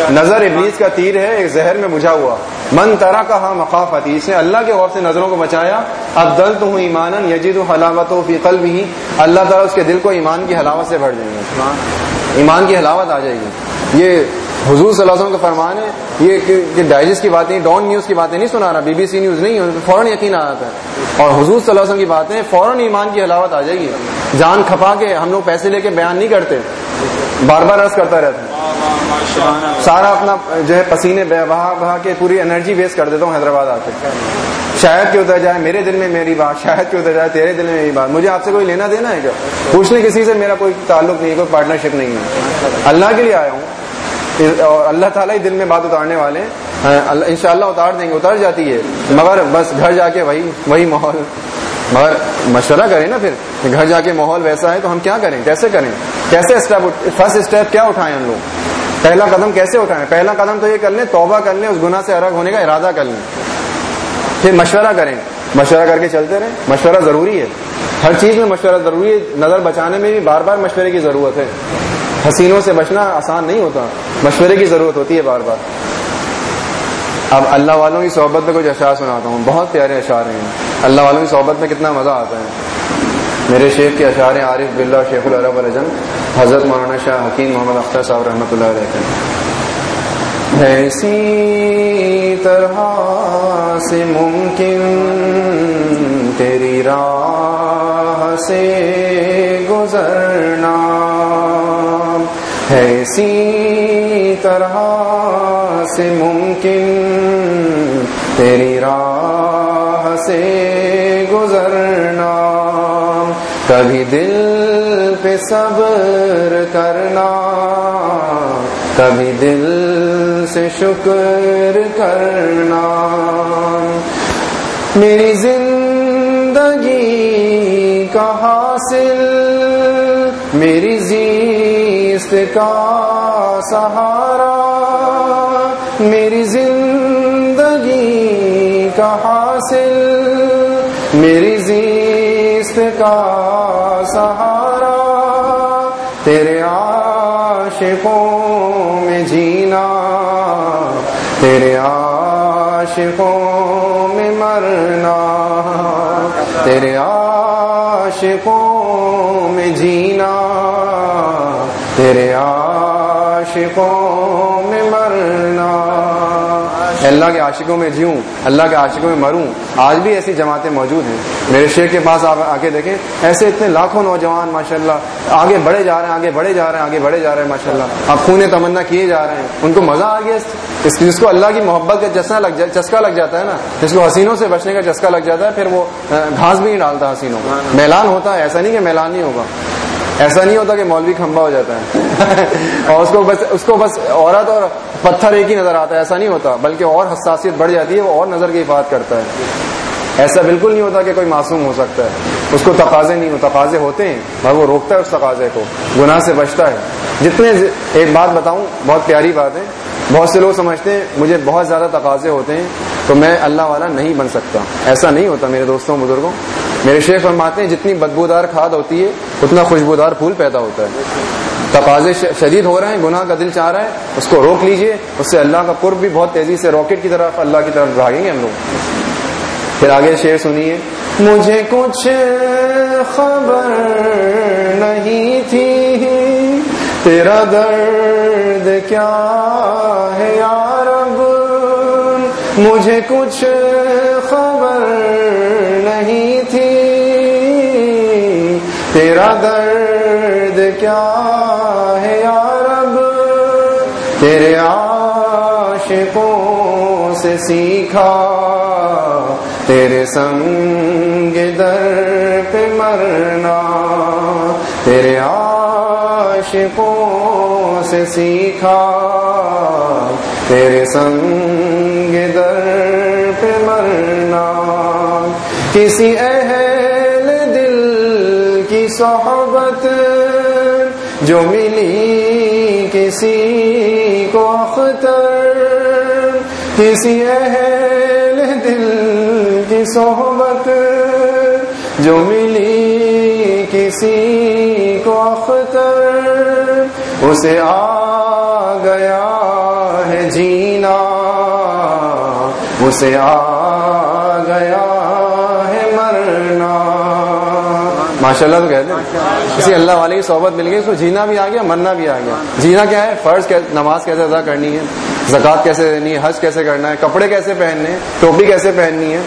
نظر ابلیس کا تیر ہے ایک زہر میں بجھا ہوا۔ من ترا کا ہاں مقافتی اس نے اللہ کے غور سے نظروں کو بچایا اب دل تو ہوں ایمان یجید حلاوت و فیقل بھی اللہ تعالیٰ اس کے دل کو ایمان کی حلاوت سے بھر دیں گے۔ ایمان کی حلاوت آ جائے گی۔ یہ حضور صلی اللہ علیہ وسلم کا فرمان ہے، یہ ڈائجسٹ کی باتیں ڈان نیوز کی باتیں نہیں سنا رہا بی بی سی نیوز نہیں، فوراً یقین آ جاتا ہے اور حضور صلی اللہ علیہ وسلم کی باتیں، فوراً ایمان کی حلاوت آ جائے گی۔ جان کھپا کے ہم لوگ پیسے لے کے بیان نہیں کرتے، بار بار عرض کرتا رہتا۔ سارا اپنا جو ہے پسینے بہا بہا کے پوری انرجی ویسٹ کر دیتا ہوں حیدرآباد آ کے۔ شاید کہ اتر جائے میرے دل میں میری بات، شاید کہ اتر جائے تیرے دل میں میری بات۔ مجھے آپ سے کوئی لینا دینا ہے کیا؟ پوچھنے کسی سے، میرا کوئی تعلق نہیں ہے، کوئی پارٹنرشپ نہیں ہے۔ اللہ کے لیے آیا ہوں۔ اور اللہ تعالیٰ ہی دل میں بات اتارنے والے ان ہاں، شاء اللہ اتار دیں گے اتار جاتی ہے۔ مگر بس گھر جا کے وہی وہی ماحول۔ مگر مشورہ کریں نا پھر گھر جا کے ماحول ویسا ہے تو ہم کیا کریں؟ کیسے کریں؟ کیسے اسٹیپ فرسٹ اسٹیپ کیا اٹھائیں ہم لوگ؟ پہلا قدم کیسے اٹھائیں؟ پہلا قدم تو یہ کر لیں، توبہ کر لیں، اس گناہ سے الگ ہونے کا ارادہ کر لیں۔ پھر مشورہ کریں۔ مشورہ کر کے چلتے رہیں۔ مشورہ ضروری ہے۔ ہر چیز میں مشورہ ضروری ہے۔ نظر بچانے میں بھی بار بار مشورے کی ضرورت ہے۔ حسینوں سے بچنا آسان نہیں ہوتا۔ مشورے کی ضرورت ہوتی ہے بار بار۔ اب اللہ والوں کی صحبت میں کچھ اشعار سناتا ہوں۔ بہت پیارے اشعار ہیں۔ اللہ والوں کی صحبت میں کتنا مزہ آتا ہے۔ میرے شیخ کے اشعار عارف بلّہ شیخ العرب الجن حضرت مولانا شاہ حکیم محمد اختر صاحب رحمۃ اللہ علیہ ایسی طرح سے ممکن تیری راہ سے گزرنا۔ ہے اسی طرح سے ممکن تیری راہ سے صبر کرنا، کبھی دل سے شکر کرنا۔ میری زندگی کا حاصل، میری زیست کا سہارا۔ میری زندگی کا حاصل، میری زیست کا سہارا۔ تیرے عاشقوں میں جینا تیرے عاشقوں میں مرنا تیرے عاشقوں میں جینا تیرے عاشقوں اللہ کے عاشقوں میں جیوں اللہ کے عاشقوں میں مروں۔ آج بھی ایسی جماعتیں موجود ہیں۔ میرے شیخ کے پاس آپ آ کے دیکھیں۔ ایسے اتنے لاکھوں نوجوان ماشاءاللہ آگے بڑھے جا رہے ہیں آگے بڑھے جا رہے ہیں آگے بڑھے جا رہے ہیں ماشاءاللہ۔ اب خون تمنا کیے جا رہے ہیں۔ ان کو مزہ آ گیا اس جس کو اللہ کی محبت کا چسنا لگ جائے چسکا لگ جاتا ہے نا۔ جس کو حسینوں سے بچنے کا چسکا لگ جاتا ہے پھر وہ گھاس بھی نہیں ڈالتا حسینوں۔ میلان ہوتا ہے ایسا نہیں کہ میلان نہیں ہوگا۔ ایسا نہیں ہوتا کہ مولوی کھمبا ہو جاتا ہے۔ اور اس کو بس اس کو بس عورت اور پتھر ایک ہی نظر آتا ہے، ایسا نہیں ہوتا، بلکہ اور حساسیت بڑھ جاتی ہے، وہ اور نظر کی حفاظت کرتا ہے۔ ایسا بالکل نہیں ہوتا کہ کوئی معصوم ہو سکتا ہے۔ اس کو تقاضے نہیں ہو تقاضے ہوتے ہیں، مگر وہ روکتا ہے اس تقاضے کو۔ گناہ سے بچتا ہے۔ جتنے ایک بات بتاؤں، بہت پیاری بات ہے۔ بہت سے لوگ سمجھتے ہیں، مجھے بہت زیادہ تقاضے ہوتے ہیں، تو میں اللہ والا نہیں بن سکتا۔ ایسا نہیں ہوتا میرے دوستوں، بزرگوں۔ میرے شیخ فرماتے ہیں، جتنی بدبودار کھاد ہوتی ہے، اتنا خوشبودار پھول پیدا ہوتا ہے۔ تقاضے شدید ہو رہے ہیں، گناہ کا دل چاہ رہا ہے، اس کو روک لیجیے۔ اس سے اللہ کا قرب بھی بہت تیزی سے راکٹ کی طرف، اللہ کی طرف بھاگیں گے ہم لوگ۔ پھر آگے شعر سنیے۔ مجھے کچھ خبر نہیں تھی۔ تیرا درد کیا ہے یارب مجھے کچھ خبر نہیں تھی۔ تیرا درد کیا ہے یارب تیرے عاشقوں سے سیکھا۔ تیرے سنگ در پہ مرنا، تیرے عاشقوں سے سیکھا، تیرے سنگ در پہ مرنا۔ کسی اہل دل کی صحبت جو ملی کسی کو اختر، کسی اہل دل صحبت، جو ملی کسی کو اختر، اسے آ گیا ہے جینا، اسے آ گیا ہے مرنا۔ ماشاء اللہ تو کہتے ہیں، کسی اللہ والے کی صحبت مل گئی، اس کو جینا بھی آ گیا، مرنا بھی آ گیا۔ جینا کیا ہے؟ فرض نماز کیسے ادا کرنی ہے؟ زکوٰۃ کیسے دینی ہے؟ حج کیسے کرنا ہے؟ کپڑے کیسے پہننے ہیں؟ ٹوپی کیسے پہننی ہے؟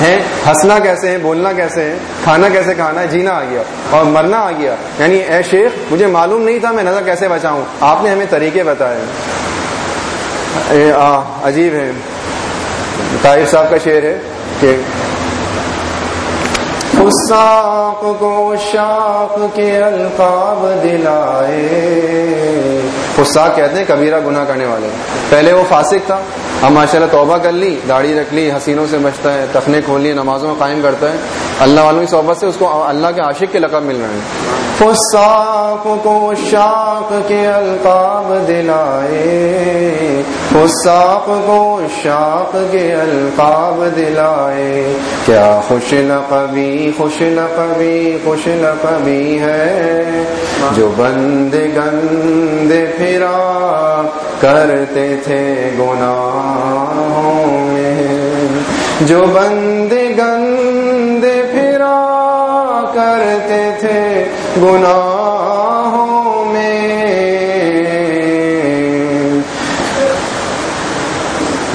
ہیں، ہنسنا کیسے ہے بولنا کیسے ہے کھانا کیسے کھانا ہے، جینا آ گیا اور مرنا آ گیا۔ یعنی اے شیخ، مجھے معلوم نہیں تھا میں نظر کیسے بچاؤں۔ آپ نے ہمیں طریقے بتائے۔ عجیب ہے طاہر صاحب کا شعر ہے کہ فساق کو شاق کے القاب دلائے۔ فساق کہتے ہیں کبیرہ گناہ کرنے والے۔ پہلے وہ فاسق تھا۔ اب ماشاء اللہ توبہ کر لی، داڑھی رکھ لی، حسینوں سے بچتا ہے تخنے کھول لی، نمازوں میں قائم کرتا ہے۔ اللہ والوں کی صحبت سے اس کو اللہ کے عاشق کے لقب مل رہے ہیں۔ فساق کو شاق کے القاب دلائے۔ فساق کو شاق کے القاب دلائے۔ کیا خوش لقبی خوش لقبی خوش لقبی ہے۔ جو بند گند پھرا کرتے تھے گناہوں میں۔ جو بند گند پھرا کرتے تھے گناہوں میں۔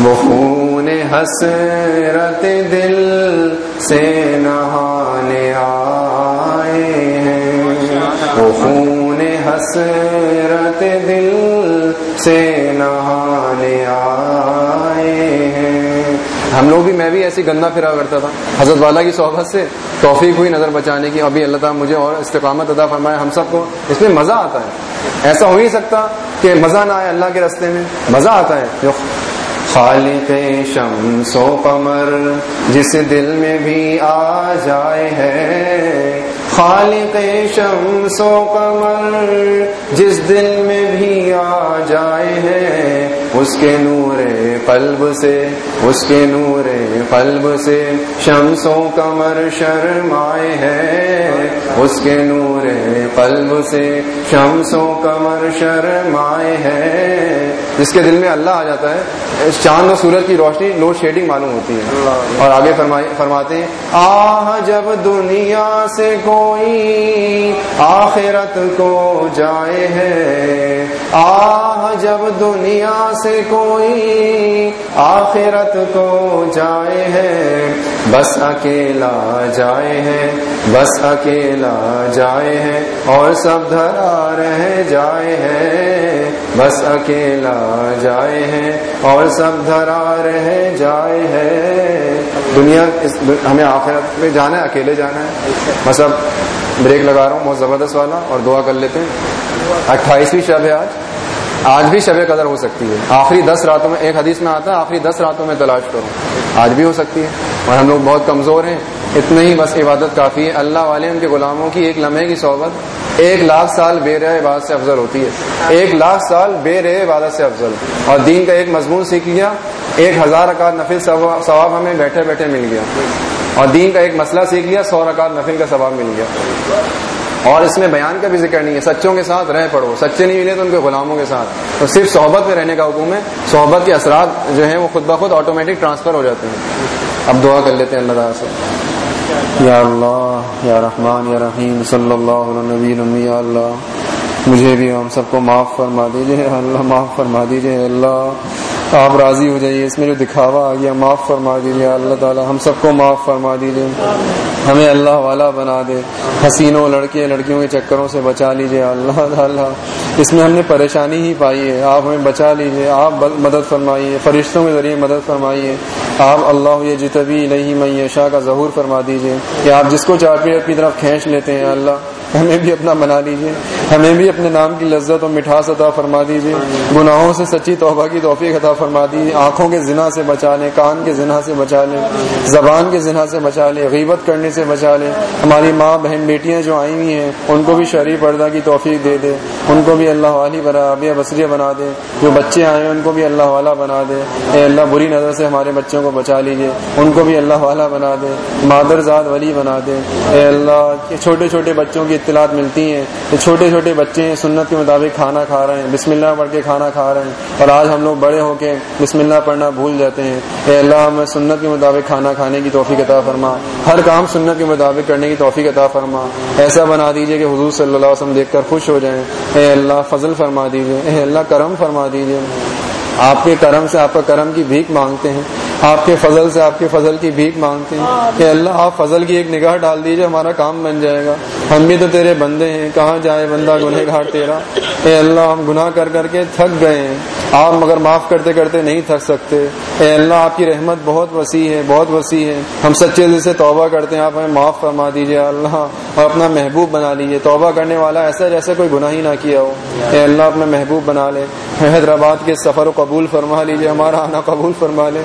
وہ خون حسرت دل سے نہانے آئے ہیں۔ وہ خون حسرت سے ہم لوگ بھی، میں بھی ایسی گندا پھرا کرتا تھا۔ حضرت والا کی صحبت سے توفیق ہوئی نظر بچانے کی۔ ابھی اللہ تعالیٰ مجھے اور استقامت ادا فرمائے۔ ہم سب کو اس میں مزہ آتا ہے۔ ایسا ہو ہی سکتا کہ مزہ نہ آئے اللہ کے رستے میں۔ مزہ آتا ہے۔ جو خالق شمس و قمر، جس دل میں بھی آ جائے ہے۔ خالق شمس و قمر، جس دل میں بھی آ جائے ہے۔ اس کے نور قلب سے، اس کے نور قلب سے شمس و قمر شرمائے ہے۔ اس کے نور قلب سے شمس و قمر شرمائے ہے۔ جس کے دل میں اللہ آ جاتا ہے چاند و سورج کی روشنی لوڈ شیڈنگ معلوم ہوتی ہے۔ اور آگے فرماتے ہیں، آہ، جب دنیا سے کوئی آخرت کو جائے ہے آہ، جب دنیا سے کوئی آخرت کو جائے ہے، بس اکیلا جائے ہے، بس اکیلا جائے ہے، اور سب دھرا رہ جائے ہے، بس اکیلا جائے ہے، اور سب دھرا رہ جائے ہے۔ دنیا ہمیں آخرت میں جانا ہے، اکیلے جانا ہے۔ بس اب بریک لگا رہا ہوں، بہت زبردست والا، اور دعا کر لیتے ہیں۔ اٹھائیسویں شب ہے آج۔ آج بھی شب قدر ہو سکتی ہے۔ آخری دس راتوں میں، ایک حدیث میں آتا ہے، آخری دس راتوں میں تلاش کرو۔ آج بھی ہو سکتی ہے۔ اور ہم لوگ بہت کمزور ہیں۔ اتنے ہی بس عبادت کافی ہے۔ اللہ والے ان کے غلاموں کی ایک لمحے کی صحبت، ایک لاکھ سال بے رہ عبادت سے افضل ہوتی ہے۔ ایک لاکھ سال بے رہ عبادت سے افضل۔ اور دین کا ایک مضمون سیکھ لیا۔ ایک ہزار اکار نفل ثواب ہمیں بیٹھے بیٹھے مل گیا۔ اور دین کا ایک مسئلہ سیکھ لیا، سو رکعت نفل کا ثواب مل گیا۔ اور اس میں بیان کا بھی ذکر نہیں ہے، سچوں کے ساتھ رہ پڑو سچے نہیں ملے تو ان کے غلاموں کے ساتھ۔ تو صرف صحبت میں رہنے کا حکم ہے، صحبت کے اثرات جو ہیں وہ خود بخود آٹومیٹک ٹرانسفر ہو جاتے ہیں۔ اب دعا کر لیتے ہیں اللہ تعالیٰ سے۔ یا اللہ، یا رحمان، یا رحیم، صلی اللہ علیہ نبی یا اللہ، مجھے بھی ہم سب کو معاف فرما دیجیے اللہ، معاف فرما دیجیے اللہ۔ آپ راضی ہو جائیے، اس میں جو دکھاوا آ گیا، معاف فرما دیجیے، اللہ تعالیٰ ہم سب کو معاف فرما دیجیے۔ ہمیں اللہ والا بنا دے۔ حسینوں، لڑکے، لڑکیوں کے چکروں سے بچا لیجیے۔ اللہ تعالیٰ، اس میں ہم نے پریشانی ہی پائی ہے۔ آپ ہمیں بچا لیجیے۔ آپ مدد فرمائیے۔ فرشتوں کے ذریعے مدد فرمائیے۔ آپ اللہ یہ جتبی نہیں معیشہ کا ظہور فرما دیجیے۔ کہ آپ جس کو چاہتے اپنی طرف کھینچ لیتے ہیں۔ اللہ ہمیں بھی اپنا بنا لیجیے ہمیں بھی اپنے نام کی لذت اور مٹھاس عطا فرما دیجیے گناہوں سے سچی توبہ کی توفیق عطا فرما دیجیے آنکھوں کے ذنا سے بچا لیں، کان کے ذنا سے بچا لیں، زبان کے ذنا سے بچا لیں، غیبت کرنے سے بچا لیں۔ ہماری ماں بہن بیٹیاں جو آئی ہوئی ہیں، ان کو بھی شرعی پردہ کی توفیق دے دے۔ ان کو بھی اللہ والی بنا ابیا بصری بنا دے۔ جو بچے آئے ہیں، ان کو بھی اللہ والا بنا دے۔ اے اللہ، بری نظر سے ہمارے بچوں کو بچا لیجیے ان کو بھی اللہ والا بنا دے۔ مادر زاد ولی بنا دے۔ اے اللہ چھوٹے چھوٹے بچوں کی اطلاعات ملتی ہیں تو چھوٹے چھوٹے بچے ہیں، سنت کے مطابق کھانا کھا رہے ہیں، بسم اللہ پڑھ کے کھانا کھا رہے ہیں۔ اور آج ہم لوگ بڑے ہو کے بسم اللہ پڑھنا بھول جاتے ہیں۔ اے اللہ، ہمیں سنت کے مطابق کھانا کھانے کی توفیق عطا فرما۔ ہر کام سنت کے مطابق کرنے کی توفیق عطا فرما۔ ایسا بنا دیجیے کہ حضور صلی اللہ علیہ وسلم دیکھ کر خوش ہو جائیں۔ اے اللہ، فضل فرما دیجیے اے اللہ، کرم فرما دیجیے آپ کے کرم سے آپ کا کرم کی بھیک مانگتے ہیں۔ آپ کے فضل سے آپ کے فضل کی بھیک مانگتے ہیں کہ اللہ آپ فضل کی ایک نگاہ ڈال دیجیے ہمارا کام بن جائے گا۔ ہم بھی تو تیرے بندے ہیں کہاں جائے بندہ گنہ گھاٹ تیرا؟ اے اللہ ہم گناہ کر کر کے تھک گئے ہیں۔ آپ مگر معاف کرتے کرتے نہیں تھک سکتے۔ اے اللہ آپ کی رحمت بہت وسیع ہے بہت وسیع ہے۔ ہم سچے دل سے توبہ کرتے ہیں آپ ہمیں معاف فرما دیجیے اللہ اور اپنا محبوب بنا لیجیے توبہ کرنے والا ایسا جیسے کوئی گناہ ہی نہ کیا ہو۔ اے اللہ اپنا محبوب بنا لے۔ حیدرآباد کے سفر و قبول فرما لیجیے ہمارا آنا قبول فرما لے۔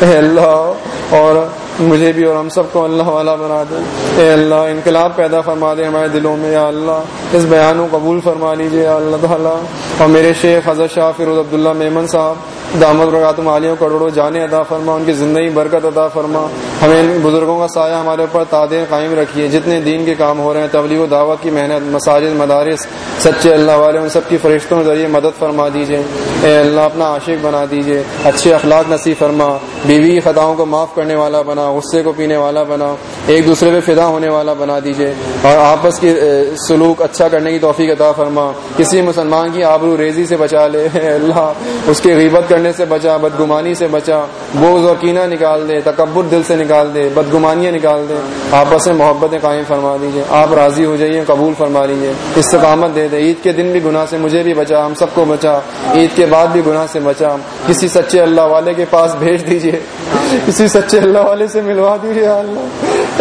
اے اللہ، اور مجھے بھی اور ہم سب کو اللہ والا بنا دے۔ اے اللہ، انقلاب پیدا فرما دے ہمارے دلوں میں، یا اللہ۔ اس بیان کو قبول فرما لیجیے اللہ تعالیٰ۔ اور میرے شیخ حضرت شاہ فیروز عبداللہ میمن صاحب دامد رکاتم عالیہ کروڑوں جانے ادا فرما، ان کی زندگی برکت ادا فرما۔ ہمیں ان بزرگوں کا سایہ ہمارے اوپر تعداد قائم رکھیے۔ جتنے دین کے کام ہو رہے ہیں، تبلیغ و دعوت کی محنت، مساجد، مدارس، سچے اللہ والے، ان سب کی فرشتوں کے ذریعے مدد فرما دیجیے اے اللہ، اپنا عاشق بنا دیجیے اچھے اخلاق نصیب فرما۔ بیوی کی خطاؤں کو معاف کرنے والا بنا، غصے کو پینے والا بنا۔ ایک دوسرے پہ فدا ہونے والا بنا دیجیے اور آپس کی سلوک اچھا کرنے کی توفیق عطا فرما۔ کسی مسلمان کی آبرو ریزی سے بچا لے۔ اللہ، اس کی غیبت کرنے سے بچا، بدگمانی سے بچا بوز اور کینہ نکال دے، تکبر دل سے نکال دے، بدگمانیاں نکال دے، آپس میں محبتیں قائم فرما دیجیے آپ راضی ہو جائیے، قبول فرما لیجیے استقامت دے دے۔ عید کے دن بھی گناہ سے مجھے بھی بچا، ہم سب کو بچا۔ عید کے بعد بھی گناہ سے بچا۔ کسی سچے اللہ والے کے پاس بھیج دیجیے کسی سچے اللہ والے سے ملوا دیجیے اللہ۔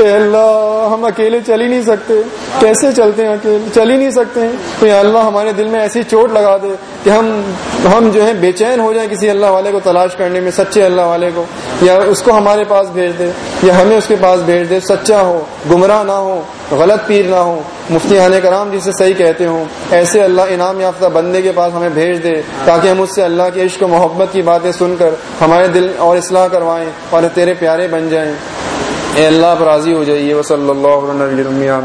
اے اللہ، ہم اکیلے چل ہی نہیں سکتے۔ کیسے چلتے ہیں اکیلے چل ہی نہیں سکتے۔ تو یا اللہ، ہمارے دل میں ایسی چوٹ لگا دے کہ ہم ہم جو ہے بے چین ہو جائیں کسی اللہ والے کو تلاش کرنے میں سچے اللہ والے کو، یا اس کو ہمارے پاس بھیج دے، یا ہمیں اس کے پاس بھیج دے، سچا ہو، گمراہ نہ ہو، غلط پیر نہ ہو۔ مفتی آنے کرام جی جسے صحیح کہتے ہوں، ایسے اللہ انعام یافتہ بندے کے پاس ہمیں بھیج دے تاکہ ہم اس سے اللہ کے عشق و محبت کی باتیں سن کر ہمارے دل اور اصلاح کروائیں اور تیرے پیارے بن جائیں۔ اے اللہ آپ راضی ہو جائیے وہ صلی اللہ علیہ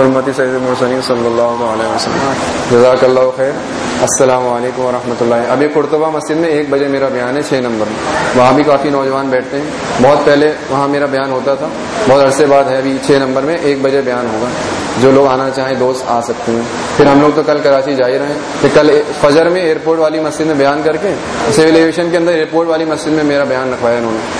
حرمتی سید صلی اللہ علیہ وسلم۔ جزاک اللہ خیر۔ السلام علیکم ورحمۃ اللہ۔ ابھی قرطبہ مسجد میں ایک بجے میرا بیان ہے، چھ نمبر میں۔ وہاں بھی کافی نوجوان بیٹھتے ہیں۔ بہت پہلے وہاں میرا بیان ہوتا تھا۔ بہت عرصے بعد ہے ابھی چھ نمبر میں ایک بجے بیان ہوگا۔ جو لوگ آنا چاہیں دوست آ سکتے ہیں۔ پھر ہم لوگ تو کل کراچی جا ہی رہے ہیں۔ پھر کل فجر میں ایئرپورٹ والی مسجد میں بیان کر کے سول ایویشن کے اندر ایئرپورٹ والی مسجد میں میرا بیان رکھوایا انہوں نے۔